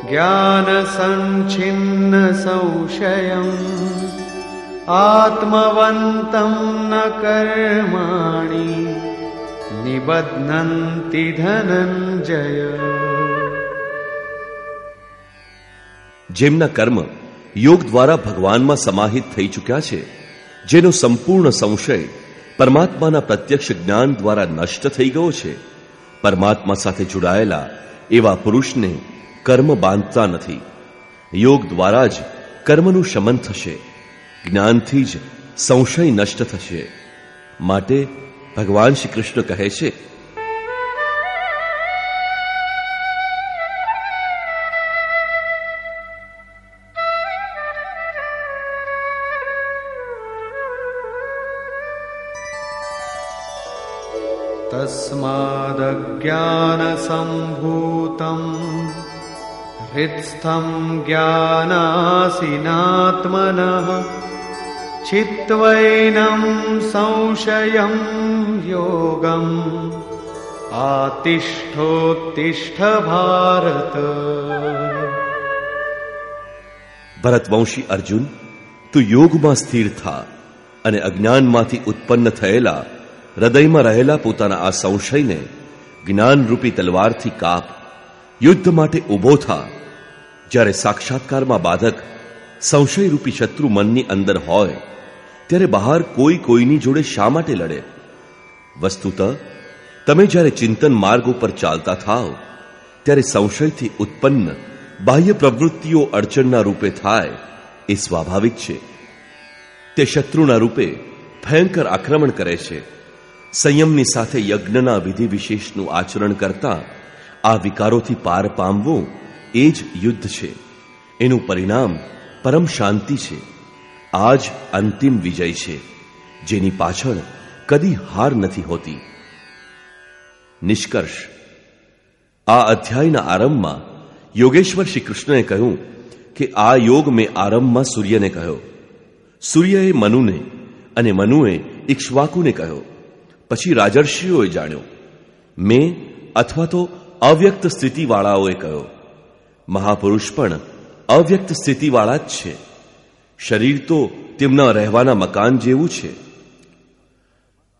ज्ञानसञ्छिन्नसंशयम् आत्मवन्तं न कर्माणि निबध्नन्ति धनञ्जय જેમના કર્મ યોગ દ્વારા ભગવાનમાં સમાહિત થઈ ચૂક્યા છે જેનો સંપૂર્ણ સંશય પરમાત્માના પ્રત્યક્ષ જ્ઞાન દ્વારા નષ્ટ થઈ ગયો છે પરમાત્મા સાથે જોડાયેલા એવા પુરુષને કર્મ બાંધતા નથી. યોગ દ્વારા જ કર્મનું શમન થશે. જ્ઞાનથી જ સંશય નષ્ટ થશે. માટે ભગવાન શ્રી કૃષ્ણ કહે છે તસ્માદજ્ઞાનસંભૂતમ हृत्स्थं ज्ञानासिनात्मनः चित्वैनं संशयं योगम् आतिष्ठोत्तिष्ठ भारत ભરતવંશી અર્જુન તું યોગમાં સ્થિર થા અને અજ્ઞાનમાંથી ઉત્પન્ન થયેલા હૃદયમાં રહેલા પોતાના આ સંશયને જ્ઞાનરૂપી તલવારથી કાપ યુદ્ધ માટે ઊભો થા જ્યારે સાક્ષાત્કારમાં બાધક સંશયરૂપી શત્રુ મનની અંદર હોય, ત્યારે બહાર કોઈ કોઈની જોડે શા માટે લડે? વસ્તુત, તમે જ્યારે ચિંતન માર્ગ ઉપર ચાલતા થાવ ત્યારે સંશયથી ઉત્પન્ન બાહ્ય પ્રવૃત્તિઓ અડચણના રૂપે થાય એ સ્વાભાવિક છે. તે શત્રુના રૂપે ભયંકર આક્રમણ કરે છે. સંયમની સાથે યજ્ઞના વિધિ વિશેષનું આચરણ કરતા આ વિકારોથી પાર પામવું એ જ યુદ્ધ છે. એનું પરિણામ પરમ શાંતિ છે. આ જ અંતિમ વિજય છે, જેની પાછળ કદી હાર નથી હોતી. નિષ્કર્ષ. આ અધ્યાયના આરંભમાં યોગેશ્વર શ્રી કૃષ્ણએ કહ્યું કે આ યોગ મેં આરંભમાં સૂર્યને કહ્યો. સૂર્યએ મનુને અને મનુએ ઇક્ષ્વાકુને કહ્યો. પછી રાજર્ષિઓએ જાણ્યો. મેં અથવા તો અવ્યક્ત સ્થિતિવાળાઓએ કહ્યો. મહાપુરુષ પણ અવ્યક્ત સ્થિતિવાળા જ છે. શરીર તો તેમના રહેવાના મકાન જેવું છે.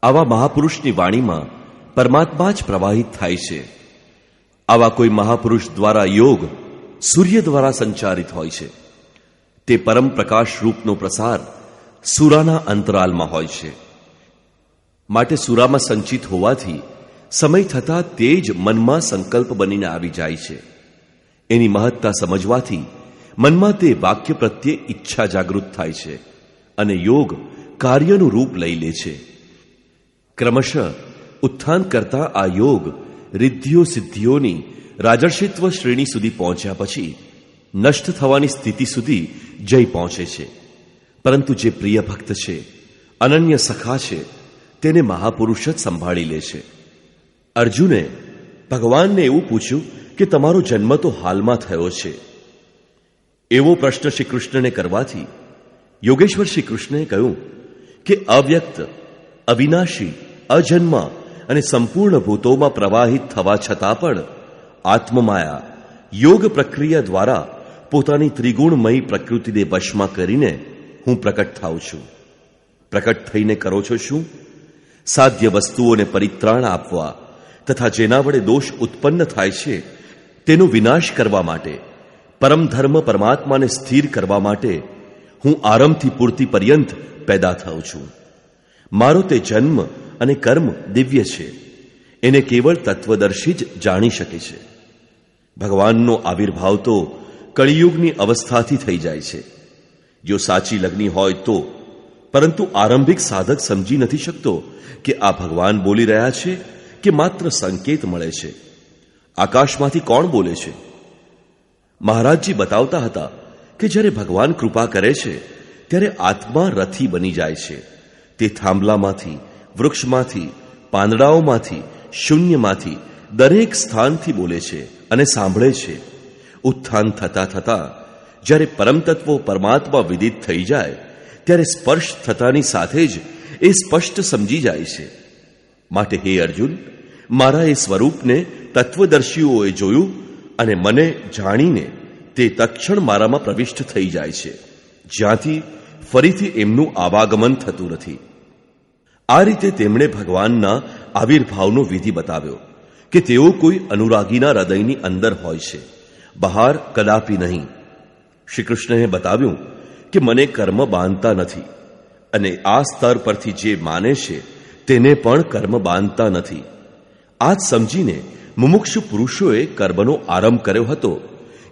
આવા મહાપુરુષની વાણીમાં પરમાત્મા જ પ્રવાહિત થાય છે. આવા કોઈ મહાપુરુષ દ્વારા યોગ સૂર્ય દ્વારા સંચારિત હોય છે. તે પરમ પ્રકાશ રૂપનો પ્રસાર સુરાના અંતરાલમાં હોય છે. માટે સુરામાં સંચિત હોવાથી સમય થતાં તે જ મનમાં સંકલ્પ બનીને આવી જાય છે. એની મહત્તા સમજવાથી મનમાં તે વાક્ય પ્રત્યે ઈચ્છા જાગૃત થાય છે અને યોગ કાર્યનું રૂપ લઈ લે છે. ક્રમશઃ ઉત્થાન કરતા આ યોગ રિદ્ધિઓ સિદ્ધિઓની રાજર્ષિત્વ શ્રેણી સુધી પહોંચ્યા પછી નષ્ટ થવાની સ્થિતિ સુધી જઈ પહોંચે છે. પરંતુ જે પ્રિય ભક્ત છે, અનન્ય સખા છે, તેને મહાપુરુષ જ સંભાળી લે છે. અર્જુને ભગવાનને એવું પૂછ્યું કે તમારો જન્મ તો હાલમાં થયો છે. એવો પ્રશ્ન શ્રી કૃષ્ણને કરવાથી યોગેશ્વર શ્રી કૃષ્ણએ કહ્યું કે અવ્યક્ત, અવિનાશી, અજન્મા અને સંપૂર્ણ ભૂતોમાં પ્રવાહિત થવા છતાં પણ આત્મમાયા યોગ પ્રક્રિયા દ્વારા પોતાની ત્રિગુણમયી પ્રકૃતિને વશમાં કરીને હું પ્રકટ થાઉં છું. પ્રકટ થઈને કરો છો શું? સાધ્ય વસ્તુઓને પરિત્રાણ આપવા તથા જેના વડે દોષ ઉત્પન્ન થાય છે તેનો વિનાશ કરવા માટે, પરમ ધર્મ પરમાત્માને સ્થિર કરવા માટે હું આરંભથી પૂર્તિ પર્યંત પેદા થઉં છું. મારો તે જન્મ અને કર્મ દિવ્ય છે. એને કેવળ તત્વદર્શી જ જાણી શકે છે. ભગવાનનો આવિર્ભાવ તો કળિયુગની અવસ્થાથી થઈ જાય છે. જો સાચી લગ્ની હોય તો, પરંતુ આરંભિક સાધક સમજી નથી શકતો કે આ ભગવાન બોલી રહ્યા છે કે માત્ર સંકેત મળે છે. આકાશમાંથી કોણ બોલે છે? મહારાજજી બતાવતા હતા કે જ્યારે ભગવાન કૃપા કરે છે, ત્યારે આત્મા રથી બની જાય છે. તે થાંભલામાંથી, વૃક્ષમાંથી, પાંદડાઓમાંથી, શૂન્યમાંથી, દરેક સ્થાનથી બોલે છે અને સાંભળે છે. ઉત્થાન થતા થતા, જ્યારે પરમતત્વો પરમાત્મા વિદિત થઈ જાય, ત્યારે સ્પર્શ થતાની સાથે જ એ સ્પષ્ટ સમજી જાય છે. માટે હે અર્જુન, મારા એ સ્વરૂપને તત્વદર્શીઓએ જોયું અને મને જાણીને તે તક્ષણ મારામાં પ્રવિષ્ટ થઈ જાય છે. જ્યાંથી ફરીથી એમનું આવાગમન થતું નથી. આ રીતે તેમણે ભગવાનના આવિર્ભાવનો વિધિ બતાવ્યો કે તેઓ કોઈ અનુરાગીના હૃદયની અંદર હોય છે. બહાર કદાપી નહીં. શ્રી કૃષ્ણએ બતાવ્યું કે મને કર્મ બાંધતા નથી અને આ સ્તર પરથી જે માને છે તેને પણ કર્મ બાંધતા નથી. આ જ સમજીને મુમુક્ષુ પુરુષોએ કર્મનો આરંભ કર્યો હતો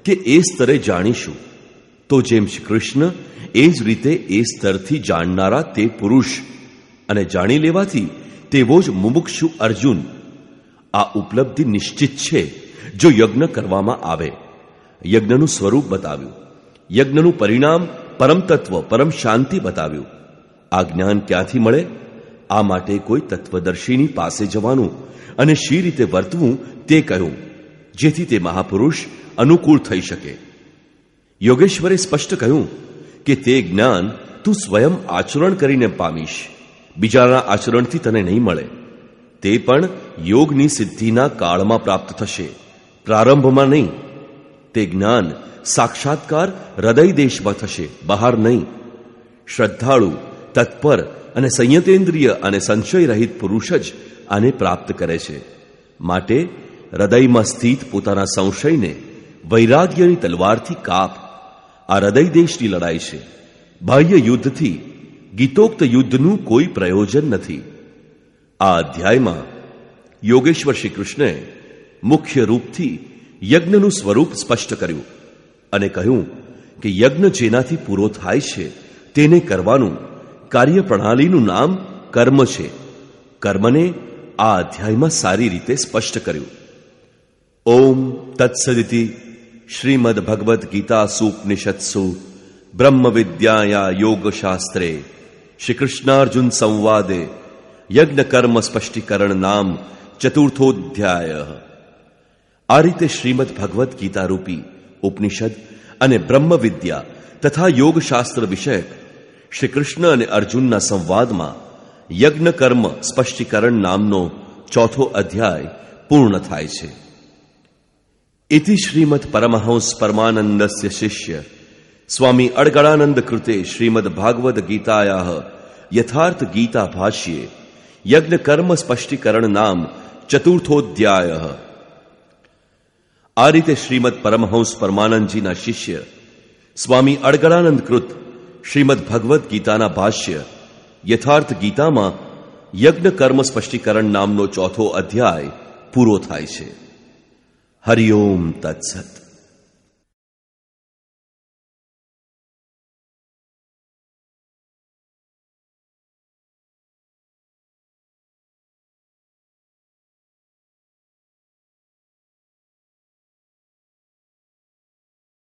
કે એ સ્તરે જાણીશું. તો જેમ શ્રી કૃષ્ણ એ જ રીતે એ સ્તરથી જાણનારા તે પુરુષ અને જાણી લેવાથી તેવો જ મુમુક્ષુ અર્જુન. આ ઉપલબ્ધિ નિશ્ચિત છે જો યજ્ઞ કરવામાં આવે. યજ્ઞનું સ્વરૂપ બતાવ્યું. યજ્ઞનું પરિણામ પરમ તત્વ પરમ શાંતિ બતાવ્યું. આ જ્ઞાન ક્યાંથી મળે? આ માટે કોઈ તત્વદર્શીની પાસે જવાનું અને શી રીતે વર્તવું તે કહ્યું, જેથી તે મહાપુરુષ અનુકૂળ થઈ શકે. યોગેશ્વરે સ્પષ્ટ કહ્યું કે તે જ્ઞાન તું સ્વયં આચરણ કરીને પામીશ. બીજાના આચરણથી તને નહીં મળે. તે પણ યોગની સિદ્ધિના કાળમાં પ્રાપ્ત થશે. પ્રારંભમાં નહીં. તે જ્ઞાન સાક્ષાત્કાર હૃદય દેશમાં થશે, બહાર નહીં. શ્રદ્ધાળુ, તત્પર અને સંયતેન્દ્રિય અને સંશય રહિત પુરુષ જ આને પ્રાપ્ત કરે છે. માટે હૃદયમાં સ્થિત પોતાના સંશયને વૈરાગ્યની તલવારથી કાપ. આ હૃદય દેશની લડાઈ છે. બાહ્ય યુદ્ધથી ગીતોક્ત યુદ્ધનું કોઈ પ્રયોજન નથી. આ અધ્યાયમાં યોગેશ્વર શ્રી કૃષ્ણે મુખ્ય રૂપથી યજ્ઞનું સ્વરૂપ સ્પષ્ટ કર્યું અને કહ્યું કે યજ્ઞ જેનાથી પૂરો થાય છે તેને કરવાનું કાર્ય પ્રણાલીનું નામ કર્મ છે. કર્મને આ અધ્યાયમાં સારી રીતે સ્પષ્ટ કર્યું. ઓમ તત્સદિતિ શ્રીમદ ભગવદ્ ગીતા સુપનિષત્સુ બ્રહ્મ વિદ્યાયા યોગશાસ્ત્રે શ્રી કૃષ્ણાર્જુન સંવાદે યજ્ઞ કર્મ સ્પષ્ટીકરણ નામ ચતુર્થોધ્યાય. આ રીતે શ્રીમદ ભગવદ્ ગીતા રૂપી ઉપનિષદ અને બ્રહ્મ વિદ્યા તથા યોગશાસ્ત્ર વિષયક શ્રી કૃષ્ણ અને અર્જુનના સંવાદમાં યજ્ઞ કર્મ સ્પષ્ટીકરણ નામનો ચોથો અધ્યાય પૂર્ણ થાય છે. ઇતિ શ્રીમદ પરમહંસ પરમાનંદસ્ય શિષ્ય સ્વામી અડગળાનંદ કૃતે શ્રીમદ ભાગવદ ગીતાયા યથાર્થ ગીતા ભાષ્યે યજ્ઞ કર્મ સ્પષ્ટીકરણ નામ ચતુર્થોધ્યાય. આ રીતે શ્રીમદ પરમહંસ પરમાનંદજીના શિષ્ય સ્વામી અડગળાનંદ કૃત શ્રીમદ ભગવદ્ ગીતાના ભાષ્ય યથાર્થ ગીતામાં યજ્ઞ કર્મ સ્પષ્ટીકરણ નામનો ચોથો અધ્યાય પૂરો થાય છે. હરિઓમ તત્સત.